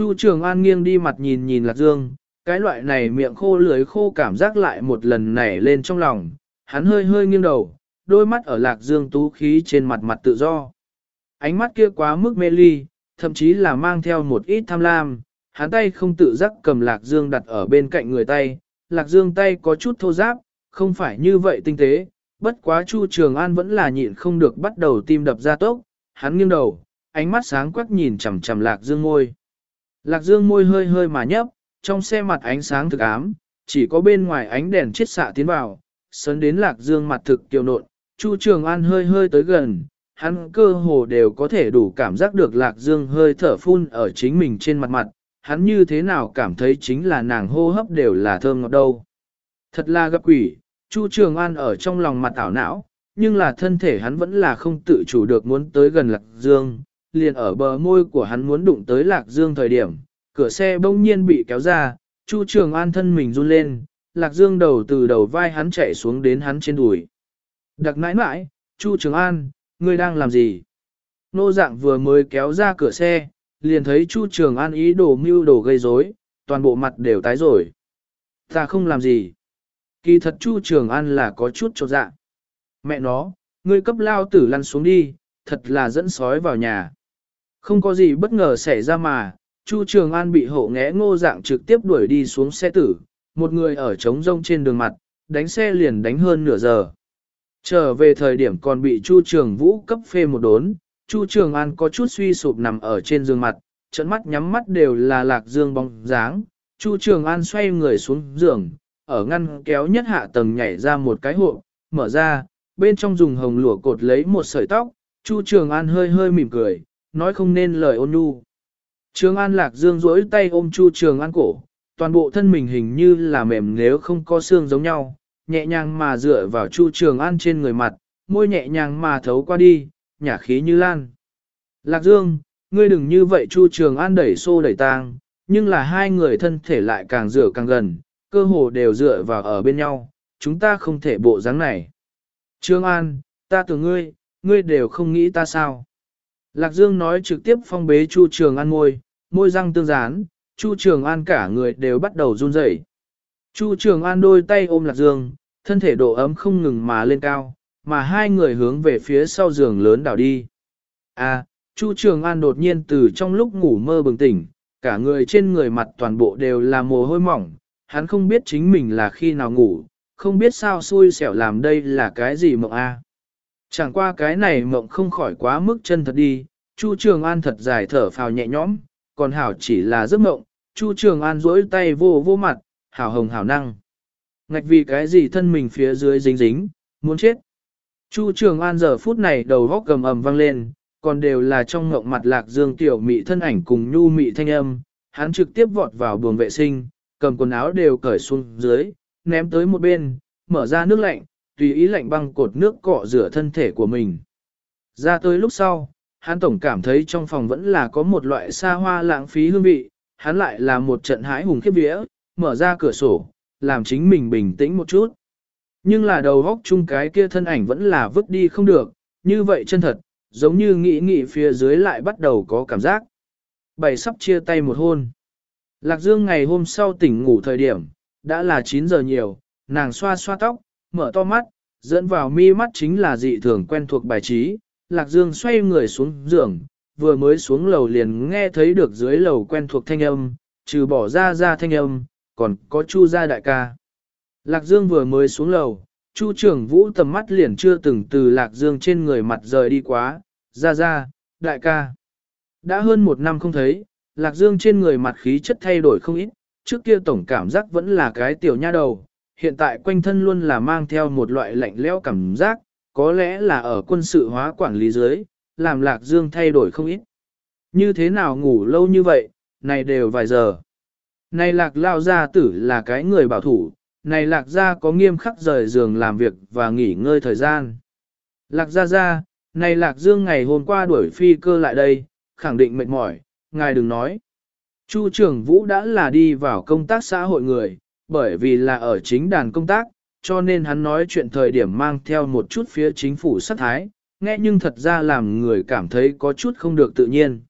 Chu Trường An nghiêng đi mặt nhìn nhìn Lạc Dương, cái loại này miệng khô lưới khô cảm giác lại một lần nảy lên trong lòng, hắn hơi hơi nghiêng đầu, đôi mắt ở Lạc Dương tú khí trên mặt mặt tự do. Ánh mắt kia quá mức mê ly, thậm chí là mang theo một ít tham lam, hắn tay không tự giác cầm Lạc Dương đặt ở bên cạnh người tay, Lạc Dương tay có chút thô giáp, không phải như vậy tinh tế, bất quá Chu Trường An vẫn là nhịn không được bắt đầu tim đập ra tốc, hắn nghiêng đầu, ánh mắt sáng quắc nhìn chằm chằm Lạc Dương môi. Lạc Dương môi hơi hơi mà nhấp, trong xe mặt ánh sáng thực ám, chỉ có bên ngoài ánh đèn chiết xạ tiến vào, sấn đến Lạc Dương mặt thực kiều nộn, Chu Trường An hơi hơi tới gần, hắn cơ hồ đều có thể đủ cảm giác được Lạc Dương hơi thở phun ở chính mình trên mặt mặt, hắn như thế nào cảm thấy chính là nàng hô hấp đều là thơm ngọt đâu. Thật là gặp quỷ, Chu Trường An ở trong lòng mặt ảo não, nhưng là thân thể hắn vẫn là không tự chủ được muốn tới gần Lạc Dương, liền ở bờ môi của hắn muốn đụng tới Lạc Dương thời điểm, cửa xe bỗng nhiên bị kéo ra, Chu Trường An thân mình run lên, Lạc Dương đầu từ đầu vai hắn chạy xuống đến hắn trên đùi. Đặc nãi nãi, Chu Trường An, ngươi đang làm gì? Nô dạng vừa mới kéo ra cửa xe, liền thấy Chu Trường An ý đồ mưu đồ gây rối, toàn bộ mặt đều tái rồi. Ta không làm gì. Kỳ thật Chu Trường An là có chút cho dạ. Mẹ nó, ngươi cấp lao tử lăn xuống đi, thật là dẫn sói vào nhà. Không có gì bất ngờ xảy ra mà, Chu Trường An bị hộ nghẽ ngô dạng trực tiếp đuổi đi xuống xe tử, một người ở trống rông trên đường mặt, đánh xe liền đánh hơn nửa giờ. Trở về thời điểm còn bị Chu Trường Vũ cấp phê một đốn, Chu Trường An có chút suy sụp nằm ở trên giường mặt, trận mắt nhắm mắt đều là lạc dương bóng dáng. Chu Trường An xoay người xuống giường, ở ngăn kéo nhất hạ tầng nhảy ra một cái hộp, mở ra, bên trong dùng hồng lụa cột lấy một sợi tóc, Chu Trường An hơi hơi mỉm cười, nói không nên lời ôn nhu. Trường An lạc dương rỗi tay ôm Chu Trường An cổ, toàn bộ thân mình hình như là mềm nếu không có xương giống nhau, nhẹ nhàng mà dựa vào Chu Trường An trên người mặt, môi nhẹ nhàng mà thấu qua đi, nhả khí như lan. Lạc Dương, ngươi đừng như vậy Chu Trường An đẩy xô đẩy tang, nhưng là hai người thân thể lại càng dựa càng gần, cơ hồ đều dựa vào ở bên nhau, chúng ta không thể bộ dáng này. Trường An, ta tưởng ngươi, ngươi đều không nghĩ ta sao. Lạc Dương nói trực tiếp phong bế Chu Trường An môi, môi răng tương dán, Chu Trường An cả người đều bắt đầu run rẩy. Chu Trường An đôi tay ôm Lạc Dương, thân thể độ ấm không ngừng mà lên cao, mà hai người hướng về phía sau giường lớn đảo đi. À, Chu Trường An đột nhiên từ trong lúc ngủ mơ bừng tỉnh, cả người trên người mặt toàn bộ đều là mồ hôi mỏng, hắn không biết chính mình là khi nào ngủ, không biết sao xui xẻo làm đây là cái gì mộng a. Chẳng qua cái này mộng không khỏi quá mức chân thật đi, Chu Trường An thật dài thở phào nhẹ nhõm, còn Hảo chỉ là giấc mộng, Chu Trường An duỗi tay vô vô mặt, Hảo hồng hảo năng. Ngạch vì cái gì thân mình phía dưới dính dính, muốn chết. Chu Trường An giờ phút này đầu góc gầm ầm vang lên, còn đều là trong ngộng mặt lạc dương tiểu mị thân ảnh cùng nhu mị thanh âm, hắn trực tiếp vọt vào buồng vệ sinh, cầm quần áo đều cởi xuống dưới, ném tới một bên, mở ra nước lạnh, tùy ý lạnh băng cột nước cọ rửa thân thể của mình. Ra tới lúc sau, hắn tổng cảm thấy trong phòng vẫn là có một loại xa hoa lãng phí hương vị, hắn lại là một trận hãi hùng khiếp vía, mở ra cửa sổ, làm chính mình bình tĩnh một chút. Nhưng là đầu góc chung cái kia thân ảnh vẫn là vứt đi không được, như vậy chân thật, giống như nghĩ nghĩ phía dưới lại bắt đầu có cảm giác. Bảy sắp chia tay một hôn. Lạc Dương ngày hôm sau tỉnh ngủ thời điểm, đã là 9 giờ nhiều, nàng xoa xoa tóc, mở to mắt, dẫn vào mi mắt chính là dị thường quen thuộc bài trí. Lạc Dương xoay người xuống giường, vừa mới xuống lầu liền nghe thấy được dưới lầu quen thuộc thanh âm, trừ bỏ ra ra thanh âm, còn có chu gia đại ca. Lạc Dương vừa mới xuống lầu, chu trưởng vũ tầm mắt liền chưa từng từ Lạc Dương trên người mặt rời đi quá, ra ra, đại ca. Đã hơn một năm không thấy, Lạc Dương trên người mặt khí chất thay đổi không ít, trước kia tổng cảm giác vẫn là cái tiểu nha đầu, hiện tại quanh thân luôn là mang theo một loại lạnh lẽo cảm giác, có lẽ là ở quân sự hóa quản lý dưới, làm Lạc Dương thay đổi không ít. Như thế nào ngủ lâu như vậy, này đều vài giờ. Này Lạc Lao Gia tử là cái người bảo thủ, này Lạc Gia có nghiêm khắc rời giường làm việc và nghỉ ngơi thời gian. Lạc Gia Gia, này Lạc Dương ngày hôm qua đuổi phi cơ lại đây, khẳng định mệt mỏi, ngài đừng nói. Chu trưởng Vũ đã là đi vào công tác xã hội người, bởi vì là ở chính đàn công tác, cho nên hắn nói chuyện thời điểm mang theo một chút phía chính phủ sát thái, nghe nhưng thật ra làm người cảm thấy có chút không được tự nhiên.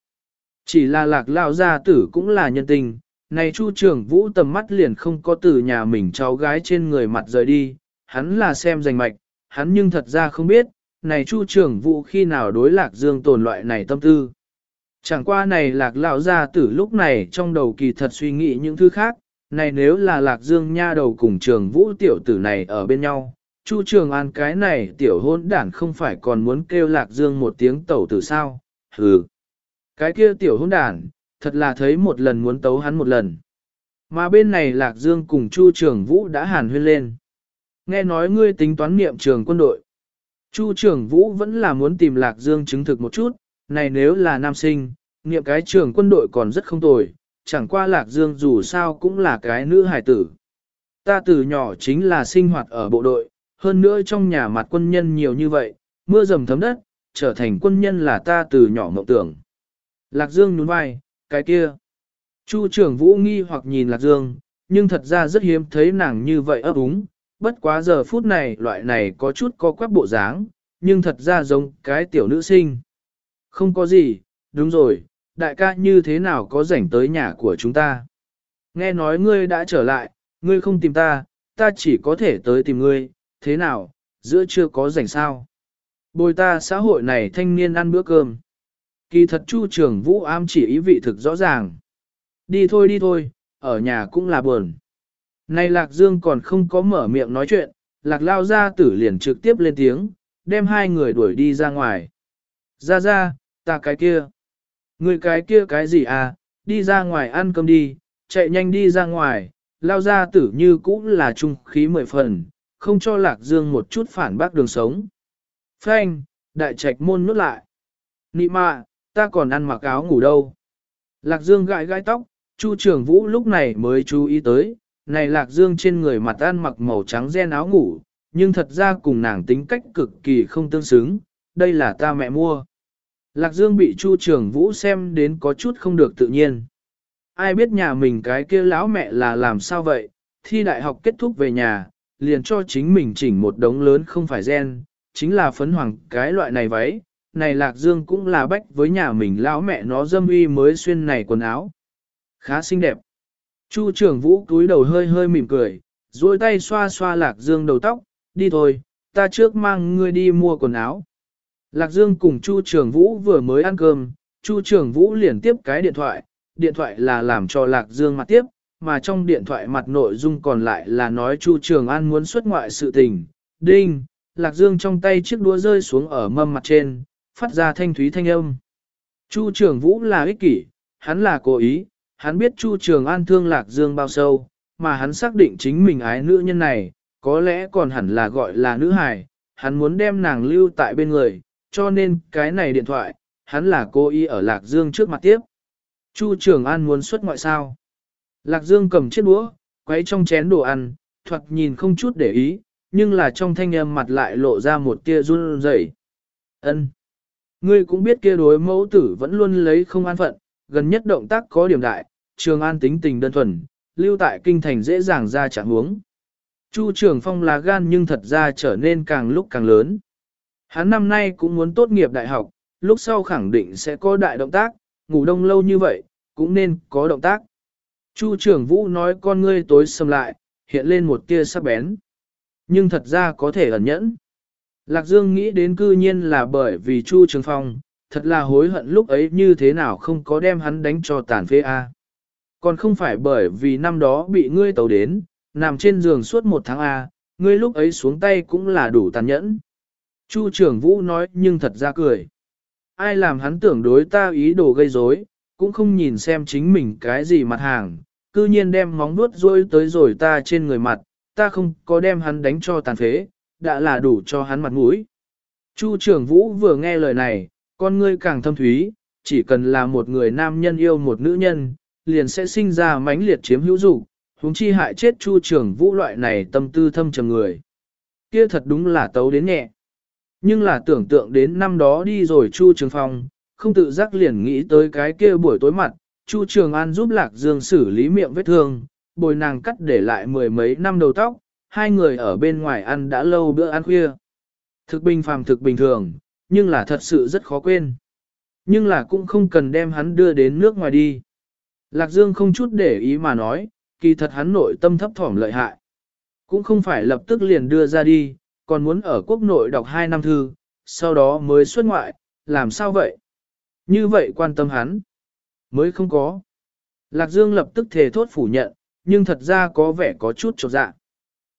Chỉ là lạc lao gia tử cũng là nhân tình, này Chu trưởng vũ tầm mắt liền không có từ nhà mình cháu gái trên người mặt rời đi, hắn là xem rành mạch, hắn nhưng thật ra không biết, này Chu trưởng vũ khi nào đối lạc dương tồn loại này tâm tư. Chẳng qua này lạc lão gia tử lúc này trong đầu kỳ thật suy nghĩ những thứ khác, này nếu là lạc dương nha đầu cùng trường vũ tiểu tử này ở bên nhau, Chu Trường An cái này tiểu hôn đản không phải còn muốn kêu lạc dương một tiếng tẩu tử sao, hừ. Cái kia tiểu hôn đản, thật là thấy một lần muốn tấu hắn một lần. Mà bên này lạc dương cùng Chu Trường Vũ đã hàn huyên lên. Nghe nói ngươi tính toán niệm trường quân đội. Chu Trường Vũ vẫn là muốn tìm lạc dương chứng thực một chút, này nếu là nam sinh, niệm cái trường quân đội còn rất không tồi, chẳng qua lạc dương dù sao cũng là cái nữ hài tử. Ta từ nhỏ chính là sinh hoạt ở bộ đội, hơn nữa trong nhà mặt quân nhân nhiều như vậy, mưa dầm thấm đất, trở thành quân nhân là ta từ nhỏ mộng tưởng. Lạc Dương nhún vai, cái kia. Chu trưởng vũ nghi hoặc nhìn Lạc Dương, nhưng thật ra rất hiếm thấy nàng như vậy ấp úng, bất quá giờ phút này loại này có chút có quắc bộ dáng, nhưng thật ra giống cái tiểu nữ sinh. Không có gì, đúng rồi, đại ca như thế nào có rảnh tới nhà của chúng ta. Nghe nói ngươi đã trở lại, ngươi không tìm ta, ta chỉ có thể tới tìm ngươi, thế nào, giữa chưa có rảnh sao. Bồi ta xã hội này thanh niên ăn bữa cơm. Kỳ thật chu trưởng vũ am chỉ ý vị thực rõ ràng. Đi thôi đi thôi, ở nhà cũng là buồn. Này Lạc Dương còn không có mở miệng nói chuyện, Lạc lao gia tử liền trực tiếp lên tiếng, đem hai người đuổi đi ra ngoài. Ra ra, ta cái kia. Người cái kia cái gì à, đi ra ngoài ăn cơm đi, chạy nhanh đi ra ngoài, lao ra tử như cũng là trung khí mười phần, không cho Lạc Dương một chút phản bác đường sống. Phanh, đại trạch môn nút lại. Nị mạ, ta còn ăn mặc áo ngủ đâu. Lạc Dương gãi gãi tóc, Chu Trường Vũ lúc này mới chú ý tới, này Lạc Dương trên người mặt ăn mặc màu trắng ren áo ngủ, nhưng thật ra cùng nàng tính cách cực kỳ không tương xứng, đây là ta mẹ mua. Lạc Dương bị Chu Trường Vũ xem đến có chút không được tự nhiên. Ai biết nhà mình cái kia lão mẹ là làm sao vậy, thi đại học kết thúc về nhà, liền cho chính mình chỉnh một đống lớn không phải gen, chính là phấn hoàng cái loại này váy. Này Lạc Dương cũng là bách với nhà mình lão mẹ nó dâm uy mới xuyên này quần áo. Khá xinh đẹp. Chu Trường vũ túi đầu hơi hơi mỉm cười, duỗi tay xoa xoa Lạc Dương đầu tóc, đi thôi, ta trước mang ngươi đi mua quần áo. Lạc Dương cùng Chu Trường vũ vừa mới ăn cơm, Chu Trường vũ liền tiếp cái điện thoại, điện thoại là làm cho Lạc Dương mặt tiếp, mà trong điện thoại mặt nội dung còn lại là nói Chu Trường An muốn xuất ngoại sự tình. Đinh, Lạc Dương trong tay chiếc đũa rơi xuống ở mâm mặt trên, phát ra thanh thúy thanh âm. Chu Trường Vũ là ích kỷ, hắn là cố ý, hắn biết Chu Trường An thương Lạc Dương bao sâu, mà hắn xác định chính mình ái nữ nhân này, có lẽ còn hẳn là gọi là nữ hài, hắn muốn đem nàng lưu tại bên người, cho nên cái này điện thoại, hắn là cô y ở Lạc Dương trước mặt tiếp. Chu Trường An muốn xuất ngoại sao? Lạc Dương cầm chiếc đũa, quấy trong chén đồ ăn, thoạt nhìn không chút để ý, nhưng là trong thanh âm mặt lại lộ ra một tia run rẩy. Ân, Ngươi cũng biết kia đối mẫu tử vẫn luôn lấy không an phận, gần nhất động tác có điểm đại, trường an tính tình đơn thuần, lưu tại kinh thành dễ dàng ra trạng huống. Chu trường phong là gan nhưng thật ra trở nên càng lúc càng lớn. Hắn năm nay cũng muốn tốt nghiệp đại học, lúc sau khẳng định sẽ có đại động tác, ngủ đông lâu như vậy, cũng nên có động tác. Chu trưởng vũ nói con ngươi tối sầm lại, hiện lên một tia sắc bén. Nhưng thật ra có thể ẩn nhẫn. Lạc Dương nghĩ đến cư nhiên là bởi vì Chu Trường Phong, thật là hối hận lúc ấy như thế nào không có đem hắn đánh cho tàn phê A. Còn không phải bởi vì năm đó bị ngươi tàu đến, nằm trên giường suốt một tháng A, ngươi lúc ấy xuống tay cũng là đủ tàn nhẫn. Chu trưởng vũ nói nhưng thật ra cười. Ai làm hắn tưởng đối ta ý đồ gây rối, cũng không nhìn xem chính mình cái gì mặt hàng, cư nhiên đem móng vuốt rôi tới rồi ta trên người mặt, ta không có đem hắn đánh cho tàn phế, đã là đủ cho hắn mặt mũi. Chu trưởng vũ vừa nghe lời này, con ngươi càng thâm thúy, chỉ cần là một người nam nhân yêu một nữ nhân, liền sẽ sinh ra mãnh liệt chiếm hữu dục, huống chi hại chết chu trưởng vũ loại này tâm tư thâm trầm người. Kia thật đúng là tấu đến nhẹ. Nhưng là tưởng tượng đến năm đó đi rồi chu trường phong, không tự giác liền nghĩ tới cái kia buổi tối mặt, Chu Trường An giúp Lạc Dương xử lý miệng vết thương, bồi nàng cắt để lại mười mấy năm đầu tóc, hai người ở bên ngoài ăn đã lâu bữa ăn khuya. Thực bình phàm thực bình thường, nhưng là thật sự rất khó quên. Nhưng là cũng không cần đem hắn đưa đến nước ngoài đi. Lạc Dương không chút để ý mà nói, kỳ thật hắn nội tâm thấp thỏm lợi hại. Cũng không phải lập tức liền đưa ra đi, còn muốn ở quốc nội đọc 2 năm thư, sau đó mới xuất ngoại, làm sao vậy? Như vậy quan tâm hắn, mới không có. Lạc Dương lập tức thề thốt phủ nhận, nhưng thật ra có vẻ có chút trột dạ.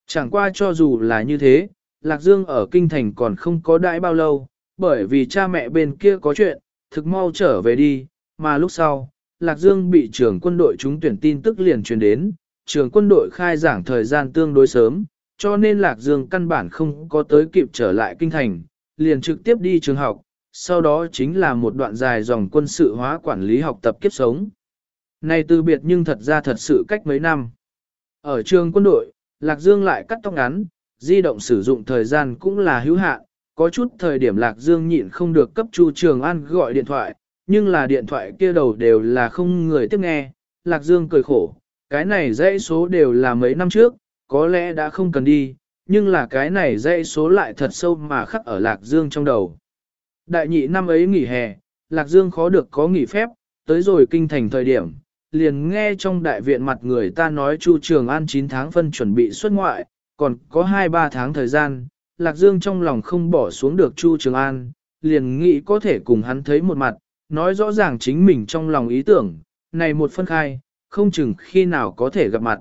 Chẳng qua cho dù là như thế, Lạc Dương ở kinh thành còn không có đãi bao lâu, bởi vì cha mẹ bên kia có chuyện, thực mau trở về đi, mà lúc sau, Lạc Dương bị trưởng quân đội chúng tuyển tin tức liền truyền đến, trường quân đội khai giảng thời gian tương đối sớm, cho nên Lạc Dương căn bản không có tới kịp trở lại kinh thành, liền trực tiếp đi trường học, sau đó chính là một đoạn dài dòng quân sự hóa quản lý học tập kiếp sống. Này từ biệt nhưng thật ra thật sự cách mấy năm. Ở trường quân đội, Lạc Dương lại cắt tóc ngắn, di động sử dụng thời gian cũng là hữu hạn, có chút thời điểm Lạc Dương nhịn không được cấp Chu Trường An gọi điện thoại, nhưng là điện thoại kia đầu đều là không người tiếp nghe, Lạc Dương cười khổ, cái này dãy số đều là mấy năm trước, có lẽ đã không cần đi, nhưng là cái này dãy số lại thật sâu mà khắc ở Lạc Dương trong đầu. Đại nhị năm ấy nghỉ hè, Lạc Dương khó được có nghỉ phép, tới rồi kinh thành thời điểm, liền nghe trong đại viện mặt người ta nói Chu Trường An 9 tháng phân chuẩn bị xuất ngoại, còn có 2-3 tháng thời gian, Lạc Dương trong lòng không bỏ xuống được Chu Trường An, liền nghĩ có thể cùng hắn thấy một mặt, nói rõ ràng chính mình trong lòng ý tưởng, này một phân khai, không chừng khi nào có thể gặp mặt.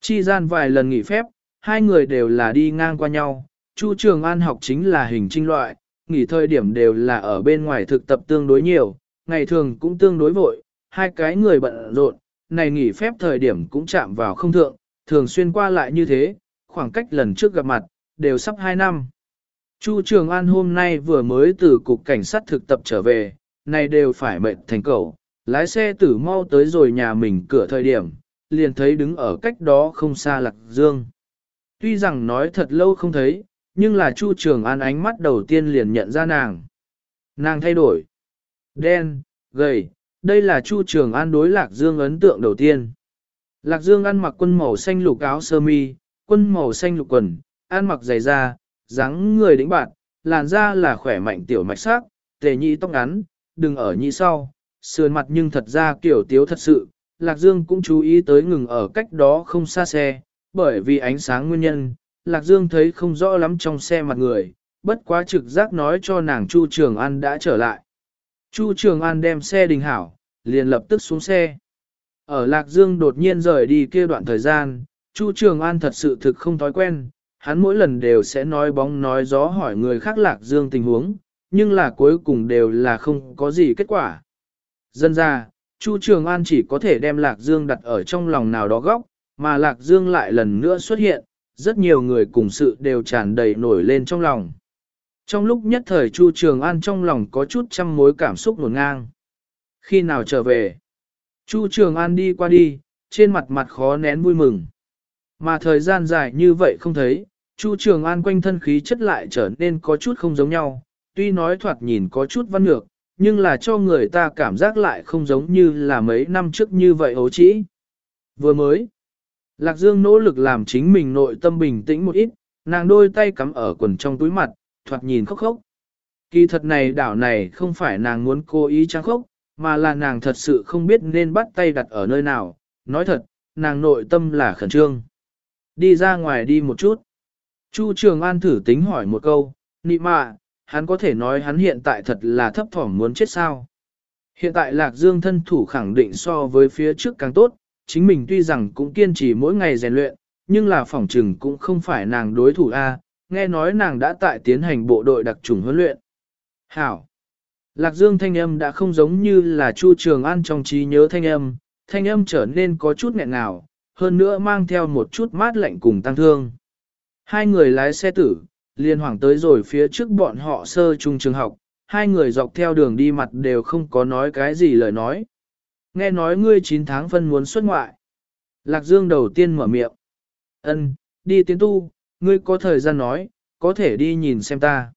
Chi gian vài lần nghỉ phép, hai người đều là đi ngang qua nhau, Chu Trường An học chính là hình trinh loại, nghỉ thời điểm đều là ở bên ngoài thực tập tương đối nhiều, ngày thường cũng tương đối vội, hai cái người bận rộn, này nghỉ phép thời điểm cũng chạm vào không thượng, thường xuyên qua lại như thế, khoảng cách lần trước gặp mặt, đều sắp hai năm. Chu Trường An hôm nay vừa mới từ cục cảnh sát thực tập trở về, này đều phải mệt thành cầu, lái xe tử mau tới rồi nhà mình cửa thời điểm, liền thấy đứng ở cách đó không xa Lạc Dương. Tuy rằng nói thật lâu không thấy, nhưng là Chu Trường An ánh mắt đầu tiên liền nhận ra nàng. Nàng thay đổi. Đen, gầy, đây là Chu Trường An đối Lạc Dương ấn tượng đầu tiên. Lạc Dương ăn mặc quân màu xanh lục áo sơ mi, quân màu xanh lục quần, ăn mặc dày da, dáng người đĩnh bạn, làn da là khỏe mạnh tiểu mạch sắc, tề nhị tóc ngắn, đừng ở nhị sau, sườn mặt nhưng thật ra kiểu tiếu thật sự. Lạc Dương cũng chú ý tới ngừng ở cách đó không xa xe, bởi vì ánh sáng nguyên nhân, Lạc Dương thấy không rõ lắm trong xe mặt người, bất quá trực giác nói cho nàng Chu Trường An đã trở lại. Chu Trường An đem xe đình hảo, liền lập tức xuống xe. Ở Lạc Dương đột nhiên rời đi kia đoạn thời gian, Chu Trường An thật sự thực không thói quen, hắn mỗi lần đều sẽ nói bóng nói gió hỏi người khác Lạc Dương tình huống, nhưng là cuối cùng đều là không có gì kết quả. Dân ra, Chu Trường An chỉ có thể đem Lạc Dương đặt ở trong lòng nào đó góc, mà Lạc Dương lại lần nữa xuất hiện, rất nhiều người cùng sự đều tràn đầy nổi lên trong lòng. Trong lúc nhất thời Chu Trường An trong lòng có chút trăm mối cảm xúc nổn ngang. Khi nào trở về? Chu Trường An đi qua đi, trên mặt mặt khó nén vui mừng. Mà thời gian dài như vậy không thấy, Chu Trường An quanh thân khí chất lại trở nên có chút không giống nhau, tuy nói thoạt nhìn có chút văn ngược, nhưng là cho người ta cảm giác lại không giống như là mấy năm trước như vậy hấu trĩ. Vừa mới, Lạc Dương nỗ lực làm chính mình nội tâm bình tĩnh một ít, nàng đôi tay cắm ở quần trong túi mặt, thoạt nhìn khóc khóc. Kỳ thật này đảo này không phải nàng muốn cố ý trang khóc, mà là nàng thật sự không biết nên bắt tay đặt ở nơi nào. Nói thật, nàng nội tâm là khẩn trương. Đi ra ngoài đi một chút. Chu Trường An thử tính hỏi một câu, nị mạ, hắn có thể nói hắn hiện tại thật là thấp thỏm muốn chết sao. Hiện tại Lạc Dương thân thủ khẳng định so với phía trước càng tốt, chính mình tuy rằng cũng kiên trì mỗi ngày rèn luyện, nhưng là phỏng trừng cũng không phải nàng đối thủ A, nghe nói nàng đã tại tiến hành bộ đội đặc trùng huấn luyện. Hảo! Lạc Dương thanh âm đã không giống như là Chu Trường An trong trí nhớ thanh âm, thanh âm trở nên có chút nghẹn ngào, hơn nữa mang theo một chút mát lạnh cùng tăng thương. Hai người lái xe tử, liên hoàng tới rồi phía trước bọn họ sơ trung trường học, hai người dọc theo đường đi mặt đều không có nói cái gì lời nói. Nghe nói ngươi 9 tháng phân muốn xuất ngoại. Lạc Dương đầu tiên mở miệng. Ân, đi tiến tu, ngươi có thời gian nói, có thể đi nhìn xem ta.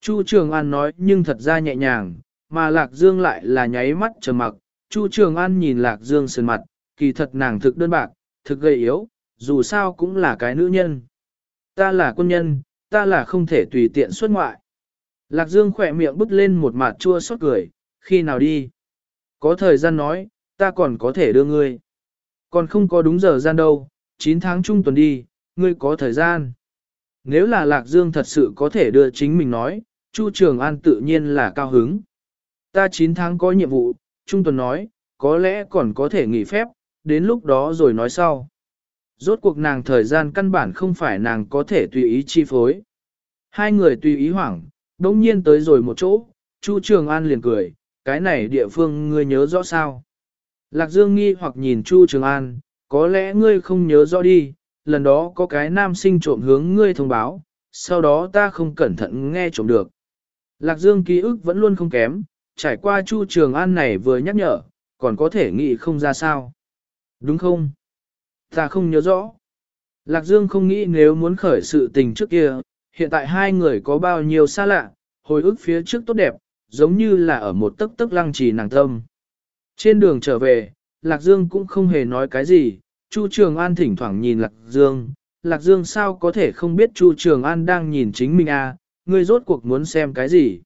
Chu Trường An nói nhưng thật ra nhẹ nhàng, mà Lạc Dương lại là nháy mắt trầm mặc. Chu Trường An nhìn Lạc Dương sườn mặt, kỳ thật nàng thực đơn bạc, thực gầy yếu, dù sao cũng là cái nữ nhân. Ta là quân nhân, ta là không thể tùy tiện xuất ngoại. Lạc Dương khỏe miệng bứt lên một mặt chua xót cười, khi nào đi? Có thời gian nói, ta còn có thể đưa ngươi. Còn không có đúng giờ gian đâu, 9 tháng trung tuần đi, ngươi có thời gian. Nếu là Lạc Dương thật sự có thể đưa chính mình nói, Chu Trường An tự nhiên là cao hứng. Ta 9 tháng có nhiệm vụ, Trung tuần nói, có lẽ còn có thể nghỉ phép, đến lúc đó rồi nói sau. Rốt cuộc nàng thời gian căn bản không phải nàng có thể tùy ý chi phối. Hai người tùy ý hoảng, đống nhiên tới rồi một chỗ, Chu Trường An liền cười, cái này địa phương ngươi nhớ rõ sao. Lạc Dương nghi hoặc nhìn Chu Trường An, có lẽ ngươi không nhớ rõ đi, lần đó có cái nam sinh trộm hướng ngươi thông báo, sau đó ta không cẩn thận nghe trộm được. Lạc Dương ký ức vẫn luôn không kém, trải qua Chu Trường An này vừa nhắc nhở, còn có thể nghĩ không ra sao. Đúng không? Ta không nhớ rõ. Lạc Dương không nghĩ nếu muốn khởi sự tình trước kia, hiện tại hai người có bao nhiêu xa lạ, hồi ức phía trước tốt đẹp, giống như là ở một tấc tấc lăng trì nàng tâm. Trên đường trở về, Lạc Dương cũng không hề nói cái gì, Chu Trường An thỉnh thoảng nhìn Lạc Dương, Lạc Dương sao có thể không biết Chu Trường An đang nhìn chính mình à, ngươi rốt cuộc muốn xem cái gì.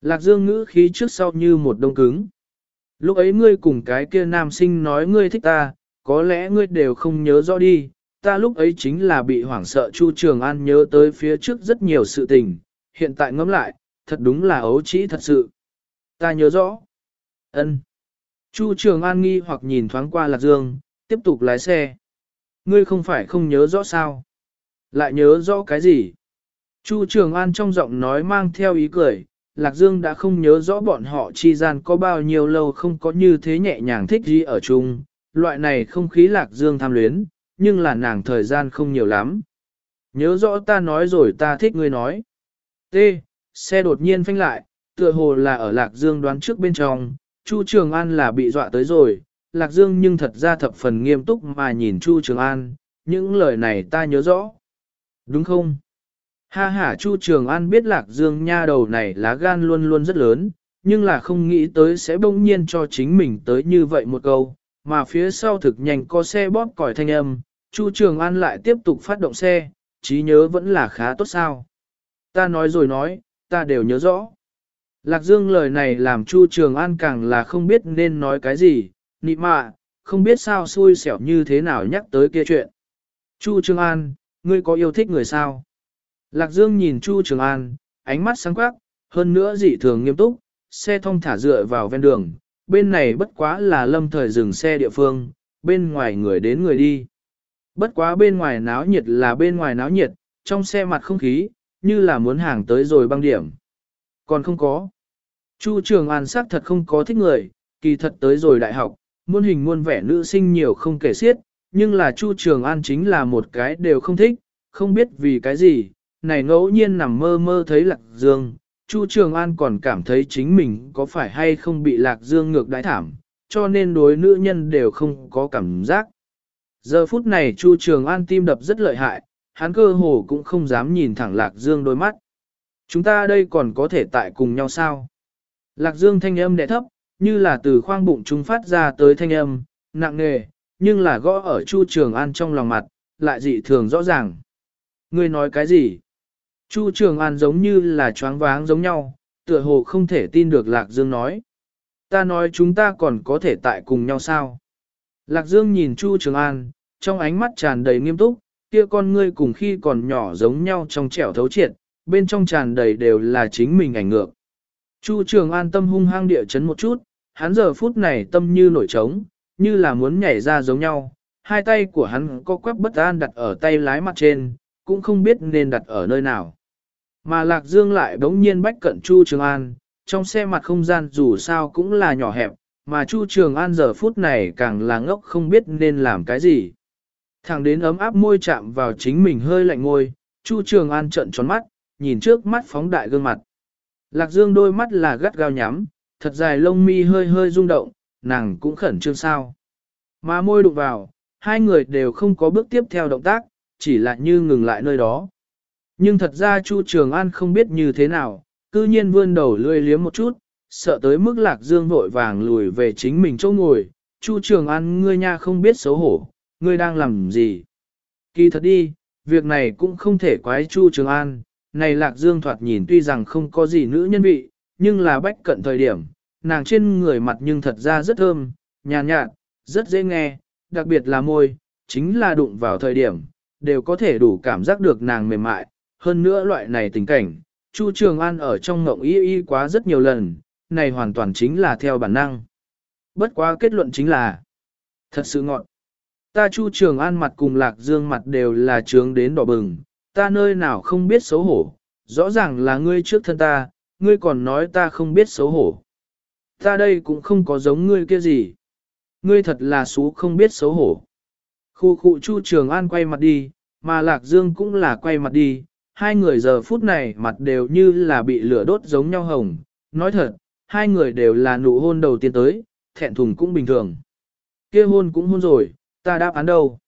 Lạc Dương ngữ khí trước sau như một đông cứng. Lúc ấy ngươi cùng cái kia nam sinh nói ngươi thích ta, có lẽ ngươi đều không nhớ rõ đi, ta lúc ấy chính là bị hoảng sợ Chu Trường An nhớ tới phía trước rất nhiều sự tình, hiện tại ngẫm lại, thật đúng là ấu trĩ thật sự. Ta nhớ rõ. ân Chu Trường An nghi hoặc nhìn thoáng qua Lạc Dương, tiếp tục lái xe. Ngươi không phải không nhớ rõ sao? Lại nhớ rõ cái gì? Chu Trường An trong giọng nói mang theo ý cười, Lạc Dương đã không nhớ rõ bọn họ chi gian có bao nhiêu lâu không có như thế nhẹ nhàng thích gì ở chung, loại này không khí Lạc Dương tham luyến, nhưng là nàng thời gian không nhiều lắm. Nhớ rõ ta nói rồi ta thích ngươi nói. T. Xe đột nhiên phanh lại, tựa hồ là ở Lạc Dương đoán trước bên trong, Chu Trường An là bị dọa tới rồi, Lạc Dương nhưng thật ra thập phần nghiêm túc mà nhìn Chu Trường An, những lời này ta nhớ rõ. Đúng không? Ha ha Chu Trường An biết Lạc Dương nha đầu này lá gan luôn luôn rất lớn, nhưng là không nghĩ tới sẽ bỗng nhiên cho chính mình tới như vậy một câu, mà phía sau thực nhanh có xe bóp còi thanh âm, Chu Trường An lại tiếp tục phát động xe, trí nhớ vẫn là khá tốt sao. Ta nói rồi nói, ta đều nhớ rõ. Lạc Dương lời này làm Chu Trường An càng là không biết nên nói cái gì, nị mạ, không biết sao xui xẻo như thế nào nhắc tới kia chuyện. Chu Trường An, ngươi có yêu thích người sao? Lạc Dương nhìn Chu Trường An, ánh mắt sáng quắc, hơn nữa dị thường nghiêm túc, xe thông thả dựa vào ven đường, bên này bất quá là lâm thời dừng xe địa phương, bên ngoài người đến người đi. Bất quá bên ngoài náo nhiệt là bên ngoài náo nhiệt, trong xe mặt không khí, như là muốn hàng tới rồi băng điểm. Còn không có. Chu Trường An sắc thật không có thích người, kỳ thật tới rồi đại học, muôn hình muôn vẻ nữ sinh nhiều không kể xiết, nhưng là Chu Trường An chính là một cái đều không thích, không biết vì cái gì, này ngẫu nhiên nằm mơ mơ thấy Lạc Dương, Chu Trường An còn cảm thấy chính mình có phải hay không bị Lạc Dương ngược đái thảm, cho nên đối nữ nhân đều không có cảm giác. Giờ phút này Chu Trường An tim đập rất lợi hại, hắn cơ hồ cũng không dám nhìn thẳng Lạc Dương đôi mắt. Chúng ta đây còn có thể tại cùng nhau sao? Lạc Dương thanh âm đẹ thấp, như là từ khoang bụng chúng phát ra tới thanh âm, nặng nề, nhưng là gõ ở Chu Trường An trong lòng mặt, lại dị thường rõ ràng. Ngươi nói cái gì? Chu Trường An giống như là choáng váng giống nhau, tựa hồ không thể tin được Lạc Dương nói. Ta nói chúng ta còn có thể tại cùng nhau sao? Lạc Dương nhìn Chu Trường An, trong ánh mắt tràn đầy nghiêm túc, kia con ngươi cùng khi còn nhỏ giống nhau trong trẻo thấu triệt, bên trong tràn đầy đều là chính mình ảnh ngược. Chu Trường An tâm hung hăng địa chấn một chút, hắn giờ phút này tâm như nổi trống, như là muốn nhảy ra giống nhau, hai tay của hắn có quắc bất an đặt ở tay lái mặt trên, cũng không biết nên đặt ở nơi nào. Mà Lạc Dương lại bỗng nhiên bách cận Chu Trường An, trong xe mặt không gian dù sao cũng là nhỏ hẹp, mà Chu Trường An giờ phút này càng là ngốc không biết nên làm cái gì. Thẳng đến ấm áp môi chạm vào chính mình hơi lạnh ngôi, Chu Trường An trợn tròn mắt, nhìn trước mắt phóng đại gương mặt. Lạc Dương đôi mắt là gắt gao nhắm, thật dài lông mi hơi hơi rung động, nàng cũng khẩn trương sao. Mà môi đụng vào, hai người đều không có bước tiếp theo động tác, chỉ là như ngừng lại nơi đó. Nhưng thật ra Chu Trường An không biết như thế nào, cư nhiên vươn đầu lươi liếm một chút, sợ tới mức Lạc Dương vội vàng lùi về chính mình chỗ ngồi. Chu Trường An ngươi nha không biết xấu hổ, ngươi đang làm gì? Kỳ thật đi, việc này cũng không thể quái Chu Trường An, này Lạc Dương thoạt nhìn tuy rằng không có gì nữ nhân vị, nhưng là bách cận thời điểm, nàng trên người mặt nhưng thật ra rất thơm, nhàn nhạt, nhạt, rất dễ nghe, đặc biệt là môi, chính là đụng vào thời điểm, đều có thể đủ cảm giác được nàng mềm mại, hơn nữa loại này tình cảnh, Chu Trường An ở trong ngộng y y quá rất nhiều lần, này hoàn toàn chính là theo bản năng. Bất quá kết luận chính là, thật sự ngọn. Ta Chu Trường An mặt cùng Lạc Dương mặt đều là trướng đến đỏ bừng, ta nơi nào không biết xấu hổ, rõ ràng là ngươi trước thân ta, ngươi còn nói ta không biết xấu hổ. Ta đây cũng không có giống ngươi kia gì. Ngươi thật là xú không biết xấu hổ. Khu khu Chu Trường An quay mặt đi, mà Lạc Dương cũng là quay mặt đi, hai người giờ phút này mặt đều như là bị lửa đốt giống nhau hồng. Nói thật, hai người đều là nụ hôn đầu tiên tới, thẹn thùng cũng bình thường. kia hôn cũng hôn rồi, ta đáp án đâu.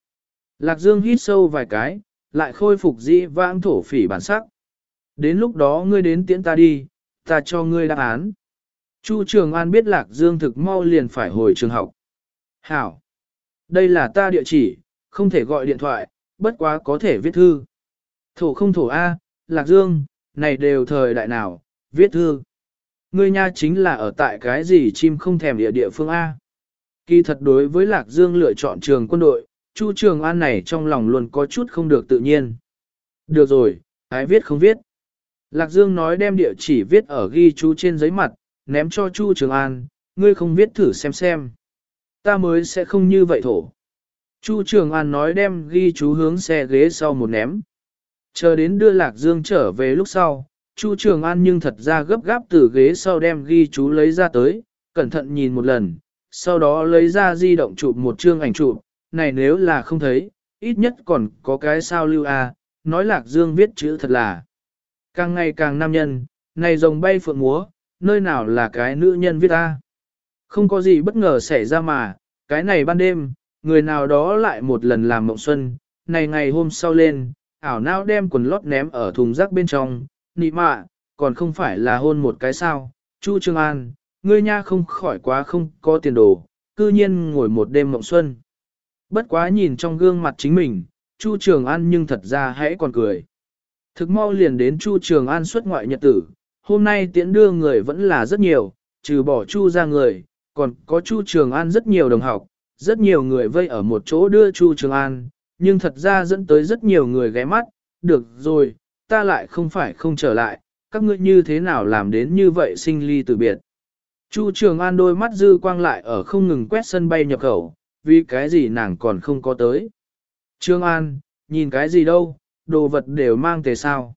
Lạc Dương hít sâu vài cái, lại khôi phục dĩ vãng thổ phỉ bản sắc. Đến lúc đó ngươi đến tiễn ta đi, ta cho ngươi đáp án. Chu Trường An biết Lạc Dương thực mau liền phải hồi trường học. Hảo! Đây là ta địa chỉ, không thể gọi điện thoại, bất quá có thể viết thư. Thổ không thổ A, Lạc Dương, này đều thời đại nào, viết thư. Ngươi nha chính là ở tại cái gì chim không thèm địa địa phương A. Kỳ thật đối với Lạc Dương lựa chọn trường quân đội, Chu Trường An này trong lòng luôn có chút không được tự nhiên. Được rồi, ai viết không viết. Lạc Dương nói đem địa chỉ viết ở ghi chú trên giấy mặt, ném cho Chu Trường An, ngươi không viết thử xem xem. Ta mới sẽ không như vậy thổ. Chu Trường An nói đem ghi chú hướng xe ghế sau một ném. Chờ đến đưa Lạc Dương trở về lúc sau, Chu Trường An nhưng thật ra gấp gáp từ ghế sau đem ghi chú lấy ra tới, cẩn thận nhìn một lần, sau đó lấy ra di động chụp một chương ảnh chụp, này nếu là không thấy, ít nhất còn có cái sao lưu a, nói Lạc Dương viết chữ thật là càng ngày càng nam nhân, này rồng bay phượng múa, nơi nào là cái nữ nhân viết a. Không có gì bất ngờ xảy ra mà, cái này ban đêm, người nào đó lại một lần làm mộng xuân, này ngày hôm sau lên, ảo não đem quần lót ném ở thùng rác bên trong, nị mạ, còn không phải là hôn một cái sao, Chu Trương An, ngươi nha không khỏi quá không có tiền đồ, cư nhiên ngồi một đêm mộng xuân. Bất quá nhìn trong gương mặt chính mình, Chu Trường An nhưng thật ra hãy còn cười. Thực mau liền đến Chu Trường An xuất ngoại nhật tử, hôm nay tiễn đưa người vẫn là rất nhiều, trừ bỏ Chu ra người, còn có Chu Trường An rất nhiều đồng học, rất nhiều người vây ở một chỗ đưa Chu Trường An, nhưng thật ra dẫn tới rất nhiều người ghé mắt, được rồi, ta lại không phải không trở lại, các ngươi như thế nào làm đến như vậy sinh ly từ biệt. Chu Trường An đôi mắt dư quang lại ở không ngừng quét sân bay nhập khẩu, vì cái gì nàng còn không có tới. Trường An, nhìn cái gì đâu, đồ vật đều mang thế sao.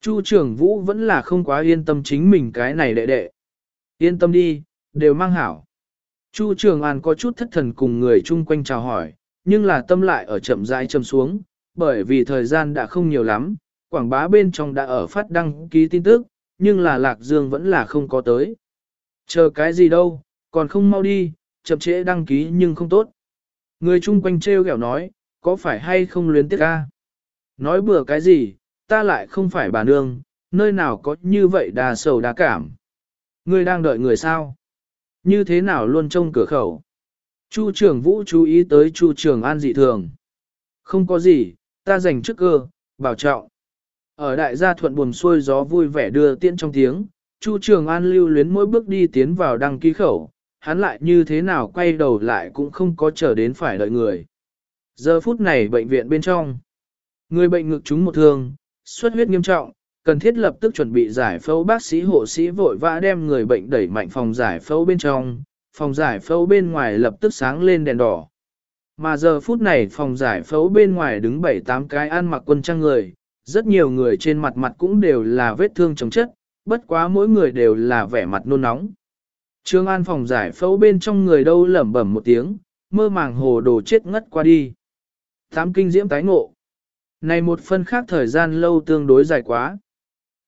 Chu trường vũ vẫn là không quá yên tâm chính mình cái này đệ đệ. Yên tâm đi, đều mang hảo. Chu Trường An có chút thất thần cùng người chung quanh chào hỏi, nhưng là tâm lại ở chậm rãi châm xuống, bởi vì thời gian đã không nhiều lắm, quảng bá bên trong đã ở phát đăng ký tin tức, nhưng là Lạc Dương vẫn là không có tới. Chờ cái gì đâu, còn không mau đi, chậm trễ đăng ký nhưng không tốt. Người chung quanh treo kẹo nói, có phải hay không luyến tiếc ca? Nói bừa cái gì, ta lại không phải bà nương, nơi nào có như vậy đà sầu đà cảm. Ngươi đang đợi người sao? Như thế nào luôn trông cửa khẩu? Chu trưởng vũ chú ý tới chu trường an dị thường. Không có gì, ta dành trước cơ, bảo trọng. Ở đại gia thuận buồm xuôi gió vui vẻ đưa tiễn trong tiếng, chu trường an lưu luyến mỗi bước đi tiến vào đăng ký khẩu, hắn lại như thế nào quay đầu lại cũng không có chờ đến phải đợi người. Giờ phút này bệnh viện bên trong, người bệnh ngực trúng một thương, xuất huyết nghiêm trọng, cần thiết lập tức chuẩn bị giải phẫu bác sĩ hộ sĩ vội vã đem người bệnh đẩy mạnh phòng giải phẫu bên trong, phòng giải phẫu bên ngoài lập tức sáng lên đèn đỏ. Mà giờ phút này phòng giải phẫu bên ngoài đứng bảy tám cái ăn mặc quân trang người, rất nhiều người trên mặt mặt cũng đều là vết thương chống chất, bất quá mỗi người đều là vẻ mặt nôn nóng. Trương An phòng giải phẫu bên trong người đâu lẩm bẩm một tiếng, mơ màng hồ đồ chết ngất qua đi. Tám kinh diễm tái ngộ. Này một phân khác thời gian lâu tương đối dài quá.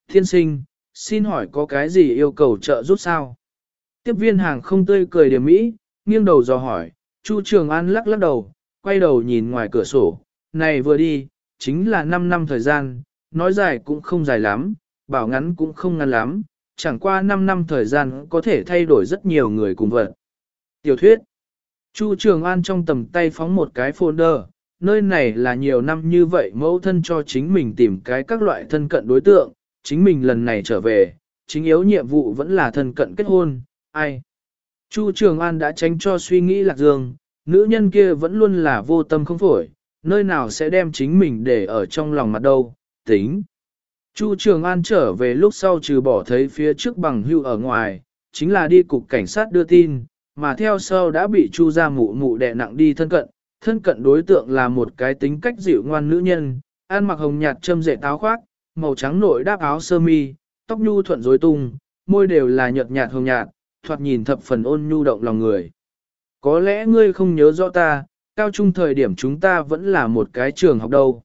Thiên sinh, xin hỏi có cái gì yêu cầu trợ giúp sao? Tiếp viên hàng không tươi cười điểm mỹ, nghiêng đầu dò hỏi, Chu Trường An lắc lắc đầu, quay đầu nhìn ngoài cửa sổ, này vừa đi, chính là 5 năm thời gian, nói dài cũng không dài lắm, bảo ngắn cũng không ngắn lắm, chẳng qua 5 năm thời gian có thể thay đổi rất nhiều người cùng vật. Tiểu thuyết Chu Trường An trong tầm tay phóng một cái folder, nơi này là nhiều năm như vậy mẫu thân cho chính mình tìm cái các loại thân cận đối tượng, chính mình lần này trở về, chính yếu nhiệm vụ vẫn là thân cận kết hôn, ai? Chu Trường An đã tránh cho suy nghĩ Lạc Dương, nữ nhân kia vẫn luôn là vô tâm không phổi, nơi nào sẽ đem chính mình để ở trong lòng mặt đâu, tính. Chu Trường An trở về lúc sau trừ bỏ thấy phía trước bằng hưu ở ngoài, chính là đi cục cảnh sát đưa tin, mà theo sau đã bị Chu gia mụ mụ đè nặng đi thân cận, thân cận đối tượng là một cái tính cách dịu ngoan nữ nhân, ăn mặc hồng nhạt châm rễ táo khoác, màu trắng nội đáp áo sơ mi, tóc nhu thuận rối tung, môi đều là nhợt nhạt hồng nhạt, thoạt nhìn thập phần ôn nhu động lòng người. Có lẽ ngươi không nhớ rõ ta, cao trung thời điểm chúng ta vẫn là một cái trường học đâu.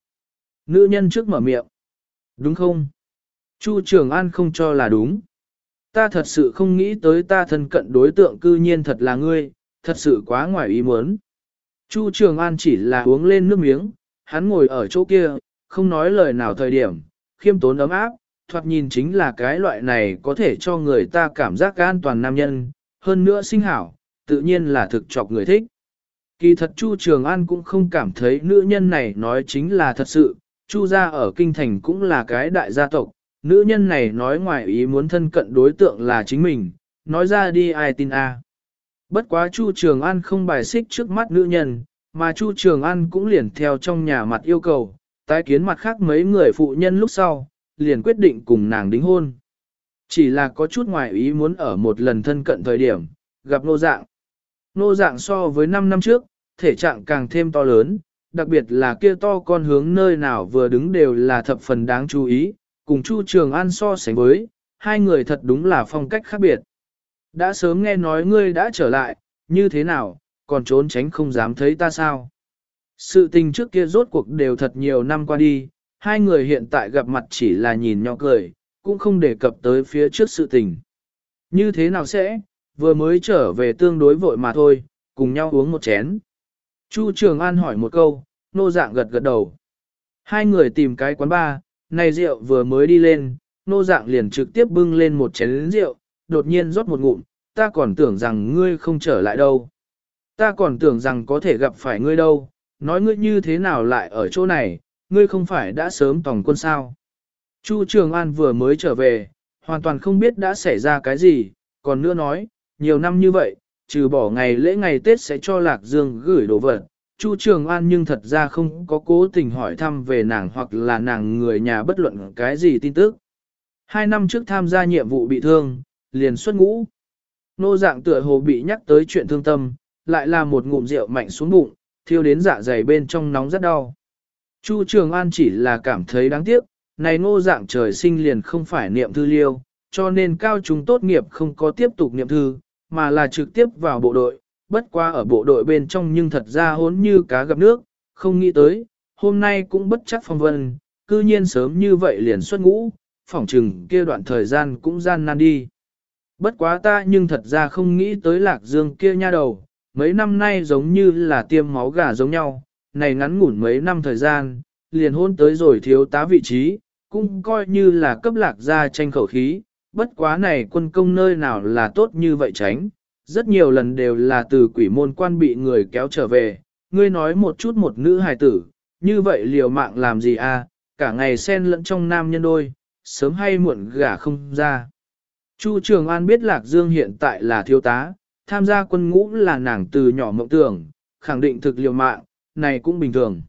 Nữ nhân trước mở miệng. Đúng không? Chu Trường An không cho là đúng. Ta thật sự không nghĩ tới ta thân cận đối tượng cư nhiên thật là ngươi, thật sự quá ngoài ý muốn. Chu Trường An chỉ là uống lên nước miếng, hắn ngồi ở chỗ kia, không nói lời nào thời điểm, khiêm tốn ấm áp, thoạt nhìn chính là cái loại này có thể cho người ta cảm giác an toàn nam nhân, hơn nữa sinh hảo, tự nhiên là thực chọc người thích. Kỳ thật Chu Trường An cũng không cảm thấy nữ nhân này nói chính là thật sự, Chu gia ở kinh thành cũng là cái đại gia tộc, nữ nhân này nói ngoài ý muốn thân cận đối tượng là chính mình, nói ra đi ai tin a. Bất quá Chu Trường An không bài xích trước mắt nữ nhân, mà Chu Trường An cũng liền theo trong nhà mặt yêu cầu, tái kiến mặt khác mấy người phụ nhân lúc sau, liền quyết định cùng nàng đính hôn. Chỉ là có chút ngoài ý muốn ở một lần thân cận thời điểm, gặp nô dạng. Nô dạng so với 5 năm trước, thể trạng càng thêm to lớn, đặc biệt là kia to con hướng nơi nào vừa đứng đều là thập phần đáng chú ý, cùng Chu Trường An so sánh với, hai người thật đúng là phong cách khác biệt. Đã sớm nghe nói ngươi đã trở lại, như thế nào, còn trốn tránh không dám thấy ta sao? Sự tình trước kia rốt cuộc đều thật nhiều năm qua đi, hai người hiện tại gặp mặt chỉ là nhìn nhau cười, cũng không đề cập tới phía trước sự tình. Như thế nào sẽ, vừa mới trở về tương đối vội mà thôi, cùng nhau uống một chén. Chu Trường An hỏi một câu, nô dạng gật gật đầu. Hai người tìm cái quán bar, này rượu vừa mới đi lên, nô dạng liền trực tiếp bưng lên một chén rượu, đột nhiên rót một ngụm, ta còn tưởng rằng ngươi không trở lại đâu. Ta còn tưởng rằng có thể gặp phải ngươi đâu, nói ngươi như thế nào lại ở chỗ này, ngươi không phải đã sớm tòng quân sao. Chu Trường An vừa mới trở về, hoàn toàn không biết đã xảy ra cái gì, còn nữa nói, nhiều năm như vậy, trừ bỏ ngày lễ ngày Tết sẽ cho Lạc Dương gửi đồ vật. Chu Trường An nhưng thật ra không có cố tình hỏi thăm về nàng hoặc là nàng người nhà bất luận cái gì tin tức. Hai năm trước tham gia nhiệm vụ bị thương, liền xuất ngũ. Nô dạng tựa hồ bị nhắc tới chuyện thương tâm, lại là một ngụm rượu mạnh xuống bụng, thiêu đến dạ dày bên trong nóng rất đau. Chu Trường An chỉ là cảm thấy đáng tiếc, này ngô dạng trời sinh liền không phải niệm thư liêu, cho nên cao trung tốt nghiệp không có tiếp tục niệm thư, mà là trực tiếp vào bộ đội, bất qua ở bộ đội bên trong nhưng thật ra hốn như cá gặp nước, không nghĩ tới, hôm nay cũng bất chắc phong vân, cư nhiên sớm như vậy liền xuất ngũ, phỏng chừng kia đoạn thời gian cũng gian nan đi. Bất quá ta nhưng thật ra không nghĩ tới lạc dương kia nha đầu, mấy năm nay giống như là tiêm máu gà giống nhau, này ngắn ngủn mấy năm thời gian, liền hôn tới rồi thiếu tá vị trí, cũng coi như là cấp lạc ra tranh khẩu khí, bất quá này quân công nơi nào là tốt như vậy tránh, rất nhiều lần đều là từ quỷ môn quan bị người kéo trở về, ngươi nói một chút một nữ hài tử, như vậy liều mạng làm gì à, cả ngày xen lẫn trong nam nhân đôi, sớm hay muộn gả không ra. Chu Trường An biết Lạc Dương hiện tại là thiếu tá, tham gia quân ngũ là nàng từ nhỏ mộng tưởng, khẳng định thực liều mạng, này cũng bình thường.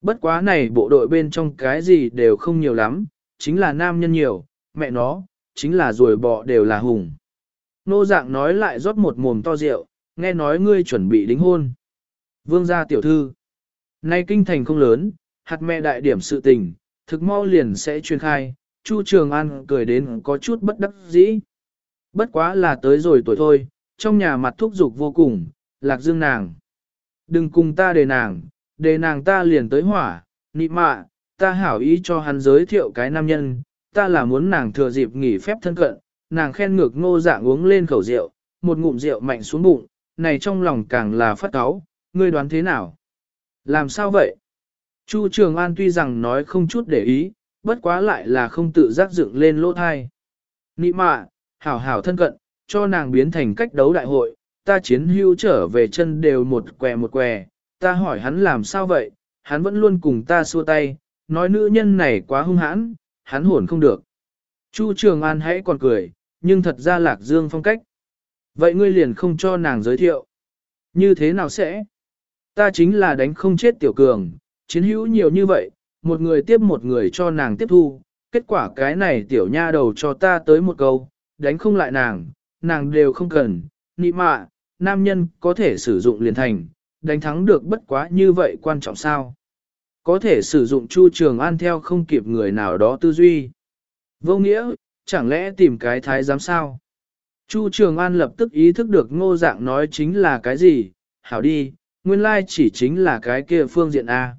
Bất quá này bộ đội bên trong cái gì đều không nhiều lắm, chính là nam nhân nhiều, mẹ nó, chính là ruồi bọ đều là hùng. Nô dạng nói lại rót một mồm to rượu, nghe nói ngươi chuẩn bị đính hôn. Vương gia tiểu thư. Nay kinh thành không lớn, hạt mẹ đại điểm sự tình, thực mau liền sẽ truyền khai, Chu Trường An cười đến có chút bất đắc dĩ. Bất quá là tới rồi tuổi thôi, trong nhà mặt thúc dục vô cùng, lạc dương nàng. Đừng cùng ta đề nàng, đề nàng ta liền tới hỏa, nị mạ, ta hảo ý cho hắn giới thiệu cái nam nhân, ta là muốn nàng thừa dịp nghỉ phép thân cận, nàng khen ngược ngô dạng uống lên khẩu rượu, một ngụm rượu mạnh xuống bụng, này trong lòng càng là phát cáu, ngươi đoán thế nào? Làm sao vậy? Chu Trường An tuy rằng nói không chút để ý, bất quá lại là không tự giác dựng lên lỗ thai. Nị mạ, hảo hảo thân cận, cho nàng biến thành cách đấu đại hội, ta chiến hưu trở về chân đều một què một què, ta hỏi hắn làm sao vậy, hắn vẫn luôn cùng ta xua tay, nói nữ nhân này quá hung hãn, hắn hồn không được. Chu Trường An hãy còn cười, nhưng thật ra lạc dương phong cách. Vậy ngươi liền không cho nàng giới thiệu. Như thế nào sẽ? Ta chính là đánh không chết tiểu cường, chiến hữu nhiều như vậy, một người tiếp một người cho nàng tiếp thu, kết quả cái này tiểu nha đầu cho ta tới một câu, đánh không lại nàng, nàng đều không cần, nị mạ, nam nhân có thể sử dụng liền thành, đánh thắng được bất quá như vậy quan trọng sao? Có thể sử dụng Chu Trường An theo không kịp người nào đó tư duy. Vô nghĩa, chẳng lẽ tìm cái thái giám sao? Chu Trường An lập tức ý thức được ngô dạng nói chính là cái gì, hảo đi, nguyên lai chỉ chính là cái kia phương diện A.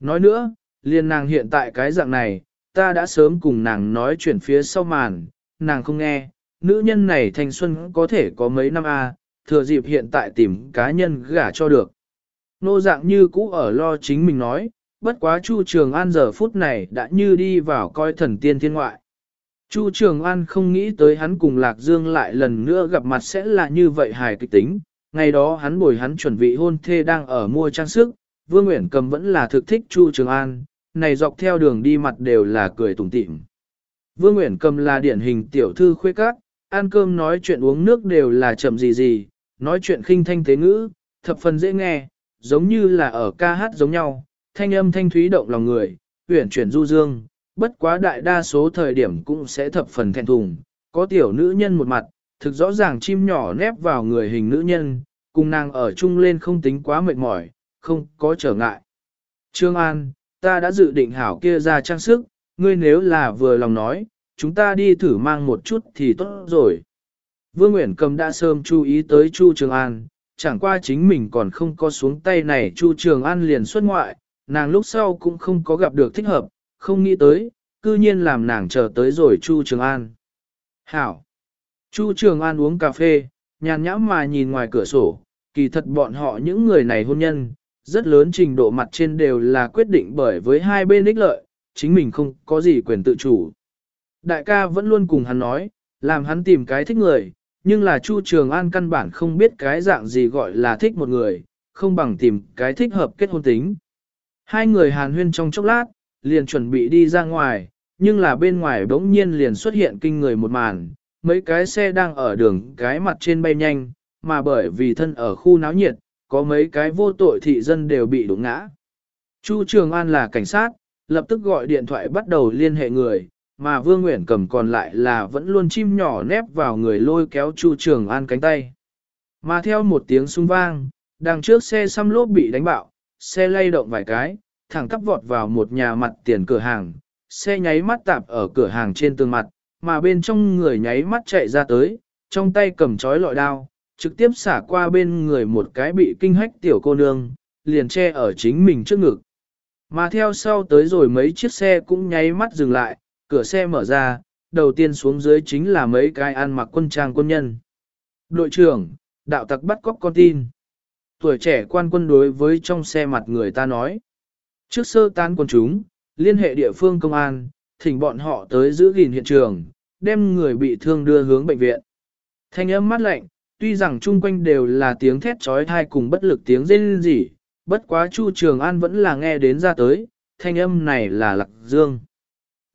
Nói nữa, liên nàng hiện tại cái dạng này, ta đã sớm cùng nàng nói chuyện phía sau màn, nàng không nghe, nữ nhân này thanh xuân có thể có mấy năm A, thừa dịp hiện tại tìm cá nhân gả cho được. Nô dạng như cũ ở lo chính mình nói, bất quá Chu Trường An giờ phút này đã như đi vào coi thần tiên thiên ngoại. Chu Trường An không nghĩ tới hắn cùng Lạc Dương lại lần nữa gặp mặt sẽ là như vậy hài kịch tính. Ngày đó hắn bồi hắn chuẩn bị hôn thê đang ở mua trang sức, Vương Nguyễn Cầm vẫn là thực thích Chu Trường An, này dọc theo đường đi mặt đều là cười tủm tỉm. Vương Nguyễn Cầm là điển hình tiểu thư khuê các, ăn cơm nói chuyện uống nước đều là chậm gì gì, nói chuyện khinh thanh tế ngữ, thập phần dễ nghe, giống như là ở ca hát giống nhau, thanh âm thanh thúy động lòng người, uyển chuyển du dương, bất quá đại đa số thời điểm cũng sẽ thập phần thẹn thùng, có tiểu nữ nhân một mặt, thực rõ ràng chim nhỏ nép vào người hình nữ nhân, cùng nàng ở chung lên không tính quá mệt mỏi, không có trở ngại. Trương An, ta đã dự định hảo kia ra trang sức, ngươi nếu là vừa lòng nói, chúng ta đi thử mang một chút thì tốt rồi. Vương Nguyễn Cầm đã sớm chú ý tới Chu Trường An, chẳng qua chính mình còn không có xuống tay này Chu Trường An liền xuất ngoại, nàng lúc sau cũng không có gặp được thích hợp, không nghĩ tới, cư nhiên làm nàng chờ tới rồi Chu Trường An. Hảo! Chu Trường An uống cà phê, nhàn nhãm mà nhìn ngoài cửa sổ, kỳ thật bọn họ những người này hôn nhân, rất lớn trình độ mặt trên đều là quyết định bởi với hai bên ích lợi, chính mình không có gì quyền tự chủ. Đại ca vẫn luôn cùng hắn nói, làm hắn tìm cái thích người, nhưng là Chu Trường An căn bản không biết cái dạng gì gọi là thích một người, không bằng tìm cái thích hợp kết hôn tính. Hai người hàn huyên trong chốc lát, liền chuẩn bị đi ra ngoài, nhưng là bên ngoài bỗng nhiên liền xuất hiện kinh người một màn, mấy cái xe đang ở đường cái mặt trên bay nhanh, mà bởi vì thân ở khu náo nhiệt, có mấy cái vô tội thị dân đều bị đụng ngã. Chu Trường An là cảnh sát, lập tức gọi điện thoại bắt đầu liên hệ người, mà Vương Nguyễn cầm còn lại là vẫn luôn chim nhỏ nép vào người lôi kéo Chu Trường An cánh tay. Mà theo một tiếng sung vang, đằng trước xe xăm lốp bị đánh bạo, xe lay động vài cái, thẳng tắp vọt vào một nhà mặt tiền cửa hàng, xe nháy mắt tạp ở cửa hàng trên tường mặt, mà bên trong người nháy mắt chạy ra tới, trong tay cầm chói lọi đao, trực tiếp xả qua bên người một cái bị kinh hách tiểu cô nương, liền che ở chính mình trước ngực. Mà theo sau tới rồi mấy chiếc xe cũng nháy mắt dừng lại, cửa xe mở ra, đầu tiên xuống dưới chính là mấy cái ăn mặc quân trang quân nhân. Đội trưởng, đạo tặc bắt cóc con tin. Tuổi trẻ quan quân đối với trong xe mặt người ta nói. Trước sơ tán quân chúng, liên hệ địa phương công an, thỉnh bọn họ tới giữ gìn hiện trường, đem người bị thương đưa hướng bệnh viện. Thanh âm mát lạnh, tuy rằng chung quanh đều là tiếng thét trói thai cùng bất lực tiếng rên rỉ, bất quá Chu Trường An vẫn là nghe đến ra tới, thanh âm này là lạc dương.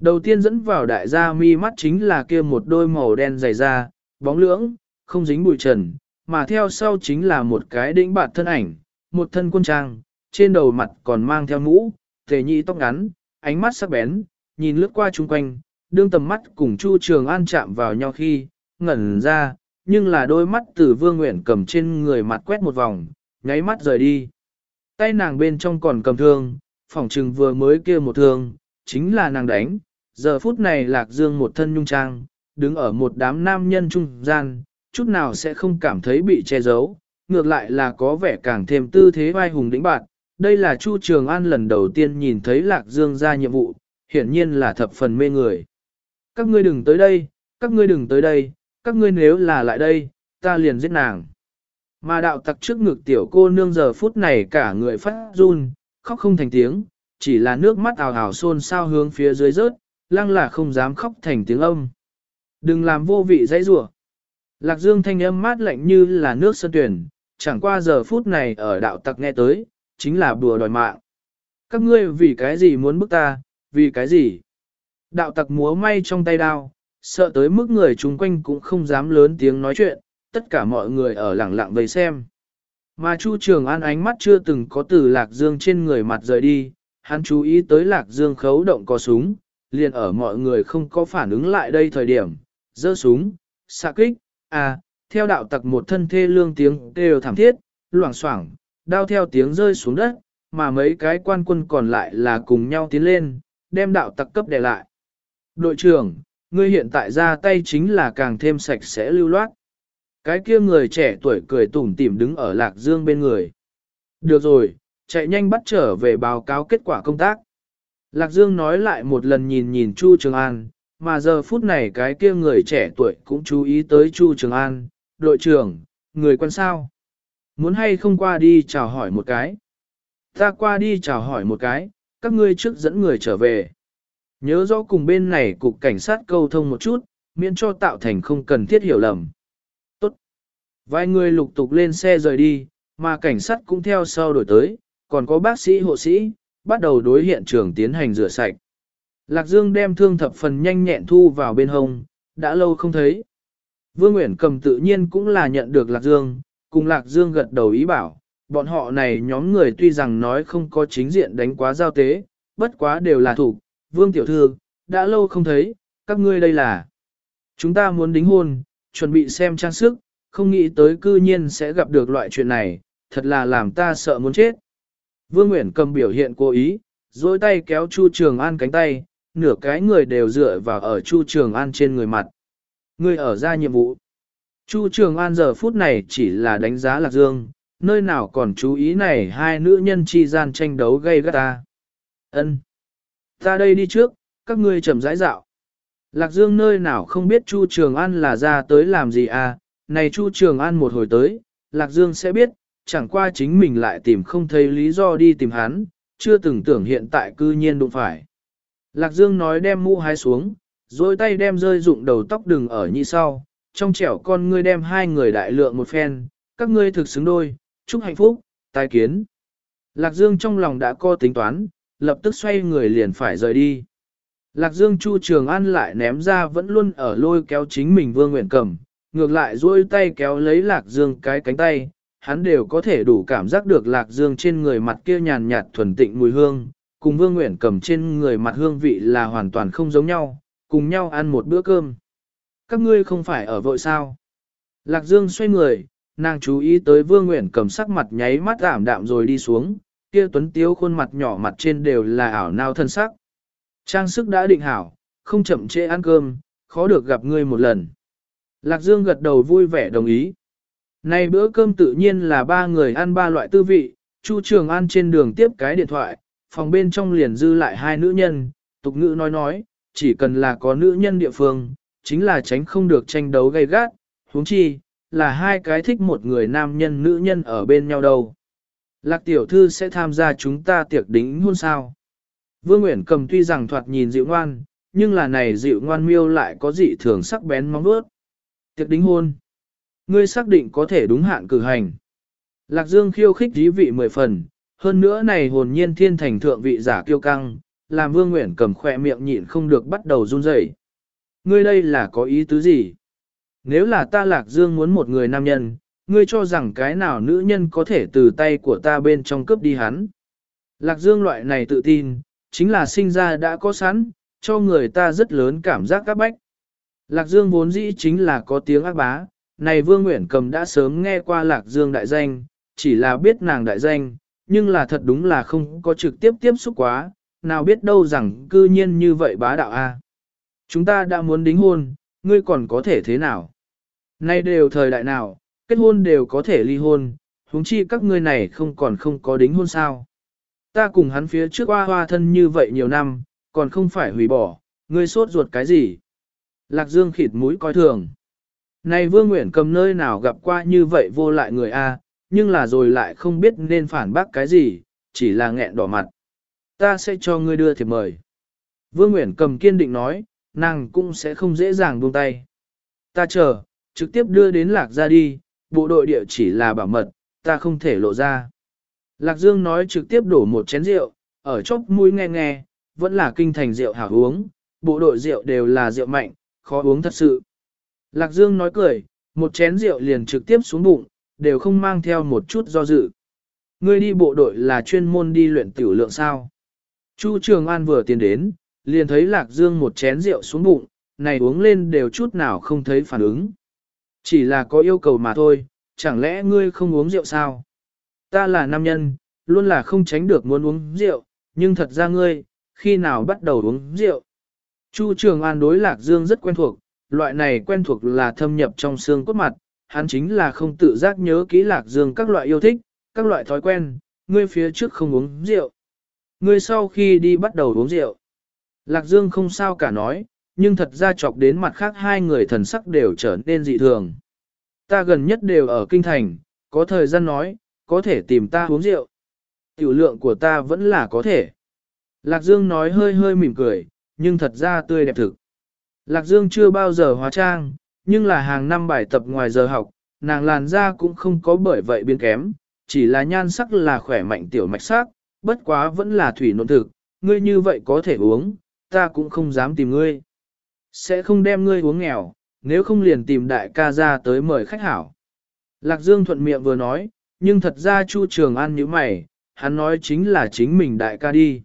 Đầu tiên dẫn vào đại gia mi mắt chính là kia một đôi màu đen dày da, bóng lưỡng, không dính bụi trần, mà theo sau chính là một cái đĩnh bạt thân ảnh, một thân quân trang, trên đầu mặt còn mang theo mũ, tề nhị tóc ngắn, ánh mắt sắc bén, nhìn lướt qua chung quanh, đương tầm mắt cùng Chu Trường An chạm vào nhau khi, ngẩn ra, nhưng là đôi mắt từ vương nguyện cầm trên người mặt quét một vòng, nháy mắt rời đi. Tay nàng bên trong còn cầm thương, phỏng trừng vừa mới kia một thương, chính là nàng đánh. Giờ phút này lạc dương một thân nhung trang, đứng ở một đám nam nhân trung gian, chút nào sẽ không cảm thấy bị che giấu, ngược lại là có vẻ càng thêm tư thế vai hùng đĩnh bạn. Đây là Chu Trường An lần đầu tiên nhìn thấy Lạc Dương ra nhiệm vụ, hiển nhiên là thập phần mê người. Các ngươi đừng tới đây, các ngươi đừng tới đây, các ngươi nếu là lại đây, ta liền giết nàng. Mà đạo tặc trước ngực tiểu cô nương giờ phút này cả người phát run, khóc không thành tiếng, chỉ là nước mắt ào ào xôn sao hướng phía dưới rớt, lăng là không dám khóc thành tiếng âm. Đừng làm vô vị dãy rủa. Lạc dương thanh âm mát lạnh như là nước sơn tuyển, chẳng qua giờ phút này ở đạo tặc nghe tới, chính là bùa đòi mạng. Các ngươi vì cái gì muốn bức ta, vì cái gì? Đạo tặc múa may trong tay đao, sợ tới mức người chung quanh cũng không dám lớn tiếng nói chuyện, tất cả mọi người ở lẳng lặng vây xem. Mà Chu Trường An ánh mắt chưa từng có từ Lạc Dương trên người mặt rời đi, hắn chú ý tới Lạc Dương khấu động có súng, liền ở mọi người không có phản ứng lại đây thời điểm, giơ súng, xạ kích, à, theo đạo tặc một thân thê lương tiếng đều thảm thiết, loảng xoảng, đao theo tiếng rơi xuống đất, mà mấy cái quan quân còn lại là cùng nhau tiến lên, đem đạo tặc cấp đè lại. Đội trưởng, ngươi hiện tại ra tay chính là càng thêm sạch sẽ lưu loát. Cái kia người trẻ tuổi cười tủm tỉm đứng ở Lạc Dương bên người. Được rồi, chạy nhanh bắt trở về báo cáo kết quả công tác. Lạc Dương nói lại một lần nhìn nhìn Chu Trường An, mà giờ phút này cái kia người trẻ tuổi cũng chú ý tới Chu Trường An, đội trưởng, người quan sao. Muốn hay không qua đi chào hỏi một cái. Ta qua đi chào hỏi một cái, các ngươi trước dẫn người trở về. Nhớ rõ cùng bên này cục cảnh sát câu thông một chút, miễn cho tạo thành không cần thiết hiểu lầm. Tốt. Vài người lục tục lên xe rời đi, mà cảnh sát cũng theo sau đổi tới, còn có bác sĩ hộ sĩ, bắt đầu đối hiện trường tiến hành rửa sạch. Lạc Dương đem thương thập phần nhanh nhẹn thu vào bên hông, đã lâu không thấy. Vương Nguyễn cầm tự nhiên cũng là nhận được Lạc Dương, cùng Lạc Dương gật đầu ý bảo, bọn họ này nhóm người tuy rằng nói không có chính diện đánh quá giao tế, bất quá đều là thủ. Vương Tiểu Thư, đã lâu không thấy, các ngươi đây là. Chúng ta muốn đính hôn, chuẩn bị xem trang sức, không nghĩ tới cư nhiên sẽ gặp được loại chuyện này, thật là làm ta sợ muốn chết. Vương Nguyễn cầm biểu hiện cố ý, dối tay kéo Chu Trường An cánh tay, nửa cái người đều dựa vào ở Chu Trường An trên người mặt. Người ở ra nhiệm vụ. Chu Trường An giờ phút này chỉ là đánh giá Lạc Dương, nơi nào còn chú ý này hai nữ nhân chi gian tranh đấu gây gắt ta. Ân, Ta đây đi trước, các ngươi chậm rãi dạo. Lạc Dương nơi nào không biết Chu Trường An là ra tới làm gì à, này Chu Trường An một hồi tới, Lạc Dương sẽ biết, chẳng qua chính mình lại tìm không thấy lý do đi tìm hắn, chưa từng tưởng hiện tại cư nhiên đụng phải. Lạc Dương nói đem mũ hái xuống, rồi tay đem rơi dụng đầu tóc đừng ở như sau, trong trẻo con ngươi đem hai người đại lượng một phen, các ngươi thực xứng đôi, chúc hạnh phúc, tai kiến. Lạc Dương trong lòng đã co tính toán, lập tức xoay người liền phải rời đi. Lạc Dương Chu Trường An lại ném ra vẫn luôn ở lôi kéo chính mình Vương Nguyện cẩm, ngược lại duỗi tay kéo lấy Lạc Dương cái cánh tay, hắn đều có thể đủ cảm giác được Lạc Dương trên người mặt kia nhàn nhạt thuần tịnh mùi hương, cùng Vương Nguyện Cầm trên người mặt hương vị là hoàn toàn không giống nhau, cùng nhau ăn một bữa cơm. Các ngươi không phải ở vội sao? Lạc Dương xoay người, nàng chú ý tới Vương Nguyện cầm sắc mặt nháy mắt ảm đạm rồi đi xuống, kia tuấn tiếu khuôn mặt nhỏ mặt trên đều là ảo nao thân sắc. Trang sức đã định hảo, không chậm trễ ăn cơm, khó được gặp ngươi một lần. Lạc Dương gật đầu vui vẻ đồng ý nay bữa cơm tự nhiên là ba người ăn ba loại tư vị, Chu Trường An trên đường tiếp cái điện thoại, phòng bên trong liền dư lại hai nữ nhân, tục ngữ nói nói, chỉ cần là có nữ nhân địa phương, chính là tránh không được tranh đấu gay gắt, huống chi, là hai cái thích một người nam nhân nữ nhân ở bên nhau đâu. Lạc tiểu thư sẽ tham gia chúng ta tiệc đính hôn sao. Vương Nguyễn cầm tuy rằng thoạt nhìn dịu ngoan, nhưng là này dịu ngoan miêu lại có dị thường sắc bén móng vuốt. Tiệc đính hôn. Ngươi xác định có thể đúng hạn cử hành. Lạc Dương khiêu khích dí vị mười phần, hơn nữa này hồn nhiên thiên thành thượng vị giả kiêu căng, làm Vương Nguyễn cầm khỏe miệng nhịn không được bắt đầu run rẩy. Ngươi đây là có ý tứ gì? Nếu là ta Lạc Dương muốn một người nam nhân, ngươi cho rằng cái nào nữ nhân có thể từ tay của ta bên trong cướp đi hắn. Lạc Dương loại này tự tin, chính là sinh ra đã có sẵn, cho người ta rất lớn cảm giác các bách. Lạc Dương vốn dĩ chính là có tiếng ác bá, này Vương Nguyễn Cầm đã sớm nghe qua Lạc Dương đại danh, chỉ là biết nàng đại danh, nhưng là thật đúng là không có trực tiếp tiếp xúc quá, nào biết đâu rằng cư nhiên như vậy bá đạo a. Chúng ta đã muốn đính hôn, ngươi còn có thể thế nào? Nay đều thời đại nào, kết hôn đều có thể ly hôn, huống chi các ngươi này không còn không có đính hôn sao. Ta cùng hắn phía trước hoa hoa thân như vậy nhiều năm, còn không phải hủy bỏ, ngươi sốt ruột cái gì? Lạc Dương khịt mũi coi thường. Này Vương Nguyễn cầm nơi nào gặp qua như vậy vô lại người A, nhưng là rồi lại không biết nên phản bác cái gì, chỉ là nghẹn đỏ mặt. Ta sẽ cho ngươi đưa thiệp mời. Vương Nguyễn cầm kiên định nói, nàng cũng sẽ không dễ dàng buông tay. Ta chờ, trực tiếp đưa đến Lạc ra đi, bộ đội địa chỉ là bảo mật, ta không thể lộ ra. Lạc Dương nói trực tiếp đổ một chén rượu, ở chốc mũi nghe nghe, vẫn là kinh thành rượu hảo uống, bộ đội rượu đều là rượu mạnh, khó uống thật sự. Lạc Dương nói cười, một chén rượu liền trực tiếp xuống bụng, đều không mang theo một chút do dự. Ngươi đi bộ đội là chuyên môn đi luyện tiểu lượng sao? Chu Trường An vừa tiến đến, liền thấy Lạc Dương một chén rượu xuống bụng, này uống lên đều chút nào không thấy phản ứng. Chỉ là có yêu cầu mà thôi, chẳng lẽ ngươi không uống rượu sao? Ta là nam nhân, luôn là không tránh được muốn uống rượu, nhưng thật ra ngươi, khi nào bắt đầu uống rượu? Chu Trường An đối Lạc Dương rất quen thuộc, loại này quen thuộc là thâm nhập trong xương cốt mặt, hắn chính là không tự giác nhớ kỹ Lạc Dương các loại yêu thích, các loại thói quen, ngươi phía trước không uống rượu. Ngươi sau khi đi bắt đầu uống rượu. Lạc Dương không sao cả nói, nhưng thật ra chọc đến mặt khác hai người thần sắc đều trở nên dị thường. Ta gần nhất đều ở kinh thành, có thời gian nói, có thể tìm ta uống rượu. Tiểu lượng của ta vẫn là có thể. Lạc Dương nói hơi hơi mỉm cười, nhưng thật ra tươi đẹp thực. Lạc Dương chưa bao giờ hóa trang, nhưng là hàng năm bài tập ngoài giờ học, nàng làn da cũng không có bởi vậy biến kém, chỉ là nhan sắc là khỏe mạnh tiểu mạch sắc, bất quá vẫn là thủy nộn thực, ngươi như vậy có thể uống, ta cũng không dám tìm ngươi. Sẽ không đem ngươi uống nghèo, nếu không liền tìm đại ca ra tới mời khách hảo. Lạc Dương thuận miệng vừa nói, nhưng thật ra Chu Trường An như mày, hắn nói chính là chính mình đại ca đi.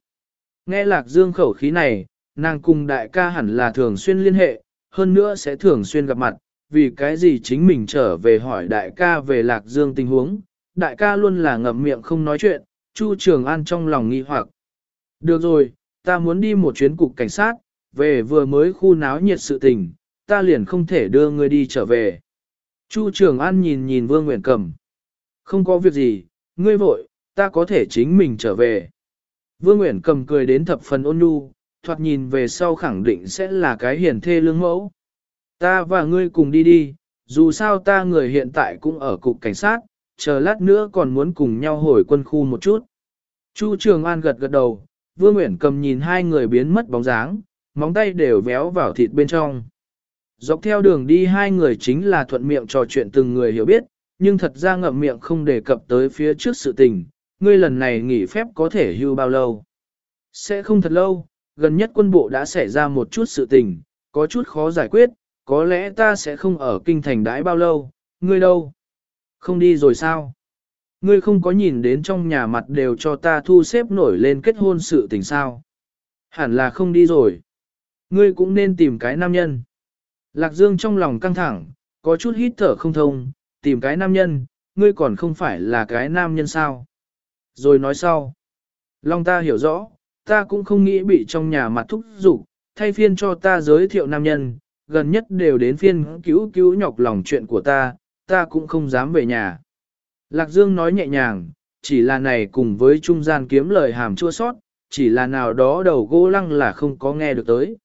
Nghe Lạc Dương khẩu khí này, nàng cùng đại ca hẳn là thường xuyên liên hệ, hơn nữa sẽ thường xuyên gặp mặt, vì cái gì chính mình trở về hỏi đại ca về Lạc Dương tình huống, đại ca luôn là ngậm miệng không nói chuyện, Chu Trường An trong lòng nghi hoặc. Được rồi, ta muốn đi một chuyến cục cảnh sát, về vừa mới khu náo nhiệt sự tình, ta liền không thể đưa ngươi đi trở về. Chu Trường An nhìn nhìn Vương Nguyện Cầm. Không có việc gì, ngươi vội, ta có thể chính mình trở về. Vương Nguyện Cầm cười đến thập phần ôn nhu, thoạt nhìn về sau khẳng định sẽ là cái hiền thê lương mẫu. Ta và ngươi cùng đi đi, dù sao ta người hiện tại cũng ở cục cảnh sát, chờ lát nữa còn muốn cùng nhau hồi quân khu một chút. Chu Trường An gật gật đầu, Vương Nguyễn cầm nhìn hai người biến mất bóng dáng, móng tay đều véo vào thịt bên trong. Dọc theo đường đi hai người chính là thuận miệng trò chuyện từng người hiểu biết, nhưng thật ra ngậm miệng không đề cập tới phía trước sự tình, ngươi lần này nghỉ phép có thể hưu bao lâu. Sẽ không thật lâu, gần nhất quân bộ đã xảy ra một chút sự tình, có chút khó giải quyết, có lẽ ta sẽ không ở kinh thành đãi bao lâu, ngươi đâu? Không đi rồi sao? Ngươi không có nhìn đến trong nhà mặt đều cho ta thu xếp nổi lên kết hôn sự tình sao? Hẳn là không đi rồi. Ngươi cũng nên tìm cái nam nhân. Lạc Dương trong lòng căng thẳng, có chút hít thở không thông, tìm cái nam nhân, ngươi còn không phải là cái nam nhân sao? Rồi nói sau. Long ta hiểu rõ, ta cũng không nghĩ bị trong nhà mặt thúc giục, thay phiên cho ta giới thiệu nam nhân, gần nhất đều đến phiên cứu cứu nhọc lòng chuyện của ta, ta cũng không dám về nhà. Lạc Dương nói nhẹ nhàng, chỉ là này cùng với trung gian kiếm lời hàm chua sót, chỉ là nào đó đầu gỗ lăng là không có nghe được tới.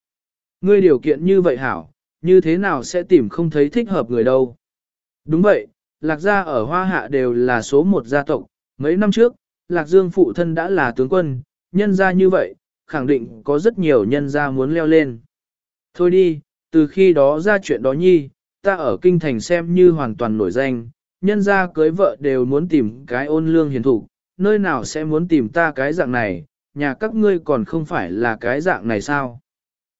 Ngươi điều kiện như vậy hảo, như thế nào sẽ tìm không thấy thích hợp người đâu. Đúng vậy, Lạc gia ở Hoa Hạ đều là số một gia tộc, mấy năm trước, Lạc Dương phụ thân đã là tướng quân, nhân gia như vậy, khẳng định có rất nhiều nhân gia muốn leo lên. Thôi đi, từ khi đó ra chuyện đó nhi, ta ở kinh thành xem như hoàn toàn nổi danh, nhân gia cưới vợ đều muốn tìm cái ôn lương hiền thủ, nơi nào sẽ muốn tìm ta cái dạng này, nhà các ngươi còn không phải là cái dạng này sao?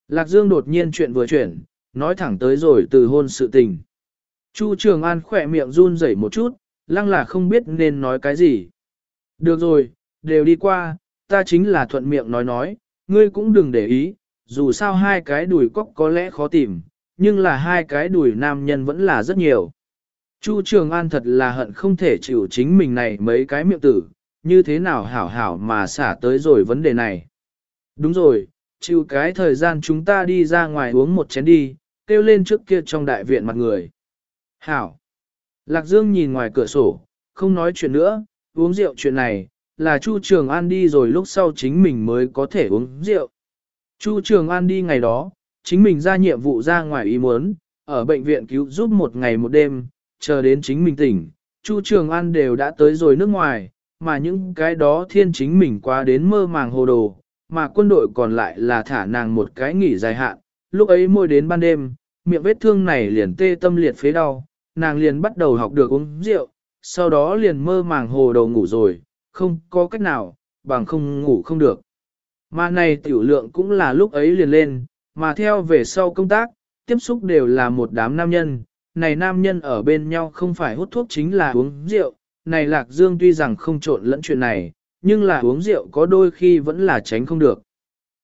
Lạc Dương đột nhiên chuyện vừa chuyển, nói thẳng tới rồi từ hôn sự tình. Chu Trường An khỏe miệng run rẩy một chút, lăng là không biết nên nói cái gì. Được rồi, đều đi qua, ta chính là thuận miệng nói nói, ngươi cũng đừng để ý, dù sao hai cái đùi cóc có lẽ khó tìm, nhưng là hai cái đùi nam nhân vẫn là rất nhiều. Chu Trường An thật là hận không thể chịu chính mình này mấy cái miệng tử, như thế nào hảo hảo mà xả tới rồi vấn đề này. Đúng rồi, chịu cái thời gian chúng ta đi ra ngoài uống một chén đi, kêu lên trước kia trong đại viện mặt người. Hảo. Lạc Dương nhìn ngoài cửa sổ, không nói chuyện nữa, uống rượu chuyện này, là Chu Trường An đi rồi lúc sau chính mình mới có thể uống rượu. Chu Trường An đi ngày đó, chính mình ra nhiệm vụ ra ngoài ý muốn, ở bệnh viện cứu giúp một ngày một đêm, chờ đến chính mình tỉnh, Chu Trường An đều đã tới rồi nước ngoài, mà những cái đó thiên chính mình quá đến mơ màng hồ đồ, mà quân đội còn lại là thả nàng một cái nghỉ dài hạn, lúc ấy môi đến ban đêm, miệng vết thương này liền tê tâm liệt phế đau, nàng liền bắt đầu học được uống rượu, sau đó liền mơ màng hồ đồ ngủ rồi, không có cách nào, bằng không ngủ không được. Mà này tiểu lượng cũng là lúc ấy liền lên, mà theo về sau công tác, tiếp xúc đều là một đám nam nhân, này nam nhân ở bên nhau không phải hút thuốc chính là uống rượu, này Lạc Dương tuy rằng không trộn lẫn chuyện này, nhưng là uống rượu có đôi khi vẫn là tránh không được.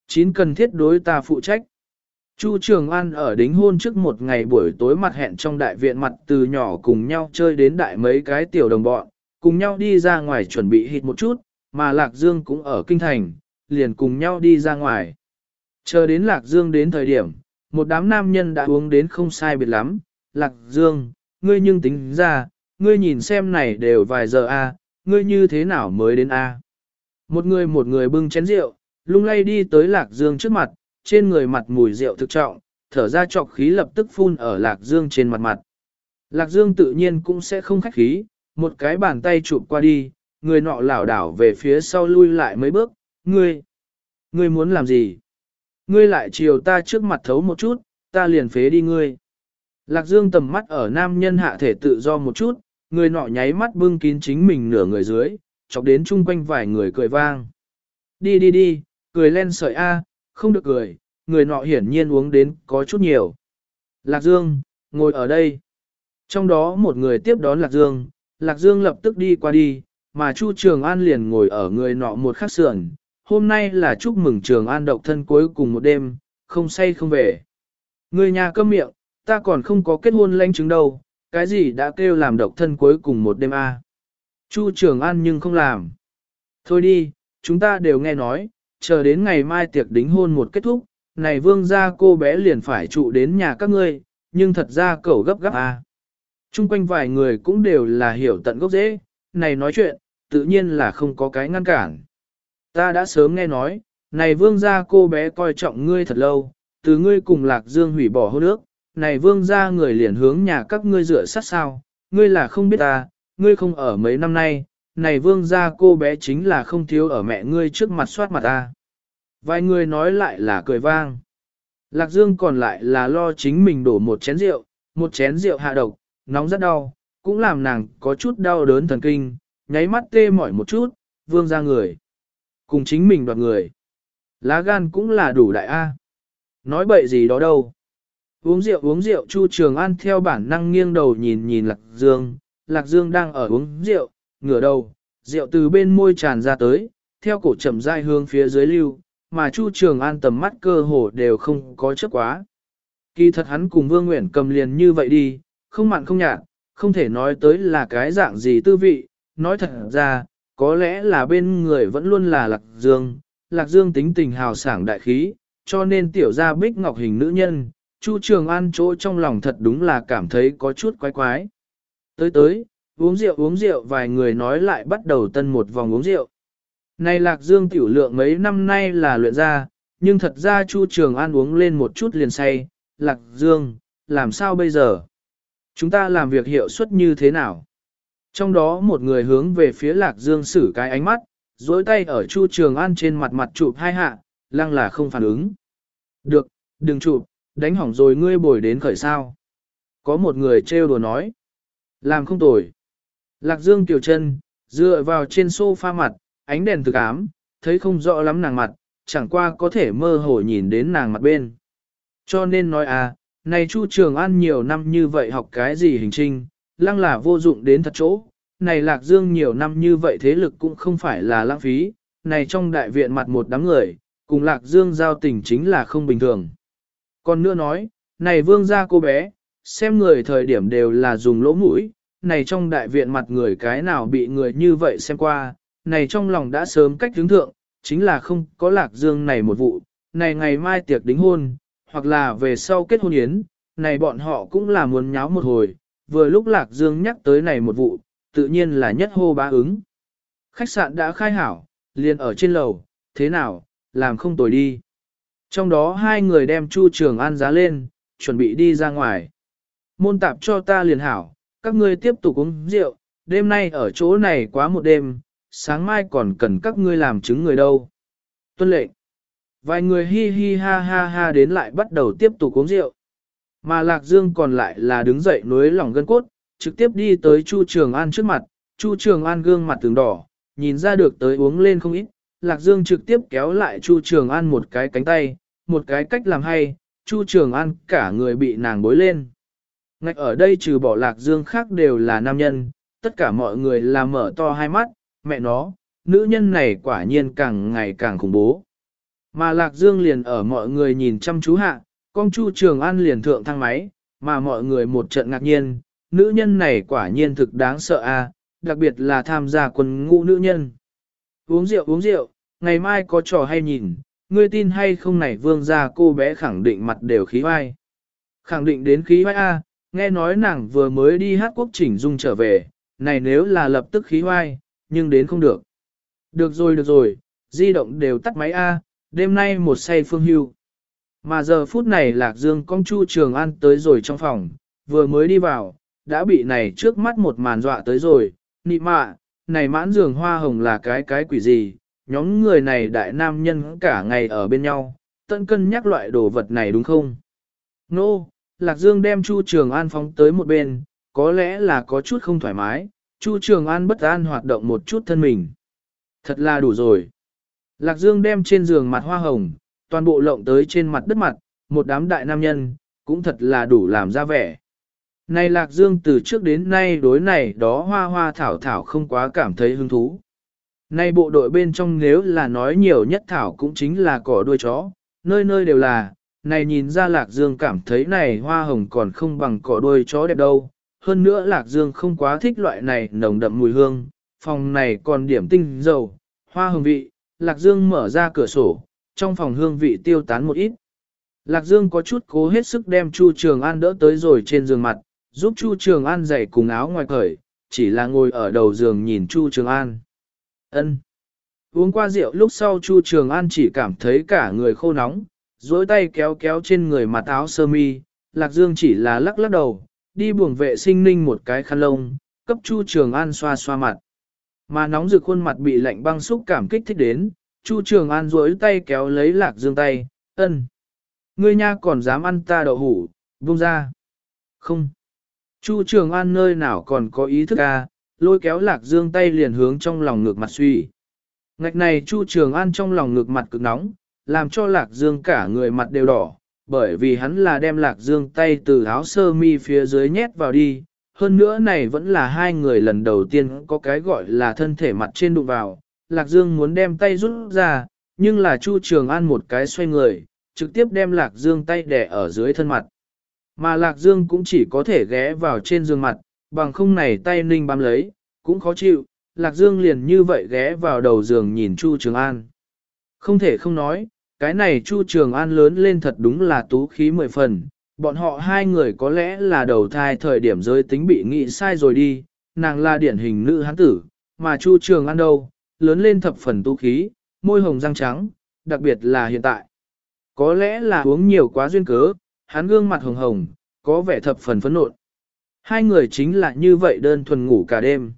Chín cần thiết đối ta phụ trách. Chu Trường An ở đính hôn trước một ngày buổi tối mặt hẹn trong đại viện mặt từ nhỏ cùng nhau chơi đến đại mấy cái tiểu đồng bọn, cùng nhau đi ra ngoài chuẩn bị hít một chút, mà Lạc Dương cũng ở kinh thành, liền cùng nhau đi ra ngoài. Chờ đến Lạc Dương đến thời điểm, một đám nam nhân đã uống đến không sai biệt lắm. Lạc Dương, ngươi nhưng tính ra, ngươi nhìn xem này đều vài giờ a, ngươi như thế nào mới đến a? Một người một người bưng chén rượu, lung lay đi tới Lạc Dương trước mặt, trên người mặt mùi rượu thực trọng, thở ra trọc khí lập tức phun ở Lạc Dương trên mặt mặt. Lạc Dương tự nhiên cũng sẽ không khách khí, một cái bàn tay chụp qua đi, người nọ lảo đảo về phía sau lui lại mấy bước, ngươi, ngươi muốn làm gì? Ngươi lại chiều ta trước mặt thấu một chút, ta liền phế đi ngươi. Lạc Dương tầm mắt ở nam nhân hạ thể tự do một chút, người nọ nháy mắt bưng kín chính mình nửa người dưới, chọc đến chung quanh vài người cười vang. Đi đi đi, cười lên sợi A, không được cười, người nọ hiển nhiên uống đến có chút nhiều. Lạc Dương, ngồi ở đây. Trong đó một người tiếp đón Lạc Dương, Lạc Dương lập tức đi qua đi, mà Chu Trường An liền ngồi ở người nọ một khắc sườn. Hôm nay là chúc mừng Trường An độc thân cuối cùng một đêm, không say không về. Người nhà câm miệng, ta còn không có kết hôn lãnh chứng đâu, cái gì đã kêu làm độc thân cuối cùng một đêm a? Chu Trường An nhưng không làm. Thôi đi, chúng ta đều nghe nói, chờ đến ngày mai tiệc đính hôn một kết thúc, này vương gia cô bé liền phải trụ đến nhà các ngươi, nhưng thật ra cẩu gấp gấp a. Trung quanh vài người cũng đều là hiểu tận gốc dễ, này nói chuyện, tự nhiên là không có cái ngăn cản. Ta đã sớm nghe nói, này vương gia cô bé coi trọng ngươi thật lâu, từ ngươi cùng lạc dương hủy bỏ hôn ước, này vương gia người liền hướng nhà các ngươi rửa sát sao, ngươi là không biết ta, ngươi không ở mấy năm nay, này vương gia cô bé chính là không thiếu ở mẹ ngươi trước mặt soát mặt ta. Vài người nói lại là cười vang. Lạc Dương còn lại là lo chính mình đổ một chén rượu, một chén rượu hạ độc, nóng rất đau, cũng làm nàng có chút đau đớn thần kinh, nháy mắt tê mỏi một chút, vương ra người. Cùng chính mình đoạt người. Lá gan cũng là đủ đại A. Nói bậy gì đó đâu. Uống rượu uống rượu Chu Trường An theo bản năng nghiêng đầu nhìn nhìn Lạc Dương. Lạc Dương đang ở uống rượu, ngửa đầu, rượu từ bên môi tràn ra tới, theo cổ chậm rãi hướng phía dưới lưu, mà Chu Trường An tầm mắt cơ hồ đều không có chấp quá. Kỳ thật hắn cùng Vương Nguyện cầm liền như vậy đi, không mặn không nhạt, không thể nói tới là cái dạng gì tư vị, nói thật ra, có lẽ là bên người vẫn luôn là Lạc Dương, Lạc Dương tính tình hào sảng đại khí, cho nên tiểu gia bích ngọc hình nữ nhân, Chu Trường An chỗ trong lòng thật đúng là cảm thấy có chút quái quái. Tới tới, uống rượu uống rượu vài người nói lại bắt đầu tân một vòng uống rượu. Này Lạc Dương tiểu lượng mấy năm nay là luyện ra, nhưng thật ra Chu Trường An uống lên một chút liền say. Lạc Dương, làm sao bây giờ? Chúng ta làm việc hiệu suất như thế nào? Trong đó một người hướng về phía Lạc Dương xử cái ánh mắt, dối tay ở Chu Trường An trên mặt mặt chụp hai hạ, lăng là không phản ứng. Được, đừng chụp, đánh hỏng rồi ngươi bồi đến khởi sao. Có một người trêu đùa nói. Làm không tồi. Lạc Dương kiều chân, dựa vào trên sofa mặt, ánh đèn thực ám, thấy không rõ lắm nàng mặt, chẳng qua có thể mơ hồ nhìn đến nàng mặt bên. Cho nên nói à, này Chu Trường An nhiều năm như vậy học cái gì hình trinh, lăng là vô dụng đến thật chỗ. Này Lạc Dương nhiều năm như vậy thế lực cũng không phải là lãng phí, này trong đại viện mặt một đám người, cùng Lạc Dương giao tình chính là không bình thường. Còn nữa nói, này vương gia cô bé, xem người thời điểm đều là dùng lỗ mũi, này trong đại viện mặt người cái nào bị người như vậy xem qua, này trong lòng đã sớm cách hướng thượng, chính là không có lạc dương này một vụ, này ngày mai tiệc đính hôn, hoặc là về sau kết hôn yến, này bọn họ cũng là muốn nháo một hồi, vừa lúc lạc dương nhắc tới này một vụ, tự nhiên là nhất hô bá ứng. Khách sạn đã khai hảo, liền ở trên lầu, thế nào, làm không tồi đi. Trong đó hai người đem Chu Trường An giá lên, chuẩn bị đi ra ngoài. Môn tạp cho ta liền hảo, các ngươi tiếp tục uống rượu, đêm nay ở chỗ này quá một đêm, sáng mai còn cần các ngươi làm chứng người đâu. Tuân lệnh. Vài người hi hi ha ha ha đến lại bắt đầu tiếp tục uống rượu. Mà Lạc Dương còn lại là đứng dậy nối lòng gân cốt, trực tiếp đi tới Chu Trường An trước mặt, Chu Trường An gương mặt từng đỏ, nhìn ra được tới uống lên không ít, Lạc Dương trực tiếp kéo lại Chu Trường An một cái cánh tay, một cái cách làm hay, Chu Trường An cả người bị nàng bối lên. Ngạch ở đây trừ bỏ lạc dương khác đều là nam nhân, tất cả mọi người là mở to hai mắt, mẹ nó, nữ nhân này quả nhiên càng ngày càng khủng bố. Mà lạc dương liền ở mọi người nhìn chăm chú hạ, con chu trường an liền thượng thang máy, mà mọi người một trận ngạc nhiên, nữ nhân này quả nhiên thực đáng sợ a, đặc biệt là tham gia quân ngũ nữ nhân. Uống rượu uống rượu, ngày mai có trò hay nhìn, ngươi tin hay không này vương gia cô bé khẳng định mặt đều khí vai. Khẳng định đến khí vai a, nghe nói nàng vừa mới đi hát quốc chỉnh dung trở về, này nếu là lập tức khí vai, nhưng đến không được. Được rồi được rồi, di động đều tắt máy a, đêm nay một say phương hưu. Mà giờ phút này Lạc Dương công chu Trường An tới rồi trong phòng, vừa mới đi vào, đã bị này trước mắt một màn dọa tới rồi, nị mạ, này mãn giường hoa hồng là cái cái quỷ gì, nhóm người này đại nam nhân cả ngày ở bên nhau, tận cân nhắc loại đồ vật này đúng không? Nô, no, Lạc Dương đem Chu Trường An phóng tới một bên, có lẽ là có chút không thoải mái, Chu Trường An bất an hoạt động một chút thân mình. Thật là đủ rồi. Lạc Dương đem trên giường mặt hoa hồng, toàn bộ lộng tới trên mặt đất mặt, một đám đại nam nhân, cũng thật là đủ làm ra vẻ. Này Lạc Dương từ trước đến nay đối này đó hoa hoa thảo thảo không quá cảm thấy hứng thú. Này bộ đội bên trong nếu là nói nhiều nhất thảo cũng chính là cỏ đuôi chó, nơi nơi đều là, này nhìn ra Lạc Dương cảm thấy này hoa hồng còn không bằng cỏ đuôi chó đẹp đâu. Hơn nữa Lạc Dương không quá thích loại này nồng đậm mùi hương, phòng này còn điểm tinh dầu, hoa hồng vị, Lạc Dương mở ra cửa sổ, trong phòng hương vị tiêu tán một ít. Lạc Dương có chút cố hết sức đem Chu Trường An đỡ tới rồi trên giường mặt, giúp Chu Trường An giày cùng áo ngoài cởi, chỉ là ngồi ở đầu giường nhìn Chu Trường An. Ân. Uống qua rượu lúc sau Chu Trường An chỉ cảm thấy cả người khô nóng, dối tay kéo kéo trên người mặt áo sơ mi, Lạc Dương chỉ là lắc lắc đầu, đi buồng vệ sinh ninh một cái khăn lông, cấp Chu Trường An xoa xoa mặt. Mà nóng rực khuôn mặt bị lạnh băng xúc cảm kích thích đến, Chu Trường An duỗi tay kéo lấy Lạc Dương tay, ân. Ngươi nha còn dám ăn ta đậu hủ, buông ra. Không. Chu Trường An nơi nào còn có ý thức à, lôi kéo Lạc Dương tay liền hướng trong lòng ngược mặt suy. Ngạch này Chu Trường An trong lòng ngược mặt cực nóng, làm cho Lạc Dương cả người mặt đều đỏ, bởi vì hắn là đem Lạc Dương tay từ áo sơ mi phía dưới nhét vào đi. Hơn nữa này vẫn là hai người lần đầu tiên có cái gọi là thân thể mặt trên đụng vào. Lạc Dương muốn đem tay rút ra, nhưng là Chu Trường An một cái xoay người, trực tiếp đem Lạc Dương tay đè ở dưới thân mặt. Mà Lạc Dương cũng chỉ có thể ghé vào trên giường mặt, bằng không này tay ninh bám lấy, cũng khó chịu, Lạc Dương liền như vậy ghé vào đầu giường nhìn Chu Trường An. Không thể không nói, cái này Chu Trường An lớn lên thật đúng là tú khí mười phần, bọn họ hai người có lẽ là đầu thai thời điểm giới tính bị nghĩ sai rồi đi, nàng là điển hình nữ hán tử, mà Chu Trường An đâu, lớn lên thập phần tu khí, môi hồng răng trắng, đặc biệt là hiện tại. Có lẽ là uống nhiều quá duyên cớ, hắn gương mặt hồng hồng, có vẻ thập phần phấn nộn. Hai người chính là như vậy đơn thuần ngủ cả đêm.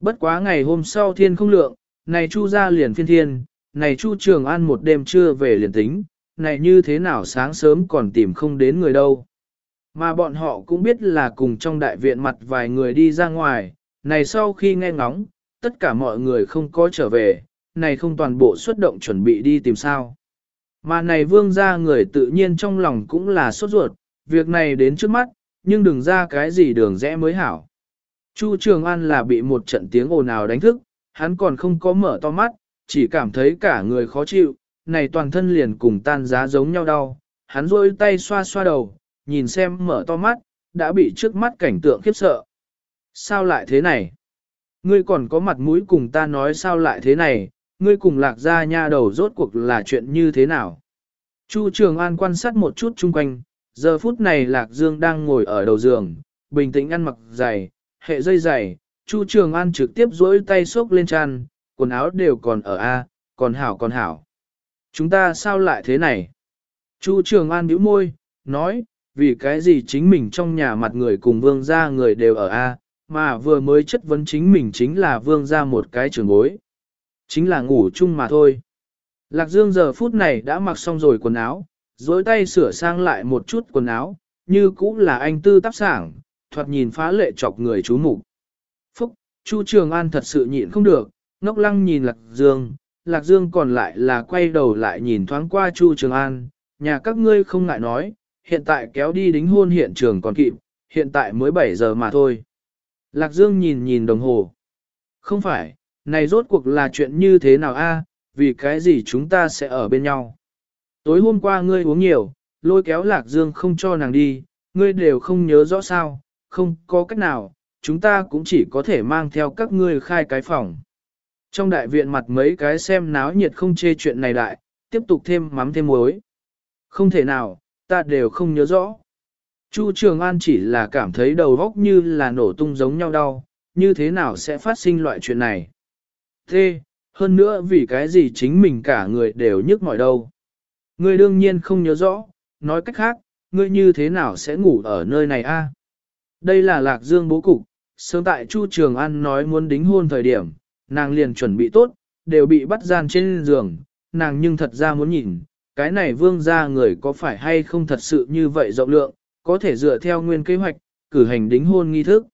Bất quá ngày hôm sau thiên không lượng, này Chu ra liền phiên thiên, này Chu Trường An một đêm chưa về liền tính, này như thế nào sáng sớm còn tìm không đến người đâu. Mà bọn họ cũng biết là cùng trong đại viện mặt vài người đi ra ngoài, này sau khi nghe ngóng, tất cả mọi người không có trở về, này không toàn bộ xuất động chuẩn bị đi tìm sao. Mà này vương ra người tự nhiên trong lòng cũng là sốt ruột, việc này đến trước mắt, nhưng đừng ra cái gì đường rẽ mới hảo. Chu Trường An là bị một trận tiếng ồn ào đánh thức, hắn còn không có mở to mắt, chỉ cảm thấy cả người khó chịu, này toàn thân liền cùng tan giá giống nhau đau. Hắn rôi tay xoa xoa đầu, nhìn xem mở to mắt, đã bị trước mắt cảnh tượng khiếp sợ. Sao lại thế này? Ngươi còn có mặt mũi cùng ta nói sao lại thế này, ngươi cùng lạc ra nha đầu rốt cuộc là chuyện như thế nào? Chu Trường An quan sát một chút chung quanh, giờ phút này Lạc Dương đang ngồi ở đầu giường, bình tĩnh ăn mặc dày, hệ dây dày, Chu Trường An trực tiếp duỗi tay xốc lên chăn, quần áo đều còn ở A, còn hảo còn hảo. Chúng ta sao lại thế này? Chu Trường An bĩu môi, nói, vì cái gì chính mình trong nhà mặt người cùng vương gia người đều ở A, mà vừa mới chất vấn chính mình chính là vương gia một cái trường bối. Chính là ngủ chung mà thôi. Lạc Dương giờ phút này đã mặc xong rồi quần áo, dối tay sửa sang lại một chút quần áo, như cũng là anh tư tác sảng, thoạt nhìn phá lệ chọc người chú mục. Phúc, Chu Trường An thật sự nhịn không được, ngốc lăng nhìn Lạc Dương, Lạc Dương còn lại là quay đầu lại nhìn thoáng qua Chu Trường An, nhà các ngươi không ngại nói, hiện tại kéo đi đính hôn hiện trường còn kịp, hiện tại mới 7 giờ mà thôi. Lạc Dương nhìn nhìn đồng hồ. Không phải, này rốt cuộc là chuyện như thế nào a? vì cái gì chúng ta sẽ ở bên nhau. Tối hôm qua ngươi uống nhiều, lôi kéo Lạc Dương không cho nàng đi, ngươi đều không nhớ rõ sao, không có cách nào, chúng ta cũng chỉ có thể mang theo các ngươi khai cái phòng. Trong đại viện mặt mấy cái xem náo nhiệt không chê chuyện này đại, tiếp tục thêm mắm thêm muối. Không thể nào, ta đều không nhớ rõ. Chu Trường An chỉ là cảm thấy đầu óc như là nổ tung giống nhau đau, như thế nào sẽ phát sinh loại chuyện này. Thế, hơn nữa vì cái gì chính mình cả người đều nhức mỏi đâu. Ngươi đương nhiên không nhớ rõ, nói cách khác, ngươi như thế nào sẽ ngủ ở nơi này a? Đây là Lạc Dương bố cục, sớm tại Chu Trường An nói muốn đính hôn thời điểm, nàng liền chuẩn bị tốt, đều bị bắt gian trên giường, nàng nhưng thật ra muốn nhìn, cái này vương gia người có phải hay không thật sự như vậy rộng lượng, có thể dựa theo nguyên kế hoạch, cử hành đính hôn nghi thức.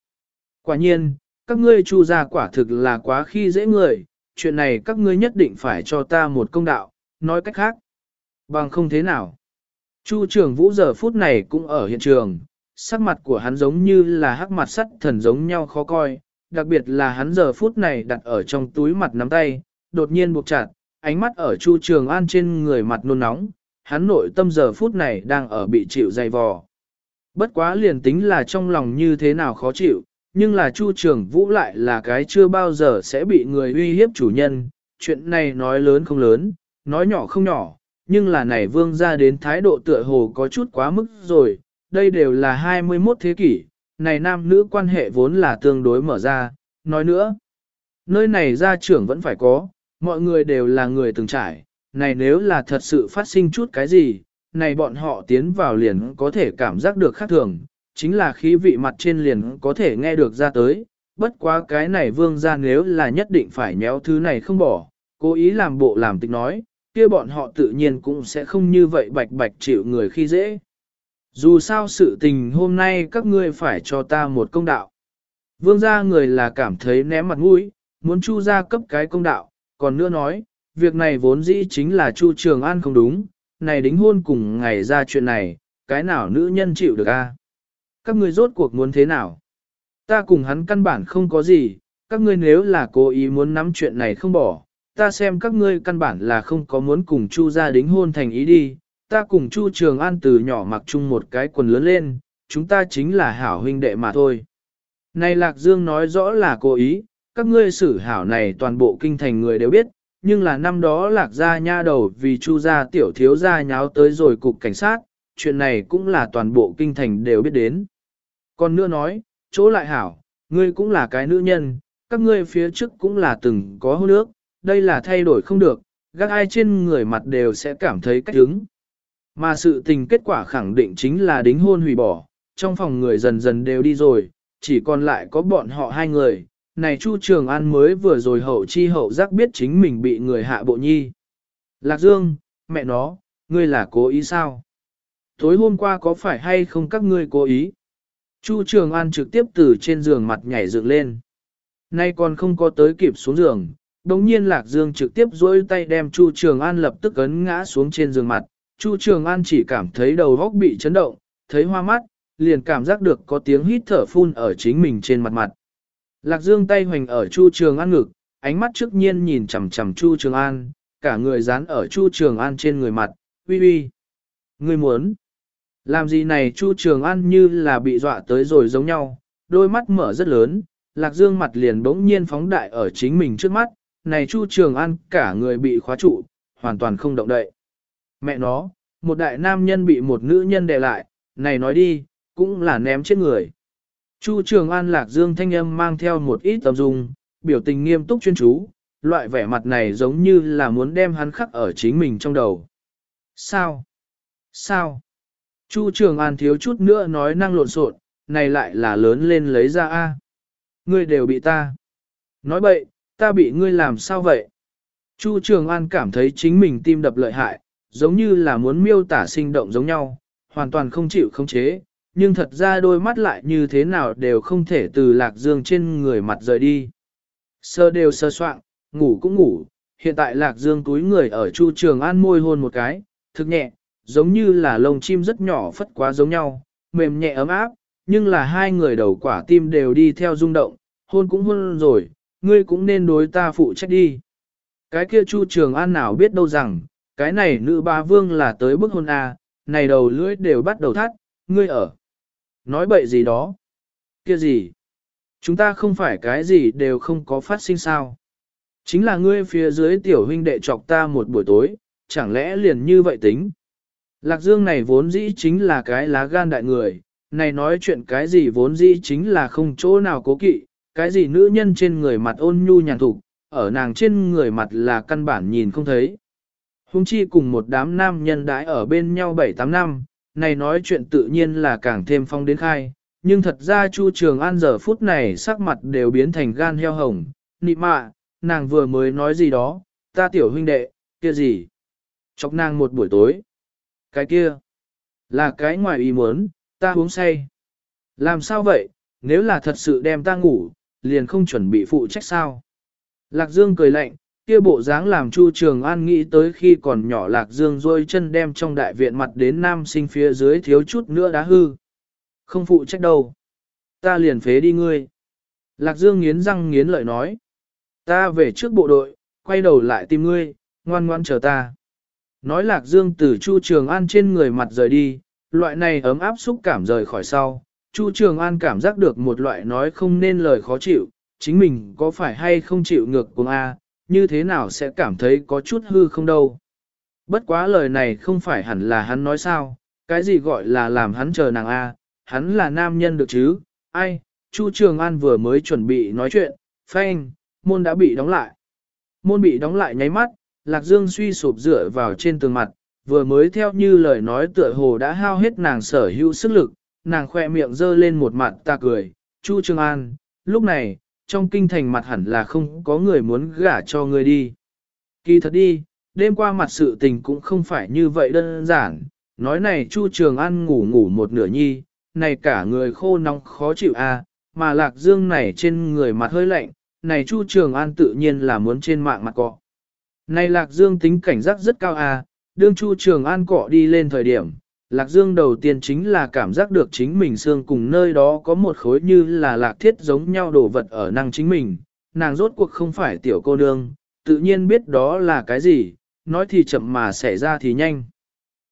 Quả nhiên, các ngươi chu gia quả thực là quá khi dễ người, chuyện này các ngươi nhất định phải cho ta một công đạo, nói cách khác. Bằng không thế nào. Chu trường vũ giờ phút này cũng ở hiện trường, sắc mặt của hắn giống như là hắc mặt sắt thần giống nhau khó coi, đặc biệt là hắn giờ phút này đặt ở trong túi mặt nắm tay, đột nhiên buộc chặt, ánh mắt ở Chu Trường An trên người mặt nôn nóng, hắn nội tâm giờ phút này đang ở bị chịu dày vò. Bất quá liền tính là trong lòng như thế nào khó chịu, nhưng là Chu Trường Vũ lại là cái chưa bao giờ sẽ bị người uy hiếp chủ nhân, chuyện này nói lớn không lớn, nói nhỏ không nhỏ, nhưng là này vương ra đến thái độ tựa hồ có chút quá mức rồi, đây đều là 21 thế kỷ, này nam nữ quan hệ vốn là tương đối mở ra, nói nữa, nơi này gia trưởng vẫn phải có, mọi người đều là người từng trải, này nếu là thật sự phát sinh chút cái gì, này bọn họ tiến vào liền có thể cảm giác được khác thường, chính là khí vị mặt trên liền có thể nghe được ra tới, bất quá cái này vương ra nếu là nhất định phải nhéo thứ này không bỏ, cố ý làm bộ làm tịch nói, kia bọn họ tự nhiên cũng sẽ không như vậy bạch bạch chịu người khi dễ. Dù sao sự tình hôm nay các ngươi phải cho ta một công đạo. Vương gia người là cảm thấy ném mặt mũi, muốn chu gia cấp cái công đạo, còn nữa nói, việc này vốn dĩ chính là chu trường an không đúng, này đính hôn cùng ngày ra chuyện này, cái nào nữ nhân chịu được a? Các ngươi rốt cuộc muốn thế nào? Ta cùng hắn căn bản không có gì, các ngươi nếu là cố ý muốn nắm chuyện này không bỏ, ta xem các ngươi căn bản là không có muốn cùng Chu gia đính hôn thành ý đi, ta cùng Chu Trường An từ nhỏ mặc chung một cái quần lớn lên, chúng ta chính là hảo huynh đệ mà thôi. Này Lạc Dương nói rõ là cố ý, các ngươi xử hảo này toàn bộ kinh thành người đều biết, nhưng là năm đó Lạc gia nha đầu vì Chu gia tiểu thiếu gia nháo tới rồi cục cảnh sát, chuyện này cũng là toàn bộ kinh thành đều biết đến. Còn nữa nói, chỗ lại hảo, ngươi cũng là cái nữ nhân, các ngươi phía trước cũng là từng có hôn nước, đây là thay đổi không được, gác ai trên người mặt đều sẽ cảm thấy cách hứng. Mà sự tình kết quả khẳng định chính là đính hôn hủy bỏ, trong phòng người dần dần đều đi rồi, chỉ còn lại có bọn họ hai người. Này Chu Trường An mới vừa rồi hậu chi hậu giác biết chính mình bị người hạ bộ nhi. Lạc Dương, mẹ nó, ngươi là cố ý sao? Tối hôm qua có phải hay không các ngươi cố ý? Chu Trường An trực tiếp từ trên giường mặt nhảy dựng lên. Nay còn không có tới kịp xuống giường, đồng nhiên Lạc Dương trực tiếp dối tay đem Chu Trường An lập tức ấn ngã xuống trên giường mặt, Chu Trường An chỉ cảm thấy đầu góc bị chấn động, thấy hoa mắt, liền cảm giác được có tiếng hít thở phun ở chính mình trên mặt mặt. Lạc Dương tay hoành ở Chu Trường An ngực, ánh mắt trước nhiên nhìn chằm chằm Chu Trường An, cả người dán ở Chu Trường An trên người mặt, uy uy. Ngươi muốn? Làm gì này Chu Trường An như là bị dọa tới rồi giống nhau, đôi mắt mở rất lớn, Lạc Dương mặt liền bỗng nhiên phóng đại ở chính mình trước mắt, này Chu Trường An cả người bị khóa trụ, hoàn toàn không động đậy. Mẹ nó, một đại nam nhân bị một nữ nhân đè lại, này nói đi, cũng là ném chết người. Chu Trường An Lạc Dương thanh âm mang theo một ít tầm dung, biểu tình nghiêm túc chuyên chú, loại vẻ mặt này giống như là muốn đem hắn khắc ở chính mình trong đầu. Sao? Sao? Chu Trường An thiếu chút nữa nói năng lộn xộn, này lại là lớn lên lấy ra A. Ngươi đều bị ta. Nói bậy, ta bị ngươi làm sao vậy? Chu Trường An cảm thấy chính mình tim đập lợi hại, giống như là muốn miêu tả sinh động giống nhau, hoàn toàn không chịu không chế, nhưng thật ra đôi mắt lại như thế nào đều không thể từ lạc dương trên người mặt rời đi. Sơ đều sơ soạn, ngủ cũng ngủ, hiện tại lạc dương túi người ở Chu Trường An môi hôn một cái, thực nhẹ, giống như là lông chim rất nhỏ phất quá giống nhau, mềm nhẹ ấm áp, nhưng là hai người đầu quả tim đều đi theo rung động, hôn cũng hôn rồi, ngươi cũng nên đối ta phụ trách đi. Cái kia Chu Trường An nào biết đâu rằng, cái này nữ ba vương là tới bức hôn A, này đầu lưỡi đều bắt đầu thắt, ngươi ở. Nói bậy gì đó. Kia gì? Chúng ta không phải cái gì đều không có phát sinh sao. Chính là ngươi phía dưới tiểu huynh đệ chọc ta một buổi tối, chẳng lẽ liền như vậy tính. Lạc Dương này vốn dĩ chính là cái lá gan đại người, này nói chuyện cái gì vốn dĩ chính là không chỗ nào cố kỵ, cái gì nữ nhân trên người mặt ôn nhu nhàn thục, ở nàng trên người mặt là căn bản nhìn không thấy. Hùng chi cùng một đám nam nhân đãi ở bên nhau 7-8 năm, này nói chuyện tự nhiên là càng thêm phong đến khai, nhưng thật ra Chu Trường An giờ phút này sắc mặt đều biến thành gan heo hồng, nị mạ, nàng vừa mới nói gì đó, ta tiểu huynh đệ, kia gì? Chọc nàng một buổi tối. Cái kia, là cái ngoài ý muốn, ta uống say. Làm sao vậy, nếu là thật sự đem ta ngủ, liền không chuẩn bị phụ trách sao? Lạc Dương cười lạnh, kia bộ dáng làm Chu Trường An nghĩ tới khi còn nhỏ Lạc Dương rôi chân đem trong đại viện mặt đến nam sinh phía dưới thiếu chút nữa đá hư. Không phụ trách đâu. Ta liền phế đi ngươi. Lạc Dương nghiến răng nghiến lợi nói. Ta về trước bộ đội, quay đầu lại tìm ngươi, ngoan ngoan chờ ta. Nói Lạc Dương từ Chu Trường An trên người mặt rời đi, loại này ấm áp xúc cảm rời khỏi sau. Chu Trường An cảm giác được một loại nói không nên lời khó chịu, chính mình có phải hay không chịu ngược cùng A, như thế nào sẽ cảm thấy có chút hư không đâu. Bất quá lời này không phải hẳn là hắn nói sao, cái gì gọi là làm hắn chờ nàng A, hắn là nam nhân được chứ, ai, Chu Trường An vừa mới chuẩn bị nói chuyện, phanh, môn đã bị đóng lại. Môn bị đóng lại nháy mắt, Lạc Dương suy sụp dựa vào trên tường mặt, vừa mới theo như lời nói tựa hồ đã hao hết nàng sở hữu sức lực, nàng khoe miệng dơ lên một mặt ta cười, Chu Trường An, lúc này, trong kinh thành mặt hẳn là không có người muốn gả cho người đi. Kỳ thật đi, đêm qua mặt sự tình cũng không phải như vậy đơn giản, nói này Chu Trường An ngủ ngủ một nửa nhi, này cả người khô nóng khó chịu a, à, mà Lạc Dương này trên người mặt hơi lạnh, này Chu Trường An tự nhiên là muốn trên mạng mặt cọ. Này Lạc Dương tính cảnh giác rất cao a, à, đương Chu Trường An cọ đi lên thời điểm, Lạc Dương đầu tiên chính là cảm giác được chính mình xương cùng nơi đó có một khối như là lạc thiết giống nhau đồ vật ở năng chính mình, nàng rốt cuộc không phải tiểu cô nương, tự nhiên biết đó là cái gì, nói thì chậm mà xảy ra thì nhanh.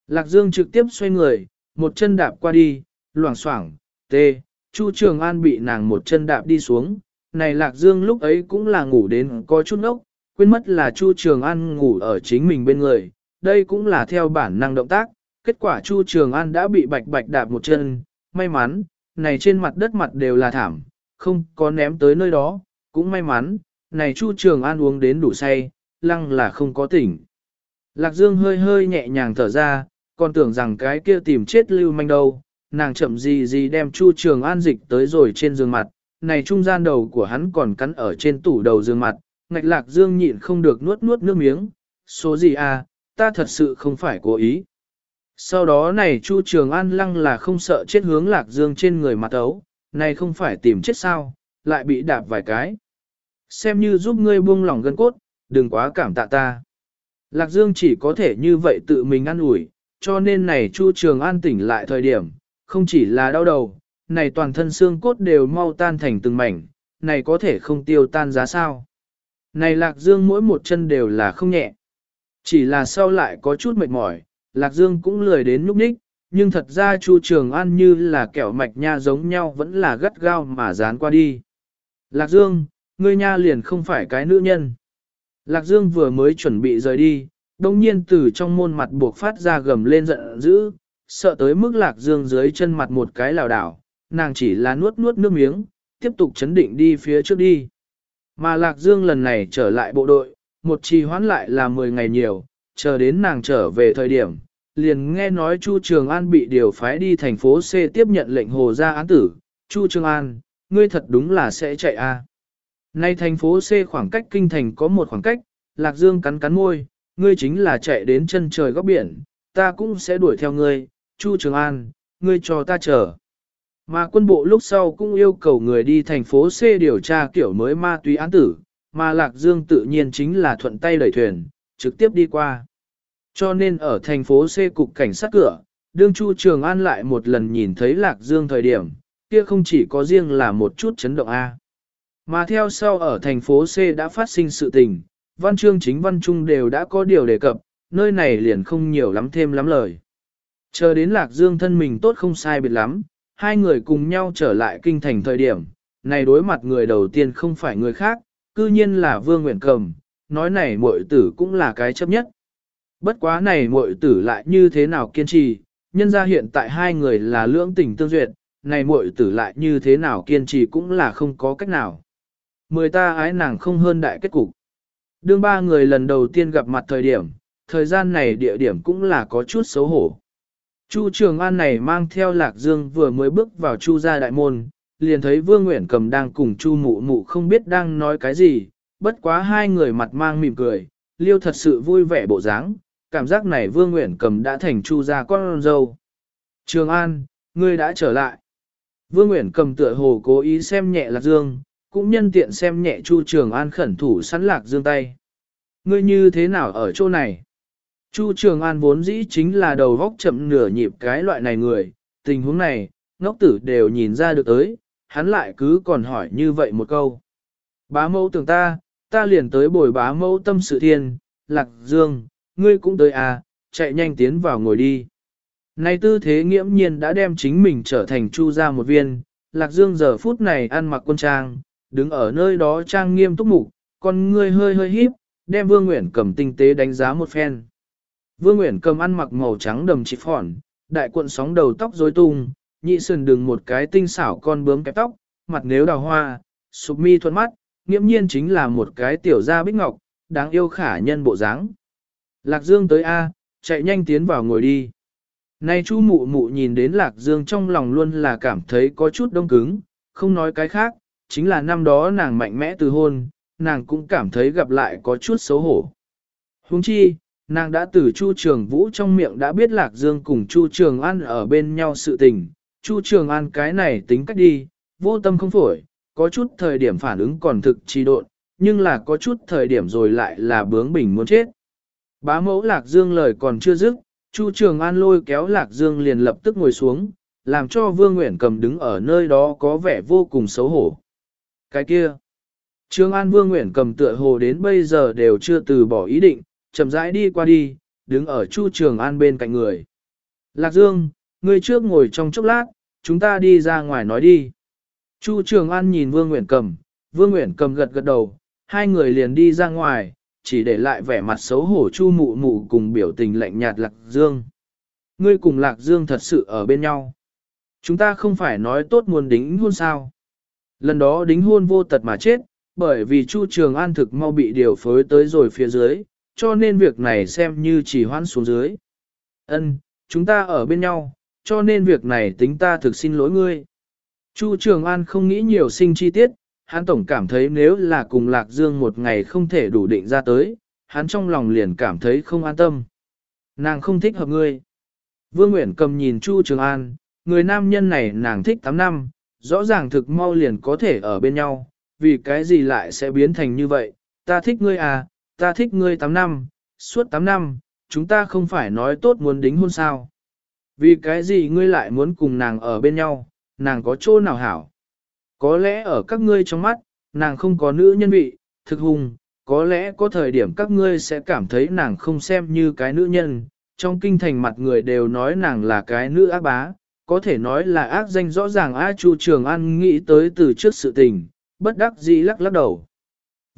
Lạc Dương trực tiếp xoay người, một chân đạp qua đi, loảng xoảng, tê, Chu Trường An bị nàng một chân đạp đi xuống, này Lạc Dương lúc ấy cũng là ngủ đến có chút ốc, quên mất là Chu Trường An ngủ ở chính mình bên người, đây cũng là theo bản năng động tác, kết quả Chu Trường An đã bị bạch bạch đạp một chân, may mắn, này trên mặt đất mặt đều là thảm, không có ném tới nơi đó, cũng may mắn, này Chu Trường An uống đến đủ say, lăng là không có tỉnh. Lạc Dương hơi hơi nhẹ nhàng thở ra, còn tưởng rằng cái kia tìm chết lưu manh đâu, nàng chậm gì gì đem Chu Trường An dịch tới rồi trên giường mặt, này trung gian đầu của hắn còn cắn ở trên tủ đầu giường mặt, ngạch Lạc Dương nhịn không được nuốt nuốt nước miếng, số gì à, ta thật sự không phải cố ý. Sau đó này Chu Trường An lăng là không sợ chết hướng Lạc Dương trên người mặt ấu, này không phải tìm chết sao, lại bị đạp vài cái. Xem như giúp ngươi buông lỏng gân cốt, đừng quá cảm tạ ta. Lạc Dương chỉ có thể như vậy tự mình ăn ủi, cho nên này Chu Trường An tỉnh lại thời điểm, không chỉ là đau đầu, này toàn thân xương cốt đều mau tan thành từng mảnh, này có thể không tiêu tan giá sao. Này Lạc Dương mỗi một chân đều là không nhẹ, chỉ là sau lại có chút mệt mỏi, Lạc Dương cũng lười đến nhúc nhích, nhưng thật ra Chu Trường An như là kẹo mạch nha giống nhau vẫn là gắt gao mà dán qua đi. Lạc Dương, ngươi nha liền không phải cái nữ nhân. Lạc Dương vừa mới chuẩn bị rời đi, đông nhiên từ trong môn mặt buộc phát ra gầm lên giận dữ, sợ tới mức Lạc Dương dưới chân mặt một cái lào đảo, nàng chỉ là nuốt nuốt nước miếng, tiếp tục chấn định đi phía trước đi. Mà Lạc Dương lần này trở lại bộ đội, một trì hoãn lại là 10 ngày nhiều, chờ đến nàng trở về thời điểm, liền nghe nói Chu Trường An bị điều phái đi thành phố C tiếp nhận lệnh hồ ra án tử. Chu Trường An, ngươi thật đúng là sẽ chạy a. À. Nay thành phố C khoảng cách kinh thành có một khoảng cách, Lạc Dương cắn cắn môi, ngươi chính là chạy đến chân trời góc biển, ta cũng sẽ đuổi theo ngươi, Chu Trường An, ngươi cho ta chờ. Mà quân bộ lúc sau cũng yêu cầu người đi thành phố C điều tra kiểu mới ma túy án tử, mà Lạc Dương tự nhiên chính là thuận tay đẩy thuyền, trực tiếp đi qua. Cho nên ở thành phố C cục cảnh sát cửa, đương Chu Trường An lại một lần nhìn thấy Lạc Dương thời điểm, kia không chỉ có riêng là một chút chấn động A. Mà theo sau ở thành phố C đã phát sinh sự tình, văn chương chính văn trung đều đã có điều đề cập, nơi này liền không nhiều lắm thêm lắm lời. Chờ đến Lạc Dương thân mình tốt không sai biệt lắm, hai người cùng nhau trở lại kinh thành thời điểm, này đối mặt người đầu tiên không phải người khác, cư nhiên là Vương Nguyện Cầm, nói này muội tử cũng là cái chấp nhất. Bất quá này muội tử lại như thế nào kiên trì, nhân ra hiện tại hai người là lưỡng tình tương duyệt, này muội tử lại như thế nào kiên trì cũng là không có cách nào. Mười ta ái nàng không hơn đại kết cục. Đương ba người lần đầu tiên gặp mặt thời điểm, thời gian này địa điểm cũng là có chút xấu hổ. Chu Trường An này mang theo Lạc Dương vừa mới bước vào Chu gia đại môn, liền thấy Vương Nguyễn Cầm đang cùng Chu Mụ Mụ không biết đang nói cái gì, bất quá hai người mặt mang mỉm cười, liêu thật sự vui vẻ bộ dáng, cảm giác này Vương Nguyễn Cầm đã thành Chu gia con dâu. Trường An, ngươi đã trở lại. Vương Nguyễn Cầm tựa hồ cố ý xem nhẹ Lạc Dương, cũng nhân tiện xem nhẹ Chu Trường An khẩn thủ sẵn Lạc Dương tay. Ngươi như thế nào ở chỗ này? Chu Trường An vốn dĩ chính là đầu vóc chậm nửa nhịp cái loại này người, tình huống này, ngốc tử đều nhìn ra được tới, hắn lại cứ còn hỏi như vậy một câu. Bá mẫu tưởng ta, ta liền tới bồi bá mẫu tâm sự thiên, lạc dương, ngươi cũng tới à, chạy nhanh tiến vào ngồi đi. Này tư thế nghiễm nhiên đã đem chính mình trở thành chu gia một viên, lạc dương giờ phút này ăn mặc quân trang, đứng ở nơi đó trang nghiêm túc mục, còn ngươi hơi hơi híp, đem vương nguyện cầm tinh tế đánh giá một phen. Vương Nguyễn cầm ăn mặc màu trắng đầm chỉ phỏn, đại cuộn sóng đầu tóc rối tung, nhị sườn đường một cái tinh xảo con bướm kẹp tóc, mặt nếu đào hoa, sụp mi thuận mắt, nghiễm nhiên chính là một cái tiểu gia bích ngọc, đáng yêu khả nhân bộ dáng. Lạc Dương tới A, chạy nhanh tiến vào ngồi đi. Nay chu mụ mụ nhìn đến Lạc Dương trong lòng luôn là cảm thấy có chút đông cứng, không nói cái khác, chính là năm đó nàng mạnh mẽ từ hôn, nàng cũng cảm thấy gặp lại có chút xấu hổ. Huống chi, nàng đã từ Chu Trường Vũ trong miệng đã biết Lạc Dương cùng Chu Trường An ở bên nhau sự tình. Chu Trường An cái này tính cách đi, vô tâm không phổi, có chút thời điểm phản ứng còn thực trì độn, nhưng là có chút thời điểm rồi lại là bướng bỉnh muốn chết. Bá mẫu Lạc Dương lời còn chưa dứt, Chu Trường An lôi kéo Lạc Dương liền lập tức ngồi xuống, làm cho Vương Nguyễn cầm đứng ở nơi đó có vẻ vô cùng xấu hổ. Cái kia, Trường An Vương Nguyễn cầm tựa hồ đến bây giờ đều chưa từ bỏ ý định, chậm rãi đi qua đi, đứng ở Chu Trường An bên cạnh người. Lạc Dương, ngươi trước ngồi trong chốc lát, chúng ta đi ra ngoài nói đi. Chu Trường An nhìn Vương Nguyễn Cầm, Vương Nguyễn Cầm gật gật đầu, hai người liền đi ra ngoài, chỉ để lại vẻ mặt xấu hổ Chu Mụ Mụ cùng biểu tình lạnh nhạt Lạc Dương. Ngươi cùng Lạc Dương thật sự ở bên nhau. Chúng ta không phải nói tốt muốn đính hôn sao. Lần đó đính hôn vô tật mà chết, bởi vì Chu Trường An thực mau bị điều phối tới rồi phía dưới, cho nên việc này xem như chỉ hoãn xuống dưới. Ân, chúng ta ở bên nhau, cho nên việc này tính ta thực xin lỗi ngươi. Chu Trường An không nghĩ nhiều sinh chi tiết, hắn tổng cảm thấy nếu là cùng Lạc Dương một ngày không thể đủ định ra tới, hắn trong lòng liền cảm thấy không an tâm. Nàng không thích hợp ngươi. Vương Nguyễn cầm nhìn Chu Trường An, người nam nhân này nàng thích 8 năm, rõ ràng thực mau liền có thể ở bên nhau, vì cái gì lại sẽ biến thành như vậy, ta thích ngươi à, ta thích ngươi 8 năm, suốt 8 năm, chúng ta không phải nói tốt muốn đính hôn sao. Vì cái gì ngươi lại muốn cùng nàng ở bên nhau, nàng có chỗ nào hảo. Có lẽ ở các ngươi trong mắt, nàng không có nữ nhân vị, thực hùng, có lẽ có thời điểm các ngươi sẽ cảm thấy nàng không xem như cái nữ nhân, trong kinh thành mặt người đều nói nàng là cái nữ ác bá, có thể nói là ác danh rõ ràng A Chu Trường An nghĩ tới từ trước sự tình, bất đắc dĩ lắc lắc đầu.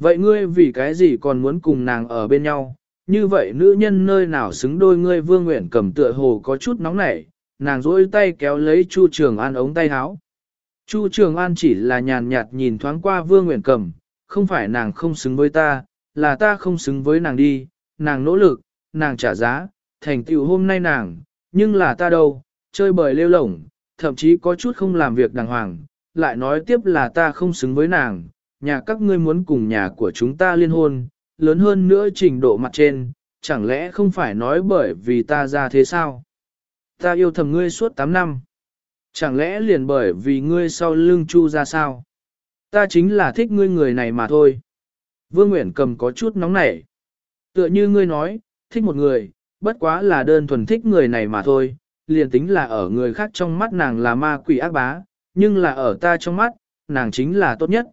Vậy ngươi vì cái gì còn muốn cùng nàng ở bên nhau? Như vậy nữ nhân nơi nào xứng đôi ngươi vương nguyện cầm tựa hồ có chút nóng nảy, nàng rỗi tay kéo lấy Chu Trường An ống tay áo. Chu Trường An chỉ là nhàn nhạt nhìn thoáng qua vương Nguyễn Cẩm, không phải nàng không xứng với ta, là ta không xứng với nàng đi, nàng nỗ lực, nàng trả giá, thành tựu hôm nay nàng, nhưng là ta đâu, chơi bời lêu lổng, thậm chí có chút không làm việc đàng hoàng, lại nói tiếp là ta không xứng với nàng, nhà các ngươi muốn cùng nhà của chúng ta liên hôn, lớn hơn nữa trình độ mặt trên, chẳng lẽ không phải nói bởi vì ta ra thế sao? Ta yêu thầm ngươi suốt 8 năm. Chẳng lẽ liền bởi vì ngươi sau lưng chu ra sao? Ta chính là thích ngươi người này mà thôi. Vương Nguyễn cầm có chút nóng nảy. Tựa như ngươi nói, thích một người, bất quá là đơn thuần thích người này mà thôi, liền tính là ở người khác trong mắt nàng là ma quỷ ác bá, nhưng là ở ta trong mắt, nàng chính là tốt nhất.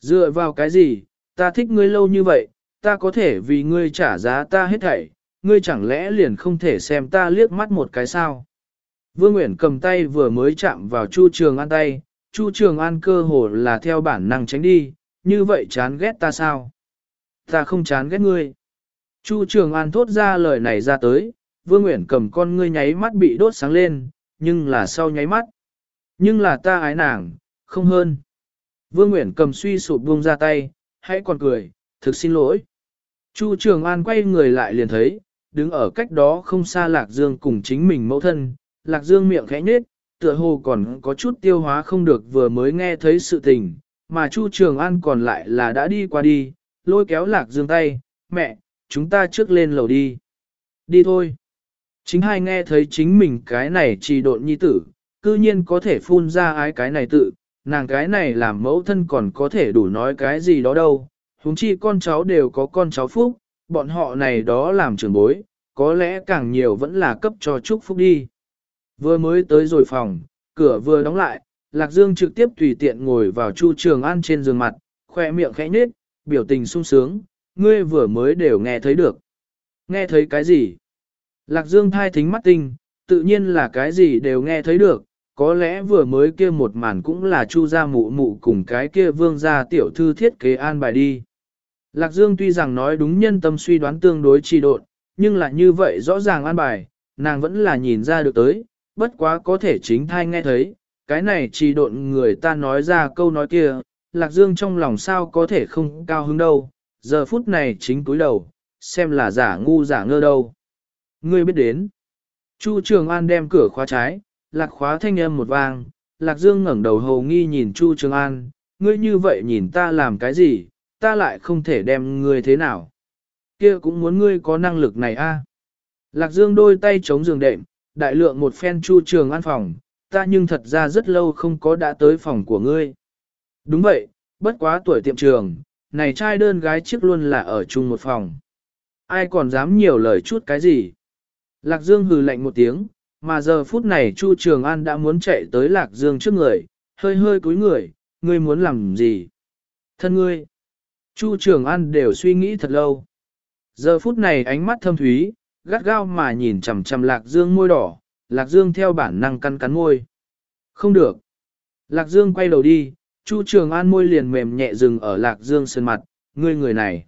Dựa vào cái gì, ta thích ngươi lâu như vậy, ta có thể vì ngươi trả giá ta hết thảy, ngươi chẳng lẽ liền không thể xem ta liếc mắt một cái sao? Vương Nguyễn cầm tay vừa mới chạm vào Chu Trường An tay, Chu Trường An cơ hồ là theo bản năng tránh đi, như vậy chán ghét ta sao? Ta không chán ghét ngươi. Chu Trường An thốt ra lời này ra tới, Vương Nguyễn cầm con ngươi nháy mắt bị đốt sáng lên, nhưng là sau nháy mắt. Nhưng là ta ái nàng, không hơn. Vương Nguyễn cầm suy sụp buông ra tay, hãy còn cười, thực xin lỗi. Chu Trường An quay người lại liền thấy, đứng ở cách đó không xa Lạc Dương cùng chính mình mẫu thân, Lạc Dương miệng khẽ nhếch, tựa hồ còn có chút tiêu hóa không được vừa mới nghe thấy sự tình, mà Chu Trường An còn lại là đã đi qua đi, lôi kéo Lạc Dương tay, mẹ, chúng ta trước lên lầu đi. Đi thôi. Chính hai nghe thấy chính mình cái này trì độn nhi tử, cư nhiên có thể phun ra ái cái này tự, nàng cái này làm mẫu thân còn có thể đủ nói cái gì đó đâu, huống chi con cháu đều có con cháu phúc, bọn họ này đó làm trưởng bối, có lẽ càng nhiều vẫn là cấp cho chúc phúc đi. Vừa mới tới rồi phòng, cửa vừa đóng lại, Lạc Dương trực tiếp tùy tiện ngồi vào Chu Trường An trên giường mặt, khoe miệng khẽ nhếch, biểu tình sung sướng, ngươi vừa mới đều nghe thấy được. Nghe thấy cái gì? Lạc Dương thai thính mắt tinh, tự nhiên là cái gì đều nghe thấy được, có lẽ vừa mới kia một màn cũng là chu gia mụ mụ cùng cái kia vương gia tiểu thư thiết kế an bài đi. Lạc Dương tuy rằng nói đúng nhân tâm suy đoán tương đối trì độn, nhưng là như vậy rõ ràng an bài, nàng vẫn là nhìn ra được tới, bất quá có thể chính thai nghe thấy, cái này trì độn người ta nói ra câu nói kia, Lạc Dương trong lòng sao có thể không cao hứng đâu, giờ phút này chính cúi đầu, xem là giả ngu giả ngơ đâu. Ngươi biết đến. Chu Trường An đem cửa khóa trái, lạc khóa thanh âm một vang, lạc dương ngẩng đầu hầu nghi nhìn Chu Trường An, ngươi như vậy nhìn ta làm cái gì, ta lại không thể đem ngươi thế nào. Kia cũng muốn ngươi có năng lực này a. À. Lạc dương đôi tay chống giường đệm, đại lượng một phen Chu Trường An phòng, ta nhưng thật ra rất lâu không có đã tới phòng của ngươi. Đúng vậy, bất quá tuổi tiệm trường, này trai đơn gái chiếc luôn là ở chung một phòng. Ai còn dám nhiều lời chút cái gì? Lạc Dương hừ lạnh một tiếng, mà giờ phút này Chu Trường An đã muốn chạy tới Lạc Dương trước người, hơi hơi cúi người, ngươi muốn làm gì? Thân ngươi! Chu Trường An đều suy nghĩ thật lâu. Giờ phút này ánh mắt thâm thúy, gắt gao mà nhìn chằm chằm Lạc Dương môi đỏ, Lạc Dương theo bản năng cắn cắn môi. Không được. Lạc Dương quay đầu đi, Chu Trường An môi liền mềm nhẹ dừng ở Lạc Dương sơn mặt, ngươi người này.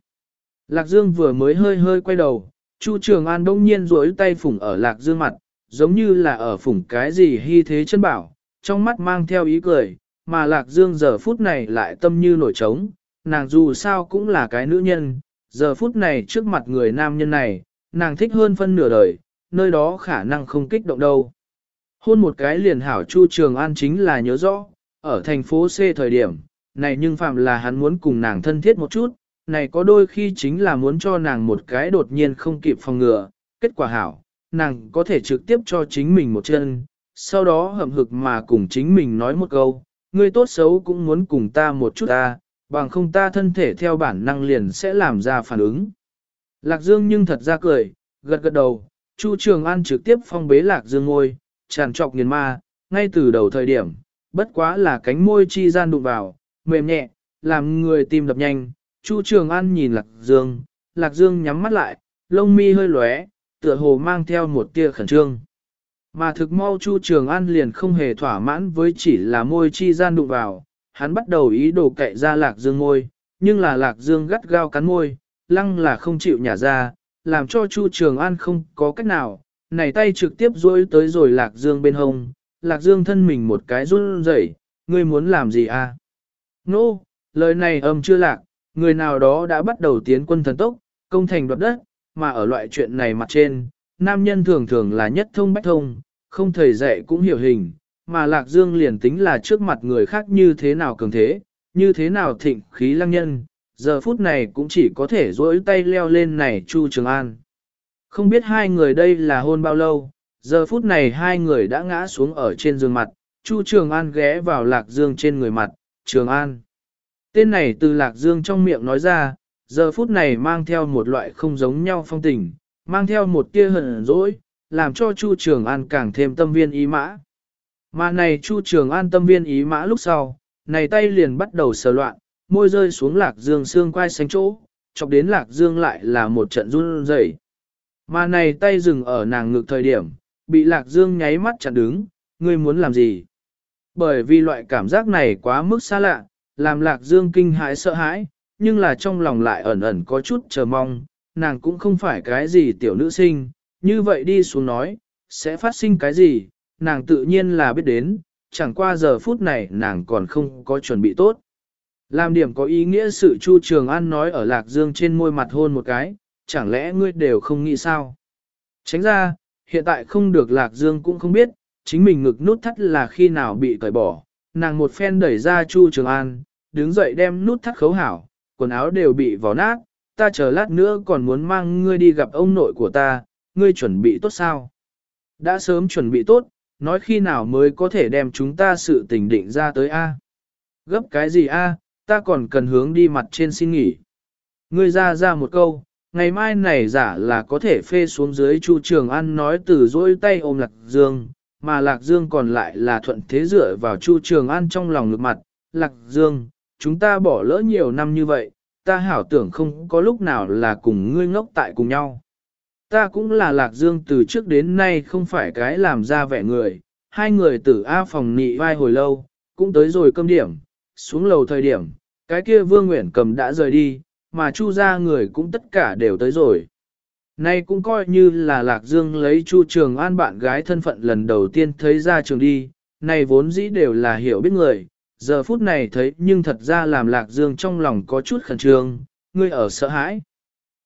Lạc Dương vừa mới hơi hơi quay đầu, Chu Trường An đông nhiên duỗi tay phủng ở Lạc Dương mặt, giống như là ở phủng cái gì hy thế chân bảo, trong mắt mang theo ý cười, mà Lạc Dương giờ phút này lại tâm như nổi trống, nàng dù sao cũng là cái nữ nhân, giờ phút này trước mặt người nam nhân này, nàng thích hơn phân nửa đời, nơi đó khả năng không kích động đâu. Hôn một cái liền hảo Chu Trường An chính là nhớ rõ, ở thành phố C thời điểm, này nhưng phạm là hắn muốn cùng nàng thân thiết một chút, này có đôi khi chính là muốn cho nàng một cái đột nhiên không kịp phòng ngừa, kết quả hảo, nàng có thể trực tiếp cho chính mình một chân, sau đó hậm hực mà cùng chính mình nói một câu, ngươi tốt xấu cũng muốn cùng ta một chút ta, bằng không ta thân thể theo bản năng liền sẽ làm ra phản ứng. Lạc Dương nhưng thật ra cười, gật gật đầu, Chu Trường An trực tiếp phong bế Lạc Dương ngôi, tràn trọc nghiền ma, ngay từ đầu thời điểm, bất quá là cánh môi chi gian đụng vào, mềm nhẹ, làm người tim đập nhanh, Chu Trường An nhìn Lạc Dương, Lạc Dương nhắm mắt lại, lông mi hơi lóe, tựa hồ mang theo một tia khẩn trương. Mà thực mau Chu Trường An liền không hề thỏa mãn với chỉ là môi chi gian đụng vào, hắn bắt đầu ý đồ cậy ra Lạc Dương ngôi, nhưng là Lạc Dương gắt gao cắn môi, lăng là không chịu nhả ra, làm cho Chu Trường An không có cách nào, này tay trực tiếp duỗi tới rồi Lạc Dương bên hông, Lạc Dương thân mình một cái run rẩy, ngươi muốn làm gì à? Nô, no, lời này âm chưa lạc, người nào đó đã bắt đầu tiến quân thần tốc, công thành đoạt đất, mà ở loại chuyện này mặt trên, nam nhân thường thường là nhất thông bách thông, không thầy dạy cũng hiểu hình, mà Lạc Dương liền tính là trước mặt người khác như thế nào cường thế, như thế nào thịnh khí lăng nhân, giờ phút này cũng chỉ có thể duỗi tay leo lên này Chu Trường An. Không biết hai người đây là hôn bao lâu, giờ phút này hai người đã ngã xuống ở trên giường mặt, Chu Trường An ghé vào Lạc Dương trên người mặt, Trường An. Tên này từ Lạc Dương trong miệng nói ra, giờ phút này mang theo một loại không giống nhau phong tình, mang theo một tia hận dỗi, làm cho Chu Trường An càng thêm tâm viên ý mã. Mà này Chu Trường An tâm viên ý mã lúc sau, này tay liền bắt đầu sờ loạn, môi rơi xuống lạc dương xương quai xanh chỗ, chọc đến lạc dương lại là một trận run rẩy. Mà này tay dừng ở nàng ngực thời điểm, bị lạc dương nháy mắt chặn đứng, ngươi muốn làm gì? Bởi vì loại cảm giác này quá mức xa lạ, làm lạc dương kinh hãi sợ hãi, nhưng là trong lòng lại ẩn ẩn có chút chờ mong, nàng cũng không phải cái gì tiểu nữ sinh, như vậy đi xuống nói, sẽ phát sinh cái gì, nàng tự nhiên là biết đến, chẳng qua giờ phút này nàng còn không có chuẩn bị tốt. Làm điểm có ý nghĩa sự Chu Trường An nói ở Lạc Dương trên môi mặt hôn một cái, chẳng lẽ ngươi đều không nghĩ sao? Tránh ra, hiện tại không được Lạc Dương cũng không biết, chính mình ngực nút thắt là khi nào bị cởi bỏ. Nàng một phen đẩy ra Chu Trường An, đứng dậy đem nút thắt khấu hảo, quần áo đều bị vò nát, ta chờ lát nữa còn muốn mang ngươi đi gặp ông nội của ta, ngươi chuẩn bị tốt sao? Đã sớm chuẩn bị tốt, nói khi nào mới có thể đem chúng ta sự tình định ra tới A. Gấp cái gì A, ta còn cần hướng đi mặt trên xin nghỉ. Ngươi ra ra một câu, ngày mai này giả là có thể phê xuống dưới Chu Trường An nói từ dỗi tay ôm Lạc Dương, mà Lạc Dương còn lại là thuận thế dựa vào Chu Trường An trong lòng ngược mặt. Lạc Dương, chúng ta bỏ lỡ nhiều năm như vậy, ta hảo tưởng không có lúc nào là cùng ngươi ngốc tại cùng nhau. Ta cũng là Lạc Dương từ trước đến nay không phải cái làm ra vẻ người, hai người từ A phòng nị vai hồi lâu, cũng tới rồi cơm điểm, xuống lầu thời điểm, cái kia Vương nguyện Cầm đã rời đi, mà Chu ra người cũng tất cả đều tới rồi. Nay cũng coi như là Lạc Dương lấy Chu Trường An bạn gái thân phận lần đầu tiên thấy ra trường đi, này vốn dĩ đều là hiểu biết người, giờ phút này thấy nhưng thật ra làm Lạc Dương trong lòng có chút khẩn trương, ngươi ở sợ hãi.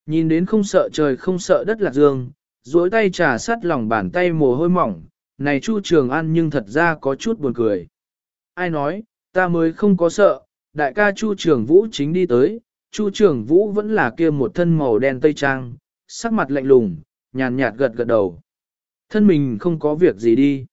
Nhìn đến không sợ trời không sợ đất Lạc Dương, duỗi tay trà sắt lòng bàn tay mồ hôi mỏng, này Chu Trường An nhưng thật ra có chút buồn cười. Ai nói, ta mới không có sợ, đại ca Chu Trường Vũ chính đi tới, Chu Trường Vũ vẫn là kia một thân màu đen tây trang, sắc mặt lạnh lùng, nhàn nhạt gật gật đầu. Thân mình không có việc gì đi.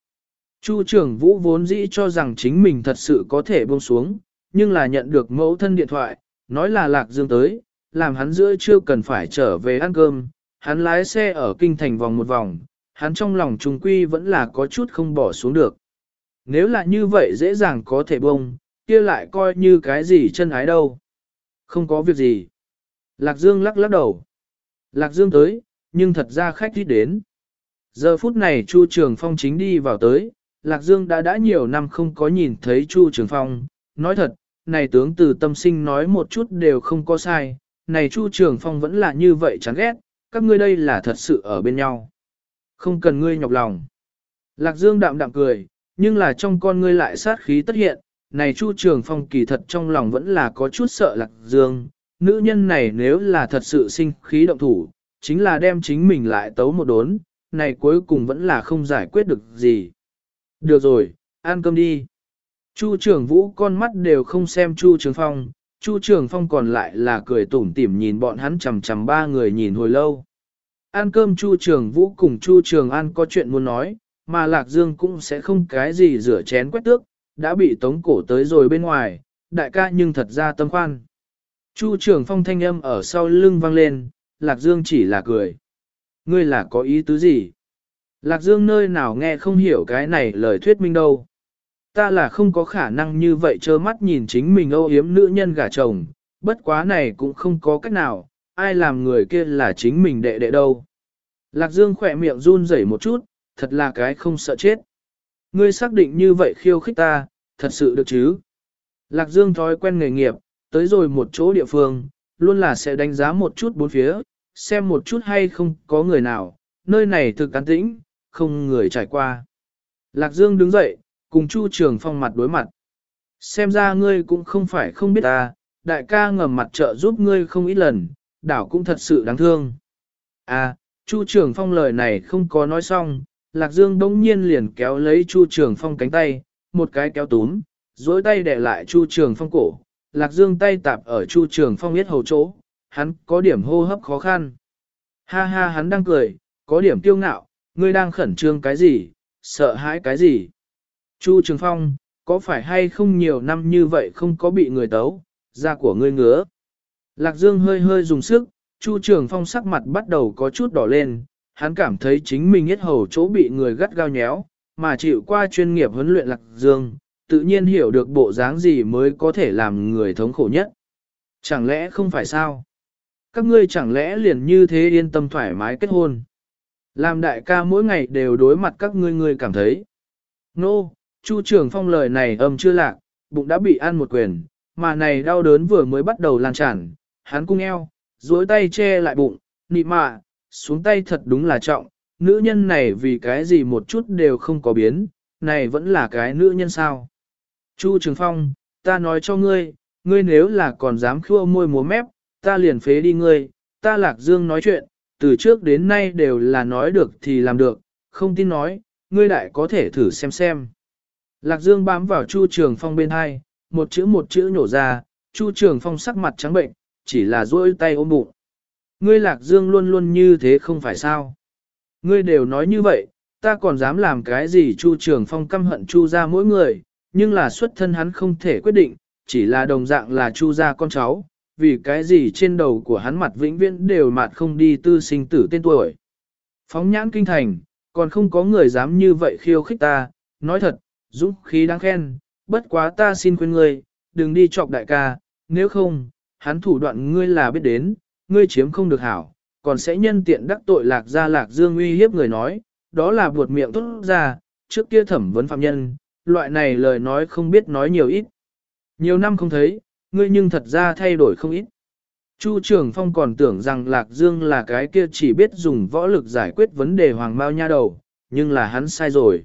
Chu Trường Vũ vốn dĩ cho rằng chính mình thật sự có thể buông xuống, nhưng là nhận được mẫu thân điện thoại, nói là Lạc Dương tới, làm hắn giữa chưa cần phải trở về ăn cơm, hắn lái xe ở kinh thành vòng một vòng, hắn trong lòng trung quy vẫn là có chút không bỏ xuống được. Nếu là như vậy dễ dàng có thể bông, kia lại coi như cái gì chân ái đâu. Không có việc gì. Lạc Dương lắc lắc đầu. Lạc Dương tới, nhưng thật ra khách thích đến. Giờ phút này Chu Trường Phong chính đi vào tới, Lạc Dương đã đã nhiều năm không có nhìn thấy Chu Trường Phong. Nói thật, này tướng từ tâm sinh nói một chút đều không có sai, này Chu Trường Phong vẫn là như vậy chán ghét, các ngươi đây là thật sự ở bên nhau. Không cần ngươi nhọc lòng. Lạc Dương đạm đạm cười, nhưng là trong con ngươi lại sát khí tất hiện, này Chu Trường Phong kỳ thật trong lòng vẫn là có chút sợ Lạc Dương, nữ nhân này nếu là thật sự sinh khí động thủ, chính là đem chính mình lại tấu một đốn, này cuối cùng vẫn là không giải quyết được gì. Được rồi, ăn cơm đi. Chu Trường Vũ con mắt đều không xem Chu Trường Phong, Chu Trường Phong còn lại là cười tủm tỉm nhìn bọn hắn chằm chằm ba người nhìn hồi lâu. Ăn cơm Chu Trường Vũ cùng Chu Trường An có chuyện muốn nói, mà Lạc Dương cũng sẽ không cái gì rửa chén quét tước, đã bị tống cổ tới rồi bên ngoài, đại ca nhưng thật ra tâm khoan. Chu Trường Phong thanh âm ở sau lưng vang lên, Lạc Dương chỉ là cười. Ngươi là có ý tứ gì? Lạc Dương nơi nào nghe không hiểu cái này lời thuyết minh đâu. Ta là không có khả năng như vậy trơ mắt nhìn chính mình âu yếm nữ nhân gả chồng, bất quá này cũng không có cách nào, ai làm người kia là chính mình đệ đệ đâu. Lạc Dương khỏe miệng run rẩy một chút, thật là cái không sợ chết. Ngươi xác định như vậy khiêu khích ta, thật sự được chứ? Lạc Dương thói quen nghề nghiệp, tới rồi một chỗ địa phương, luôn là sẽ đánh giá một chút bốn phía, xem một chút hay không có người nào, nơi này thực an tĩnh, không người trải qua. Lạc Dương đứng dậy, cùng Chu Trường Phong mặt đối mặt. Xem ra ngươi cũng không phải không biết ta, đại ca ngầm mặt trợ giúp ngươi không ít lần, đảo cũng thật sự đáng thương. À, Chu Trường Phong lời này không có nói xong, Lạc Dương đống nhiên liền kéo lấy Chu Trường Phong cánh tay, một cái kéo túm, dối tay để lại Chu Trường Phong cổ. Lạc Dương tay tạp ở Chu Trường Phong biết hầu chỗ, hắn có điểm hô hấp khó khăn. Ha ha hắn đang cười, có điểm tiêu ngạo, ngươi đang khẩn trương cái gì, sợ hãi cái gì. Chu Trường Phong, có phải hay không nhiều năm như vậy không có bị người tấu, da của ngươi ngứa. Lạc Dương hơi hơi dùng sức, Chu Trường Phong sắc mặt bắt đầu có chút đỏ lên, hắn cảm thấy chính mình hết hầu chỗ bị người gắt gao nhéo, mà chịu qua chuyên nghiệp huấn luyện lạc dương, tự nhiên hiểu được bộ dáng gì mới có thể làm người thống khổ nhất. Chẳng lẽ không phải sao? Các ngươi chẳng lẽ liền như thế yên tâm thoải mái kết hôn? Làm đại ca mỗi ngày đều đối mặt các ngươi ngươi cảm thấy. Nô, no, Chu Trường phong lời này âm chưa lạc, bụng đã bị ăn một quyền, mà này đau đớn vừa mới bắt đầu lan tràn, hắn cung eo, duỗi tay che lại bụng, nị mạ, xuống tay thật đúng là trọng, nữ nhân này vì cái gì một chút đều không có biến, này vẫn là cái nữ nhân sao. Chu Trường Phong, ta nói cho ngươi, ngươi nếu là còn dám khua môi múa mép, ta liền phế đi ngươi, ta lạc dương nói chuyện, từ trước đến nay đều là nói được thì làm được, không tin nói, ngươi đại có thể thử xem xem. Lạc dương bám vào Chu Trường Phong bên hai, một chữ một chữ nhổ ra, Chu Trường Phong sắc mặt trắng bệnh, chỉ là duỗi tay ôm bụng. Ngươi lạc dương luôn luôn như thế không phải sao. Ngươi đều nói như vậy, ta còn dám làm cái gì Chu Trường Phong căm hận Chu ra mỗi người, nhưng là xuất thân hắn không thể quyết định, chỉ là đồng dạng là Chu ra con cháu, vì cái gì trên đầu của hắn mặt vĩnh viễn đều mặt không đi tư sinh tử tên tuổi. Phóng nhãn kinh thành, còn không có người dám như vậy khiêu khích ta, nói thật, dũng khí đáng khen, bất quá ta xin khuyên ngươi, đừng đi chọc đại ca, nếu không, hắn thủ đoạn ngươi là biết đến, ngươi chiếm không được hảo, còn sẽ nhân tiện đắc tội lạc ra lạc dương uy hiếp người nói, đó là buột miệng tốt ra, trước kia thẩm vấn phạm nhân, loại này lời nói không biết nói nhiều ít. Nhiều năm không thấy, ngươi nhưng thật ra thay đổi không ít. Chu Trường Phong còn tưởng rằng Lạc Dương là cái kia chỉ biết dùng võ lực giải quyết vấn đề hoàng bao nha đầu, nhưng là hắn sai rồi.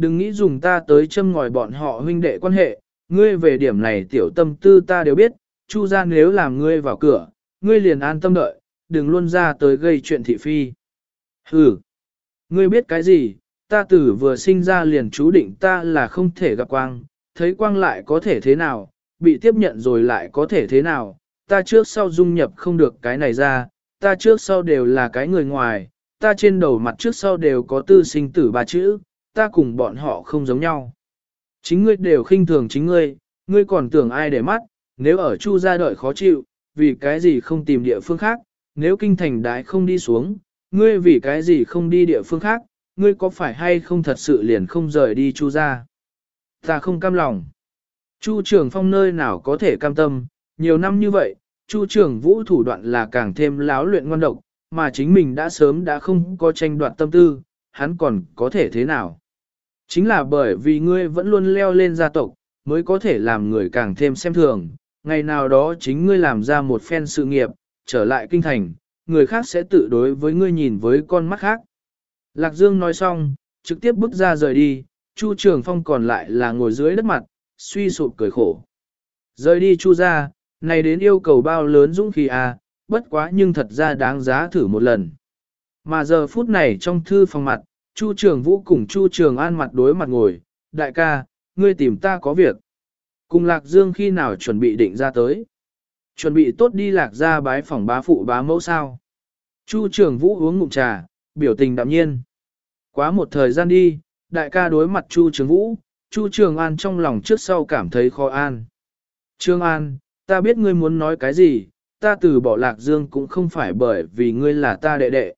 Đừng nghĩ dùng ta tới châm ngòi bọn họ huynh đệ quan hệ, ngươi về điểm này tiểu tâm tư ta đều biết, Chu ra nếu làm ngươi vào cửa, ngươi liền an tâm đợi, đừng luôn ra tới gây chuyện thị phi. Hừ, ngươi biết cái gì, ta tử vừa sinh ra liền chú định ta là không thể gặp quang, thấy quang lại có thể thế nào, bị tiếp nhận rồi lại có thể thế nào, ta trước sau dung nhập không được cái này ra, ta trước sau đều là cái người ngoài, ta trên đầu mặt trước sau đều có tư sinh tử ba chữ, ta cùng bọn họ không giống nhau. Chính ngươi đều khinh thường chính ngươi, ngươi còn tưởng ai để mắt, nếu ở chu gia đợi khó chịu, vì cái gì không tìm địa phương khác, nếu kinh thành đại không đi xuống, ngươi vì cái gì không đi địa phương khác, ngươi có phải hay không thật sự liền không rời đi chu gia. Ta không cam lòng. Chu trưởng phong nơi nào có thể cam tâm, nhiều năm như vậy, chu trưởng vũ thủ đoạn là càng thêm láo luyện ngoan độc, mà chính mình đã sớm đã không có tranh đoạt tâm tư, hắn còn có thể thế nào. Chính là bởi vì ngươi vẫn luôn leo lên gia tộc, mới có thể làm người càng thêm xem thường, ngày nào đó chính ngươi làm ra một phen sự nghiệp, trở lại kinh thành, người khác sẽ tự đối với ngươi nhìn với con mắt khác. Lạc Dương nói xong, trực tiếp bước ra rời đi, Chu Trường Phong còn lại là ngồi dưới đất mặt, suy sụp cười khổ. Rời đi Chu ra, này đến yêu cầu bao lớn dũng khí à, bất quá nhưng thật ra đáng giá thử một lần. Mà giờ phút này trong thư phòng mặt, Chu Trường Vũ cùng Chu Trường An mặt đối mặt ngồi, đại ca, ngươi tìm ta có việc. Cùng Lạc Dương khi nào chuẩn bị định ra tới. Chuẩn bị tốt đi Lạc ra bái phòng bá phụ bá mẫu sao. Chu Trường Vũ uống ngụm trà, biểu tình đạm nhiên. Quá một thời gian đi, đại ca đối mặt Chu Trường Vũ, Chu Trường An trong lòng trước sau cảm thấy khó an. Trường An, ta biết ngươi muốn nói cái gì, ta từ bỏ Lạc Dương cũng không phải bởi vì ngươi là ta đệ đệ.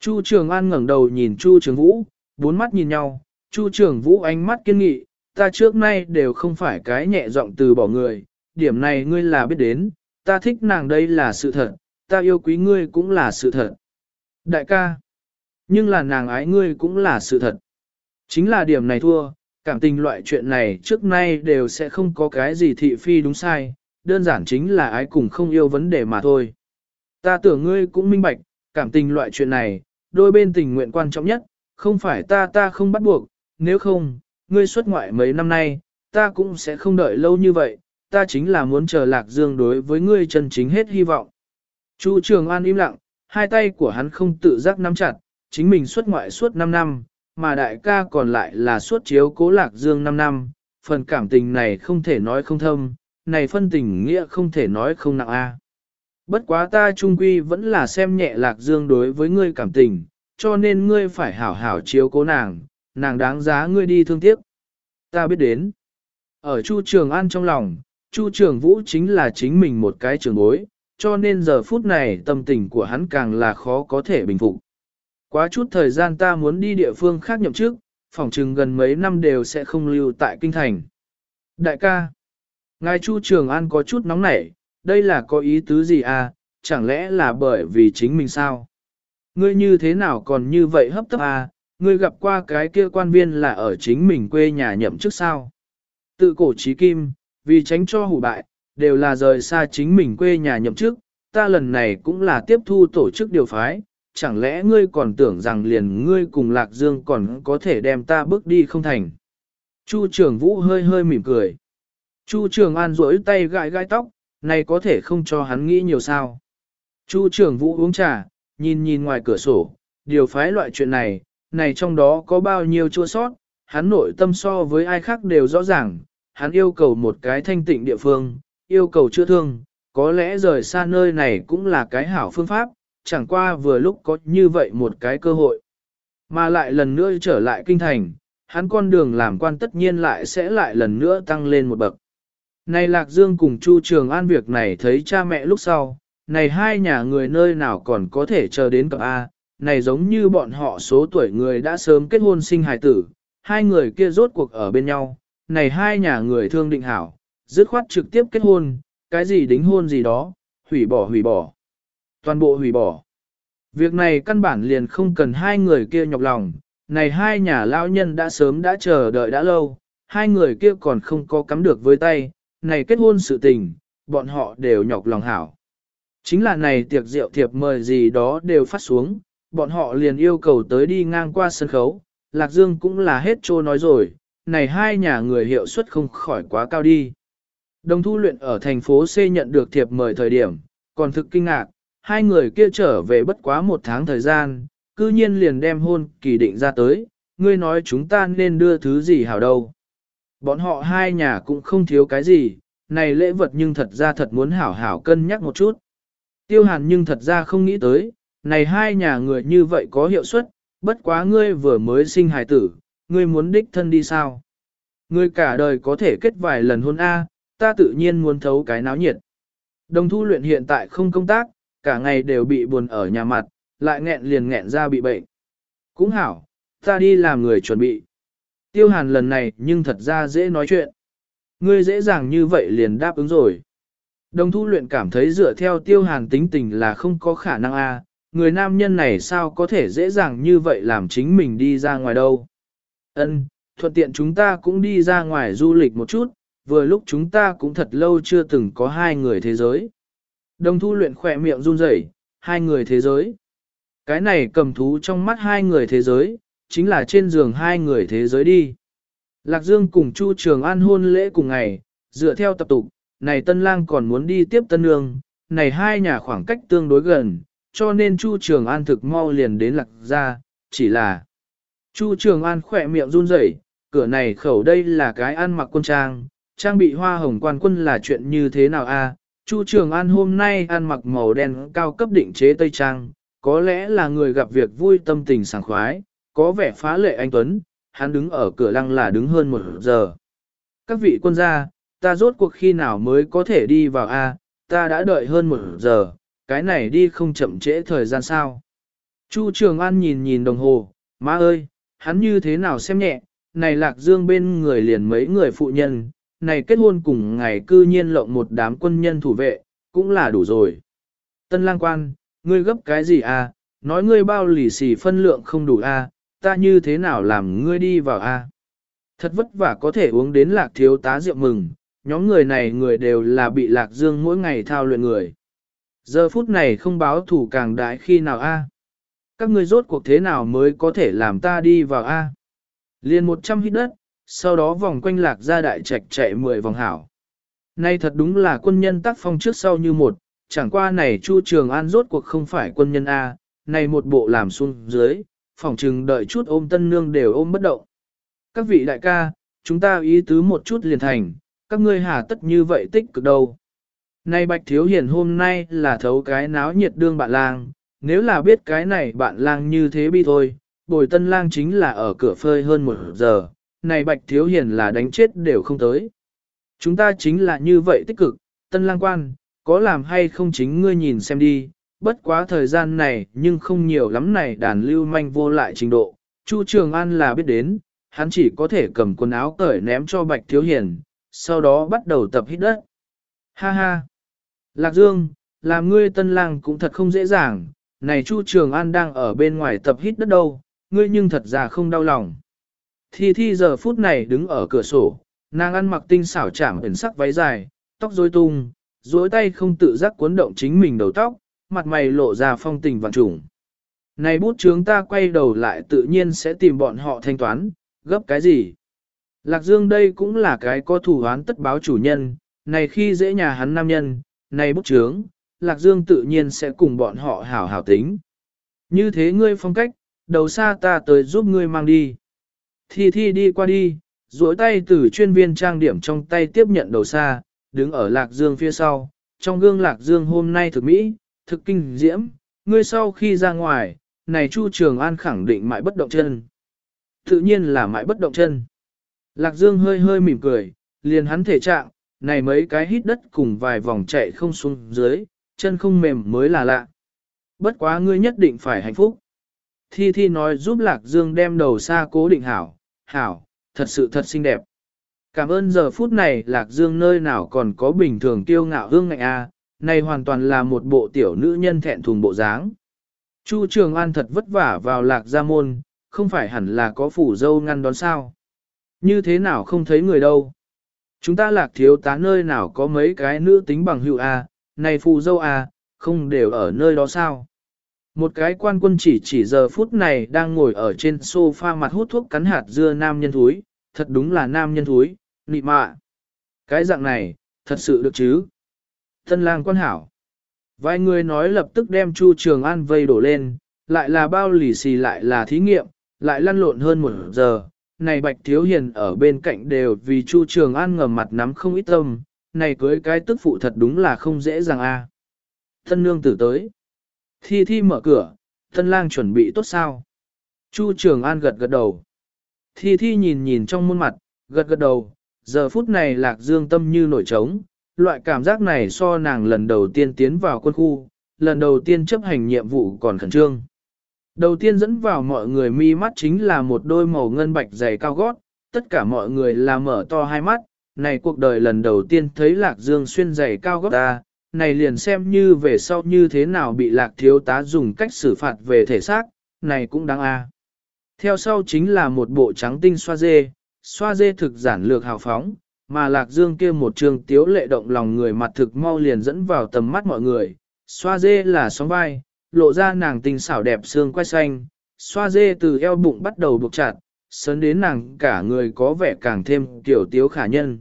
Chu Trường An ngẩng đầu nhìn Chu Trường Vũ, bốn mắt nhìn nhau, Chu Trường Vũ ánh mắt kiên nghị, ta trước nay đều không phải cái nhẹ giọng từ bỏ người, điểm này ngươi là biết đến, ta thích nàng đây là sự thật, ta yêu quý ngươi cũng là sự thật. Đại ca, nhưng là nàng ái ngươi cũng là sự thật. Chính là điểm này thua, cảm tình loại chuyện này trước nay đều sẽ không có cái gì thị phi đúng sai, đơn giản chính là ái cùng không yêu vấn đề mà thôi. Ta tưởng ngươi cũng minh bạch, cảm tình loại chuyện này, đôi bên tình nguyện quan trọng nhất, không phải ta ta không bắt buộc, nếu không, ngươi xuất ngoại mấy năm nay, ta cũng sẽ không đợi lâu như vậy, ta chính là muốn chờ Lạc Dương đối với ngươi chân chính hết hy vọng. Chu Trường An im lặng, hai tay của hắn không tự giác nắm chặt, chính mình xuất ngoại suốt 5 năm, mà đại ca còn lại là suốt chiếu cố Lạc Dương 5 năm, phần cảm tình này không thể nói không thâm, này phân tình nghĩa không thể nói không nặng a. Bất quá ta trung quy vẫn là xem nhẹ Lạc Dương đối với ngươi cảm tình, cho nên ngươi phải hảo hảo chiếu cố nàng, nàng đáng giá ngươi đi thương tiếc. Ta biết đến. Ở Chu Trường An trong lòng, Chu Trường Vũ chính là chính mình một cái trường bối, cho nên giờ phút này tâm tình của hắn càng là khó có thể bình phục. Quá chút thời gian ta muốn đi địa phương khác nhậm chức, phỏng chừng gần mấy năm đều sẽ không lưu tại kinh thành. Đại ca, ngài Chu Trường An có chút nóng nảy, đây là có ý tứ gì à, chẳng lẽ là bởi vì chính mình sao? Ngươi như thế nào còn như vậy hấp tấp à, ngươi gặp qua cái kia quan viên là ở chính mình quê nhà nhậm chức sao? Tự cổ trí kim, vì tránh cho hủ bại, đều là rời xa chính mình quê nhà nhậm chức, ta lần này cũng là tiếp thu tổ chức điều phái, chẳng lẽ ngươi còn tưởng rằng liền ngươi cùng Lạc Dương còn có thể đem ta bước đi không thành. Chu trường vũ hơi hơi mỉm cười. Chu trường an rỗi tay gãi gai tóc, này có thể không cho hắn nghĩ nhiều sao. Chu Trưởng vũ uống trà, nhìn nhìn ngoài cửa sổ, điều phái loại chuyện này, này trong đó có bao nhiêu chua sót, hắn nội tâm so với ai khác đều rõ ràng, hắn yêu cầu một cái thanh tịnh địa phương, yêu cầu chữa thương, có lẽ rời xa nơi này cũng là cái hảo phương pháp, chẳng qua vừa lúc có như vậy một cái cơ hội. Mà lại lần nữa trở lại kinh thành, hắn con đường làm quan tất nhiên lại sẽ lại lần nữa tăng lên một bậc. Này Lạc Dương cùng Chu Trường An việc này thấy cha mẹ lúc sau, này hai nhà người nơi nào còn có thể chờ đến cậu A, này giống như bọn họ số tuổi người đã sớm kết hôn sinh hài tử, hai người kia rốt cuộc ở bên nhau, này hai nhà người thương định hảo, dứt khoát trực tiếp kết hôn, cái gì đính hôn gì đó, hủy bỏ hủy bỏ. Toàn bộ hủy bỏ. Việc này căn bản liền không cần hai người kia nhọc lòng, này hai nhà lao nhân đã sớm đã chờ đợi đã lâu, hai người kia còn không có cắm được với tay, này kết hôn sự tình, bọn họ đều nhọc lòng hảo. Chính là này tiệc rượu thiệp mời gì đó đều phát xuống, bọn họ liền yêu cầu tới đi ngang qua sân khấu, Lạc Dương cũng là hết trô nói rồi, này hai nhà người hiệu suất không khỏi quá cao đi. Đồng thu luyện ở thành phố C nhận được thiệp mời thời điểm, còn thực kinh ngạc, hai người kia trở về bất quá một tháng thời gian, cư nhiên liền đem hôn kỳ định ra tới, ngươi nói chúng ta nên đưa thứ gì hảo đâu. Bọn họ hai nhà cũng không thiếu cái gì, này lễ vật nhưng thật ra thật muốn hảo hảo cân nhắc một chút. Tiêu hàn nhưng thật ra không nghĩ tới, này hai nhà người như vậy có hiệu suất, bất quá ngươi vừa mới sinh hài tử, ngươi muốn đích thân đi sao? Ngươi cả đời có thể kết vài lần hôn A, ta tự nhiên muốn thấu cái náo nhiệt. Đồng thu luyện hiện tại không công tác, cả ngày đều bị buồn ở nhà mặt, lại nghẹn liền nghẹn ra bị bệnh. Cũng hảo, ta đi làm người chuẩn bị. Tiêu hàn lần này nhưng thật ra dễ nói chuyện. Ngươi dễ dàng như vậy liền đáp ứng rồi. Đồng thu luyện cảm thấy dựa theo tiêu hàn tính tình là không có khả năng a người nam nhân này sao có thể dễ dàng như vậy làm chính mình đi ra ngoài đâu. Ân, thuận tiện chúng ta cũng đi ra ngoài du lịch một chút, vừa lúc chúng ta cũng thật lâu chưa từng có hai người thế giới. Đồng thu luyện khỏe miệng run rẩy, hai người thế giới. Cái này cầm thú trong mắt hai người thế giới, chính là trên giường hai người thế giới đi. Lạc Dương cùng Chu Trường An hôn lễ cùng ngày, dựa theo tập tục, này Tân Lang còn muốn đi tiếp Tân Nương, này hai nhà khoảng cách tương đối gần, cho nên Chu Trường An thực mau liền đến Lạc ra, chỉ là Chu Trường An khỏe miệng run rẩy, cửa này khẩu đây là cái ăn mặc quân trang, trang bị hoa hồng quan quân là chuyện như thế nào a? Chu Trường An hôm nay ăn mặc màu đen cao cấp định chế Tây Trang, có lẽ là người gặp việc vui tâm tình sảng khoái, có vẻ phá lệ anh Tuấn, hắn đứng ở cửa lăng là đứng hơn một giờ. Các vị quân gia, ta rốt cuộc khi nào mới có thể đi vào A, ta đã đợi hơn một giờ, cái này đi không chậm trễ thời gian sao. Chu Trường An nhìn nhìn đồng hồ, má ơi, hắn như thế nào xem nhẹ, này lạc dương bên người liền mấy người phụ nhân, này kết hôn cùng ngày cư nhiên lộng một đám quân nhân thủ vệ, cũng là đủ rồi. Tân lang quan, ngươi gấp cái gì à, nói ngươi bao lì xì phân lượng không đủ à, ta như thế nào làm ngươi đi vào à. Thật vất vả có thể uống đến lạc thiếu tá rượu mừng, nhóm người này người đều là bị lạc dương mỗi ngày thao luyện người. Giờ phút này không báo thủ càng đại khi nào a? Các ngươi rốt cuộc thế nào mới có thể làm ta đi vào a? Liên một trăm hít đất, sau đó vòng quanh lạc ra đại trạch chạy mười vòng hảo. Nay thật đúng là quân nhân tác phong trước sau như một, chẳng qua này Chu Trường An rốt cuộc không phải quân nhân A, này một bộ làm xuống dưới, Phỏng chừng đợi chút ôm tân nương đều ôm bất động. Các vị đại ca, chúng ta ý tứ một chút liền thành, các ngươi hà tất như vậy tích cực đâu. Này Bạch Thiếu Hiển hôm nay là thấu cái náo nhiệt đương bạn lang, nếu là biết cái này bạn lang như thế bi thôi, bồi tân lang chính là ở cửa phơi hơn một giờ, này Bạch Thiếu Hiển là đánh chết đều không tới. Chúng ta chính là như vậy tích cực, tân lang quan, có làm hay không chính ngươi nhìn xem đi, bất quá thời gian này nhưng không nhiều lắm này đàn lưu manh vô lại trình độ. Chu Trường An là biết đến, hắn chỉ có thể cầm quần áo cởi ném cho Bạch Thiếu Hiền, sau đó bắt đầu tập hít đất. Ha ha! Lạc Dương, làm ngươi tân lang cũng thật không dễ dàng, này Chu Trường An đang ở bên ngoài tập hít đất đâu, ngươi nhưng thật ra không đau lòng. Thi Thi giờ phút này đứng ở cửa sổ, nàng ăn mặc tinh xảo chạm ẩn sắc váy dài, tóc rối tung, rối tay không tự giác cuốn động chính mình đầu tóc, mặt mày lộ ra phong tình vạn trùng. Này bút chướng ta quay đầu lại tự nhiên sẽ tìm bọn họ thanh toán, gấp cái gì? Lạc Dương đây cũng là cái có thủ hoán tất báo chủ nhân, này khi dễ nhà hắn nam nhân, này bút chướng, Lạc Dương tự nhiên sẽ cùng bọn họ hảo hảo tính. Như thế ngươi phong cách, đầu xa ta tới giúp ngươi mang đi. Thi thi đi qua đi, duỗi tay từ chuyên viên trang điểm trong tay tiếp nhận đầu xa, đứng ở Lạc Dương phía sau, trong gương Lạc Dương hôm nay thực mỹ, thực kinh diễm, ngươi sau khi ra ngoài, này Chu Trường An khẳng định mãi bất động chân. Tự nhiên là mãi bất động chân. Lạc Dương hơi hơi mỉm cười, liền hắn thể trạng, này mấy cái hít đất cùng vài vòng chạy không xuống dưới, chân không mềm mới là lạ. Bất quá ngươi nhất định phải hạnh phúc. Thi Thi nói giúp Lạc Dương đem đầu xa cố định hảo, hảo, thật sự thật xinh đẹp. Cảm ơn giờ phút này Lạc Dương nơi nào còn có bình thường kiêu ngạo hương ngạnh A, này hoàn toàn là một bộ tiểu nữ nhân thẹn thùng bộ dáng. Chu Trường An thật vất vả vào Lạc Gia Môn, không phải hẳn là có phủ dâu ngăn đón sao. Như thế nào không thấy người đâu. Chúng ta lạc thiếu tá nơi nào có mấy cái nữ tính bằng hữu A, này phù dâu A, không đều ở nơi đó sao. Một cái quan quân chỉ chỉ giờ phút này đang ngồi ở trên sofa mặt hút thuốc cắn hạt dưa nam nhân thúi, thật đúng là nam nhân thúi, nị mạ. Cái dạng này, thật sự được chứ. Thân lang quan hảo. Vài người nói lập tức đem Chu Trường An vây đổ lên, lại là bao lì xì lại là thí nghiệm, lại lăn lộn hơn một giờ. Này Bạch Thiếu Hiền ở bên cạnh đều vì Chu Trường An ngầm mặt nắm không ít tâm, này cưới cái tức phụ thật đúng là không dễ dàng a. Thân nương tử tới. Thi Thi mở cửa, Thân lang chuẩn bị tốt sao? Chu Trường An gật gật đầu. Thi Thi nhìn nhìn trong muôn mặt, gật gật đầu, giờ phút này lạc dương tâm như nổi trống, loại cảm giác này so nàng lần đầu tiên tiến vào quân khu, lần đầu tiên chấp hành nhiệm vụ còn khẩn trương. Đầu tiên dẫn vào mọi người mi mắt chính là một đôi màu ngân bạch dày cao gót, tất cả mọi người là mở to hai mắt, này cuộc đời lần đầu tiên thấy lạc dương xuyên dày cao gót ta, này liền xem như về sau như thế nào bị lạc thiếu tá dùng cách xử phạt về thể xác, này cũng đáng a. Theo sau chính là một bộ trắng tinh xoa dê, xoa dê thực giản lược hào phóng, mà lạc dương kia một trường tiếu lệ động lòng người mặt thực mau liền dẫn vào tầm mắt mọi người. Xoa dê là sóng vai, lộ ra nàng tinh xảo đẹp xương quay xanh, xoa dê từ eo bụng bắt đầu buộc chặt, sớn đến nàng cả người có vẻ càng thêm tiểu tiếu khả nhân.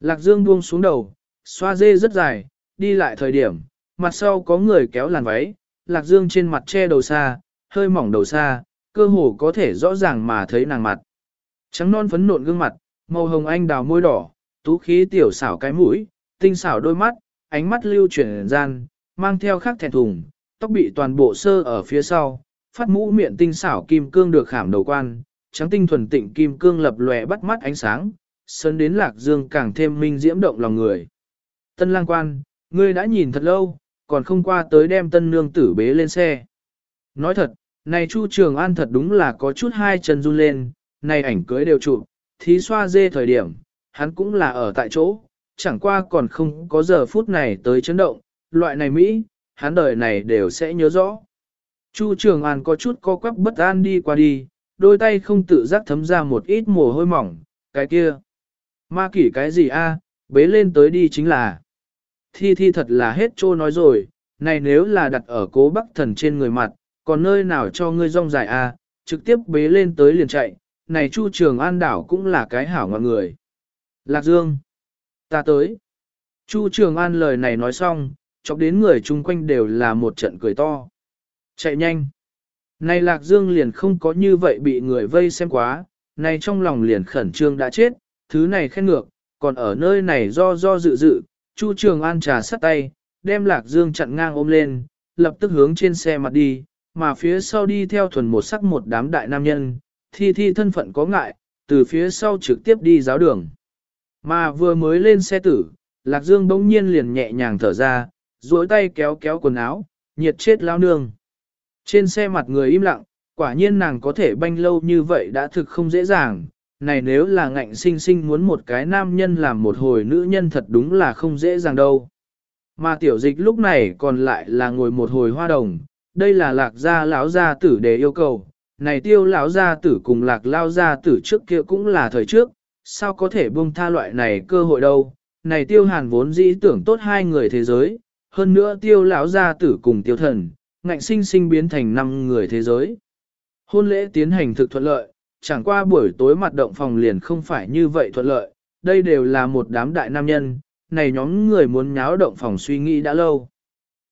Lạc dương buông xuống đầu, xoa dê rất dài, đi lại thời điểm, mặt sau có người kéo làn váy, lạc dương trên mặt che đầu xa, hơi mỏng đầu xa, cơ hồ có thể rõ ràng mà thấy nàng mặt. Trắng non phấn nộn gương mặt, màu hồng anh đào môi đỏ, tú khí tiểu xảo cái mũi, tinh xảo đôi mắt, ánh mắt lưu chuyển gian, mang theo khắc thẹn thùng, tóc bị toàn bộ sơ ở phía sau, phát mũ miệng tinh xảo kim cương được khảm đầu quan, trắng tinh thuần tịnh kim cương lập lòe bắt mắt ánh sáng, sơn đến lạc dương càng thêm minh diễm động lòng người. Tân lang quan, ngươi đã nhìn thật lâu, còn không qua tới đem tân nương tử bế lên xe. Nói thật, này Chu Trường An thật đúng là có chút hai chân run lên, này ảnh cưới đều chụp, thí xoa dê thời điểm, hắn cũng là ở tại chỗ, chẳng qua còn không có giờ phút này tới chấn động, loại này Mỹ, hắn đời này đều sẽ nhớ rõ. Chu Trường An có chút co quắp bất an đi qua đi, đôi tay không tự giác thấm ra một ít mồ hôi mỏng, cái kia. Ma kỷ cái gì a? bế lên tới đi chính là. Thi thi thật là hết trô nói rồi, này nếu là đặt ở cố bắc thần trên người mặt, còn nơi nào cho ngươi rong dài a? trực tiếp bế lên tới liền chạy, này Chu Trường An đảo cũng là cái hảo ngọn người. Lạc Dương, ta tới. Chu Trường An lời này nói xong, chọc đến người chung quanh đều là một trận cười to. Chạy nhanh. Này Lạc Dương liền không có như vậy bị người vây xem quá, này trong lòng liền khẩn trương đã chết, thứ này khen ngược, còn ở nơi này do do dự dự, Chu Trường An trà sắt tay, đem Lạc Dương chặn ngang ôm lên, lập tức hướng trên xe mặt đi, mà phía sau đi theo thuần một sắc một đám đại nam nhân, thi thi thân phận có ngại, từ phía sau trực tiếp đi giáo đường. Mà vừa mới lên xe tử, Lạc Dương bỗng nhiên liền nhẹ nhàng thở ra, duỗi tay kéo kéo quần áo, nhiệt chết lao nương. Trên xe mặt người im lặng, quả nhiên nàng có thể banh lâu như vậy đã thực không dễ dàng, này nếu là ngạnh sinh sinh muốn một cái nam nhân làm một hồi nữ nhân thật đúng là không dễ dàng đâu. Mà tiểu dịch lúc này còn lại là ngồi một hồi hoa đồng, đây là lạc gia lão gia tử để yêu cầu, này tiêu lão gia tử cùng lạc lao gia tử trước kia cũng là thời trước, sao có thể buông tha loại này cơ hội đâu, này tiêu hàn vốn dĩ tưởng tốt hai người thế giới, hơn nữa tiêu lão gia tử cùng tiêu thần, ngạnh sinh sinh biến thành năm người thế giới. Hôn lễ tiến hành thực thuận lợi, chẳng qua buổi tối mặt động phòng liền không phải như vậy thuận lợi, đây đều là một đám đại nam nhân, này nhóm người muốn nháo động phòng suy nghĩ đã lâu.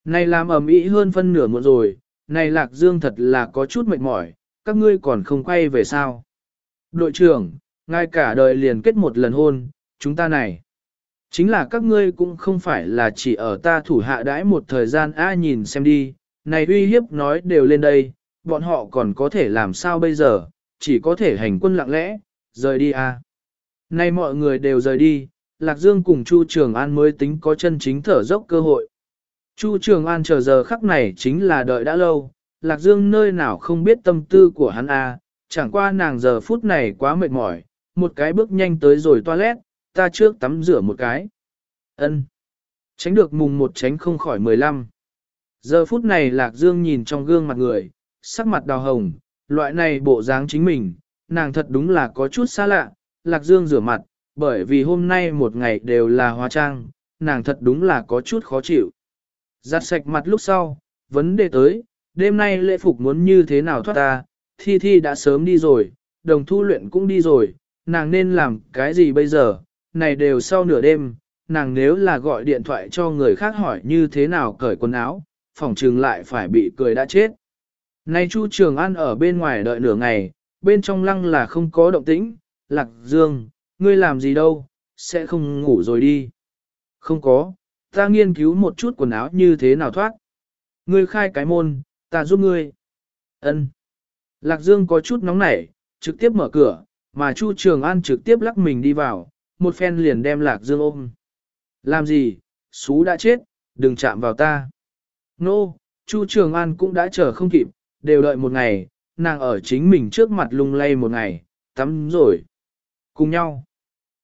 Này làm ầm ĩ hơn phân nửa muộn rồi, này Lạc Dương thật là có chút mệt mỏi, các ngươi còn không quay về sao. Đội trưởng, ngay cả đời liền kết một lần hôn, chúng ta này. Chính là các ngươi cũng không phải là chỉ ở ta thủ hạ đãi một thời gian a nhìn xem đi, này uy hiếp nói đều lên đây, bọn họ còn có thể làm sao bây giờ, chỉ có thể hành quân lặng lẽ, rời đi à? a. nay mọi người đều rời đi, Lạc Dương cùng Chu Trường An mới tính có chân chính thở dốc cơ hội. Chu Trường An chờ giờ khắc này chính là đợi đã lâu, Lạc Dương nơi nào không biết tâm tư của hắn a, chẳng qua nàng giờ phút này quá mệt mỏi, một cái bước nhanh tới rồi toilet, ta trước tắm rửa một cái. Ân. Tránh được mùng một tránh không khỏi mười lăm. Giờ phút này Lạc Dương nhìn trong gương mặt người, sắc mặt đào hồng, loại này bộ dáng chính mình, nàng thật đúng là có chút xa lạ. Lạc Dương rửa mặt, bởi vì hôm nay một ngày đều là hóa trang, nàng thật đúng là có chút khó chịu. Giặt sạch mặt lúc sau, vấn đề tới, đêm nay lễ phục muốn như thế nào thoát ta, thi thi đã sớm đi rồi, đồng thu luyện cũng đi rồi, nàng nên làm cái gì bây giờ, này đều sau nửa đêm, nàng nếu là gọi điện thoại cho người khác hỏi như thế nào cởi quần áo, phòng trường lại phải bị cười đã chết. Này Chu Trường An ở bên ngoài đợi nửa ngày, bên trong lăng là không có động tĩnh, Lạc Dương, ngươi làm gì đâu, sẽ không ngủ rồi đi. Không có, ta nghiên cứu một chút quần áo như thế nào thoát. Ngươi khai cái môn, ta giúp ngươi. Ân. Lạc Dương có chút nóng nảy, trực tiếp mở cửa, mà Chu Trường An trực tiếp lắc mình đi vào, một phen liền đem Lạc Dương ôm. Làm gì, xú đã chết, đừng chạm vào ta. Nô, no, Chu Trường An cũng đã chờ không kịp, đều đợi một ngày, nàng ở chính mình trước mặt lung lay một ngày, tắm rồi. Cùng nhau.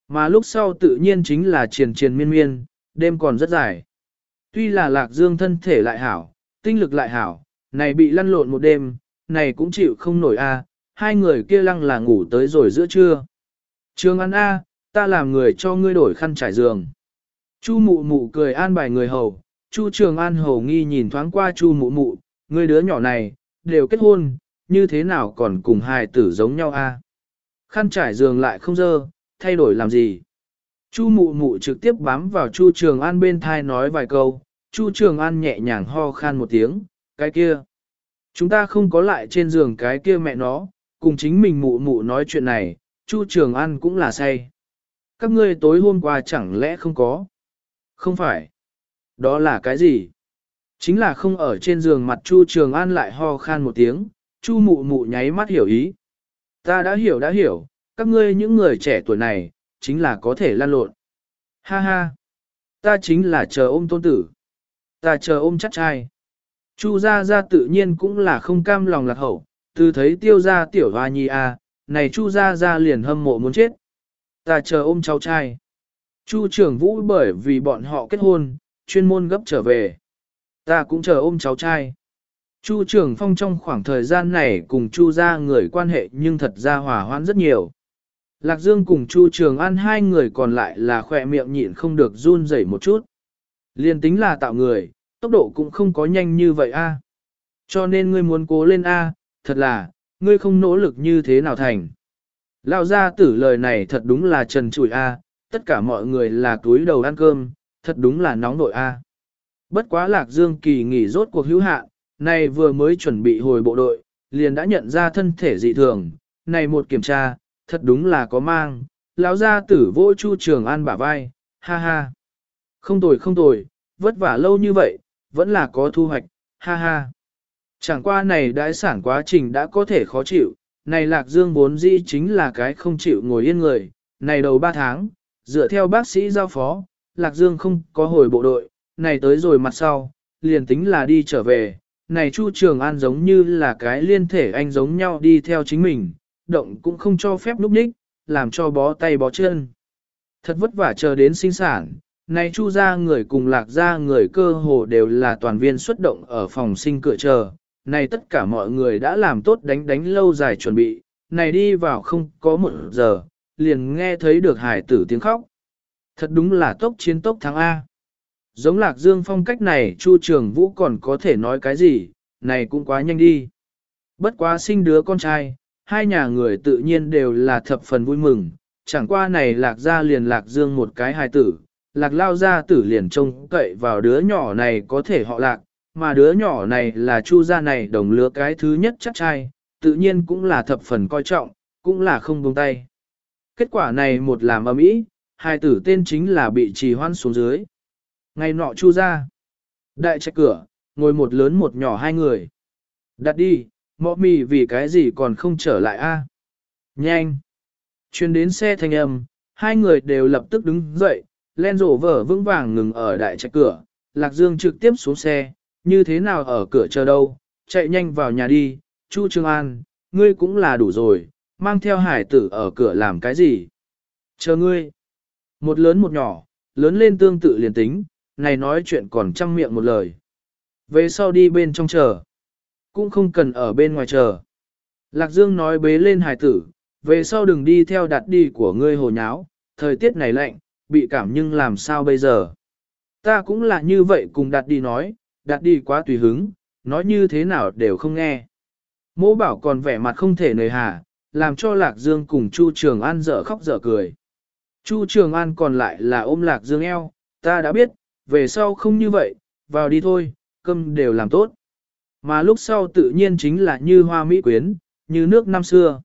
Mà lúc sau tự nhiên chính là triền triền miên miên, đêm còn rất dài. Tuy là Lạc Dương thân thể lại hảo, tinh lực lại hảo, này bị lăn lộn một đêm, này cũng chịu không nổi a. hai người kia lăng là ngủ tới rồi giữa trưa. Trường An A, ta làm người cho ngươi đổi khăn trải giường. Chu mụ mụ cười an bài người hầu, Chu Trường An hầu nghi nhìn thoáng qua Chu mụ mụ, người đứa nhỏ này, đều kết hôn, như thế nào còn cùng hài tử giống nhau a? Khăn trải giường lại không dơ, thay đổi làm gì? Chu mụ mụ trực tiếp bám vào Chu Trường An bên thai nói vài câu, Chu Trường An nhẹ nhàng ho khan một tiếng, cái kia. Chúng ta không có lại trên giường cái kia mẹ nó, cùng chính mình mụ mụ nói chuyện này, Chu Trường An cũng là say. Các ngươi tối hôm qua chẳng lẽ không có? Không phải. Đó là cái gì? Chính là không ở trên giường mặt Chu Trường An lại ho khan một tiếng, Chu mụ mụ nháy mắt hiểu ý. Ta đã hiểu đã hiểu, các ngươi những người trẻ tuổi này, chính là có thể lan lộn. Ha ha, ta chính là chờ ôm tôn tử. Ta chờ ôm chắc trai. Chu gia gia tự nhiên cũng là không cam lòng lạc hậu, từ thấy tiêu gia tiểu hoa nhi a, à, này chu gia gia liền hâm mộ muốn chết. Ta chờ ôm cháu trai. Chu trưởng vũ bởi vì bọn họ kết hôn, chuyên môn gấp trở về. Ta cũng chờ ôm cháu trai. Chu trưởng phong trong khoảng thời gian này cùng chu gia người quan hệ nhưng thật ra hòa hoãn rất nhiều. Lạc Dương cùng Chu Trường An hai người còn lại là khỏe miệng nhịn không được run rẩy một chút. Liên tính là tạo người, tốc độ cũng không có nhanh như vậy a. Cho nên ngươi muốn cố lên a, thật là, ngươi không nỗ lực như thế nào thành. Lão gia tử lời này thật đúng là trần trụi a, tất cả mọi người là túi đầu ăn cơm, thật đúng là nóng nội a. Bất quá Lạc Dương kỳ nghỉ rốt cuộc hữu hạn, này vừa mới chuẩn bị hồi bộ đội, liền đã nhận ra thân thể dị thường, này một kiểm tra, thật đúng là có mang, lão gia tử vỗ Chu Trường An bả vai, ha ha. Không tồi không tồi, vất vả lâu như vậy, vẫn là có thu hoạch, ha ha. Chẳng qua này đãi sản quá trình đã có thể khó chịu, này Lạc Dương vốn dĩ chính là cái không chịu ngồi yên người, này đầu 3 tháng, dựa theo bác sĩ giao phó, Lạc Dương không có hồi bộ đội, này tới rồi mặt sau, liền tính là đi trở về, này Chu Trường An giống như là cái liên thể anh giống nhau đi theo chính mình, động cũng không cho phép núp ních, làm cho bó tay bó chân. Thật vất vả chờ đến sinh sản, này Chu ra người cùng lạc ra người cơ hồ đều là toàn viên xuất động ở phòng sinh cửa chờ, này tất cả mọi người đã làm tốt đánh đánh lâu dài chuẩn bị, này đi vào không có một giờ, liền nghe thấy được hải tử tiếng khóc. Thật đúng là tốc chiến tốc thắng A. Giống lạc dương phong cách này Chu Trường Vũ còn có thể nói cái gì, này cũng quá nhanh đi. Bất quá sinh đứa con trai, hai nhà người tự nhiên đều là thập phần vui mừng, chẳng qua này lạc ra liền lạc dương một cái hài tử, lạc lao ra tử liền trông cậy vào đứa nhỏ này có thể họ lạc, mà đứa nhỏ này là chu gia này đồng lứa cái thứ nhất chắc trai, tự nhiên cũng là thập phần coi trọng, cũng là không buông tay. Kết quả này một làm âm ý, hai tử tên chính là bị trì hoãn xuống dưới. Ngày nọ chu ra. Đại trạch cửa, ngồi một lớn một nhỏ hai người. Đặt đi, mọ mì vì cái gì còn không trở lại a? Nhanh! Chuyên đến xe thanh âm, hai người đều lập tức đứng dậy, len rổ vở vững vàng ngừng ở đại trạch cửa. Lạc Dương trực tiếp xuống xe, như thế nào ở cửa chờ đâu, chạy nhanh vào nhà đi, Chu Trương An, ngươi cũng là đủ rồi, mang theo hải tử ở cửa làm cái gì? Chờ ngươi. Một lớn một nhỏ, lớn lên tương tự liền tính, này nói chuyện còn trăm miệng một lời. Về sau đi bên trong chờ. Cũng không cần ở bên ngoài chờ. Lạc Dương nói bế lên Hải tử, về sau đừng đi theo đặt đi của ngươi hồ nháo, thời tiết này lạnh, bị cảm nhưng làm sao bây giờ. Ta cũng là như vậy cùng đặt đi nói, đặt đi quá tùy hứng, nói như thế nào đều không nghe. Mỗ bảo còn vẻ mặt không thể nời hà, làm cho Lạc Dương cùng Chu Trường An dở khóc dở cười. Chu Trường An còn lại là ôm Lạc Dương eo, ta đã biết, về sau không như vậy, vào đi thôi, cơm đều làm tốt. Mà lúc sau tự nhiên chính là như hoa mỹ quyến, như nước năm xưa.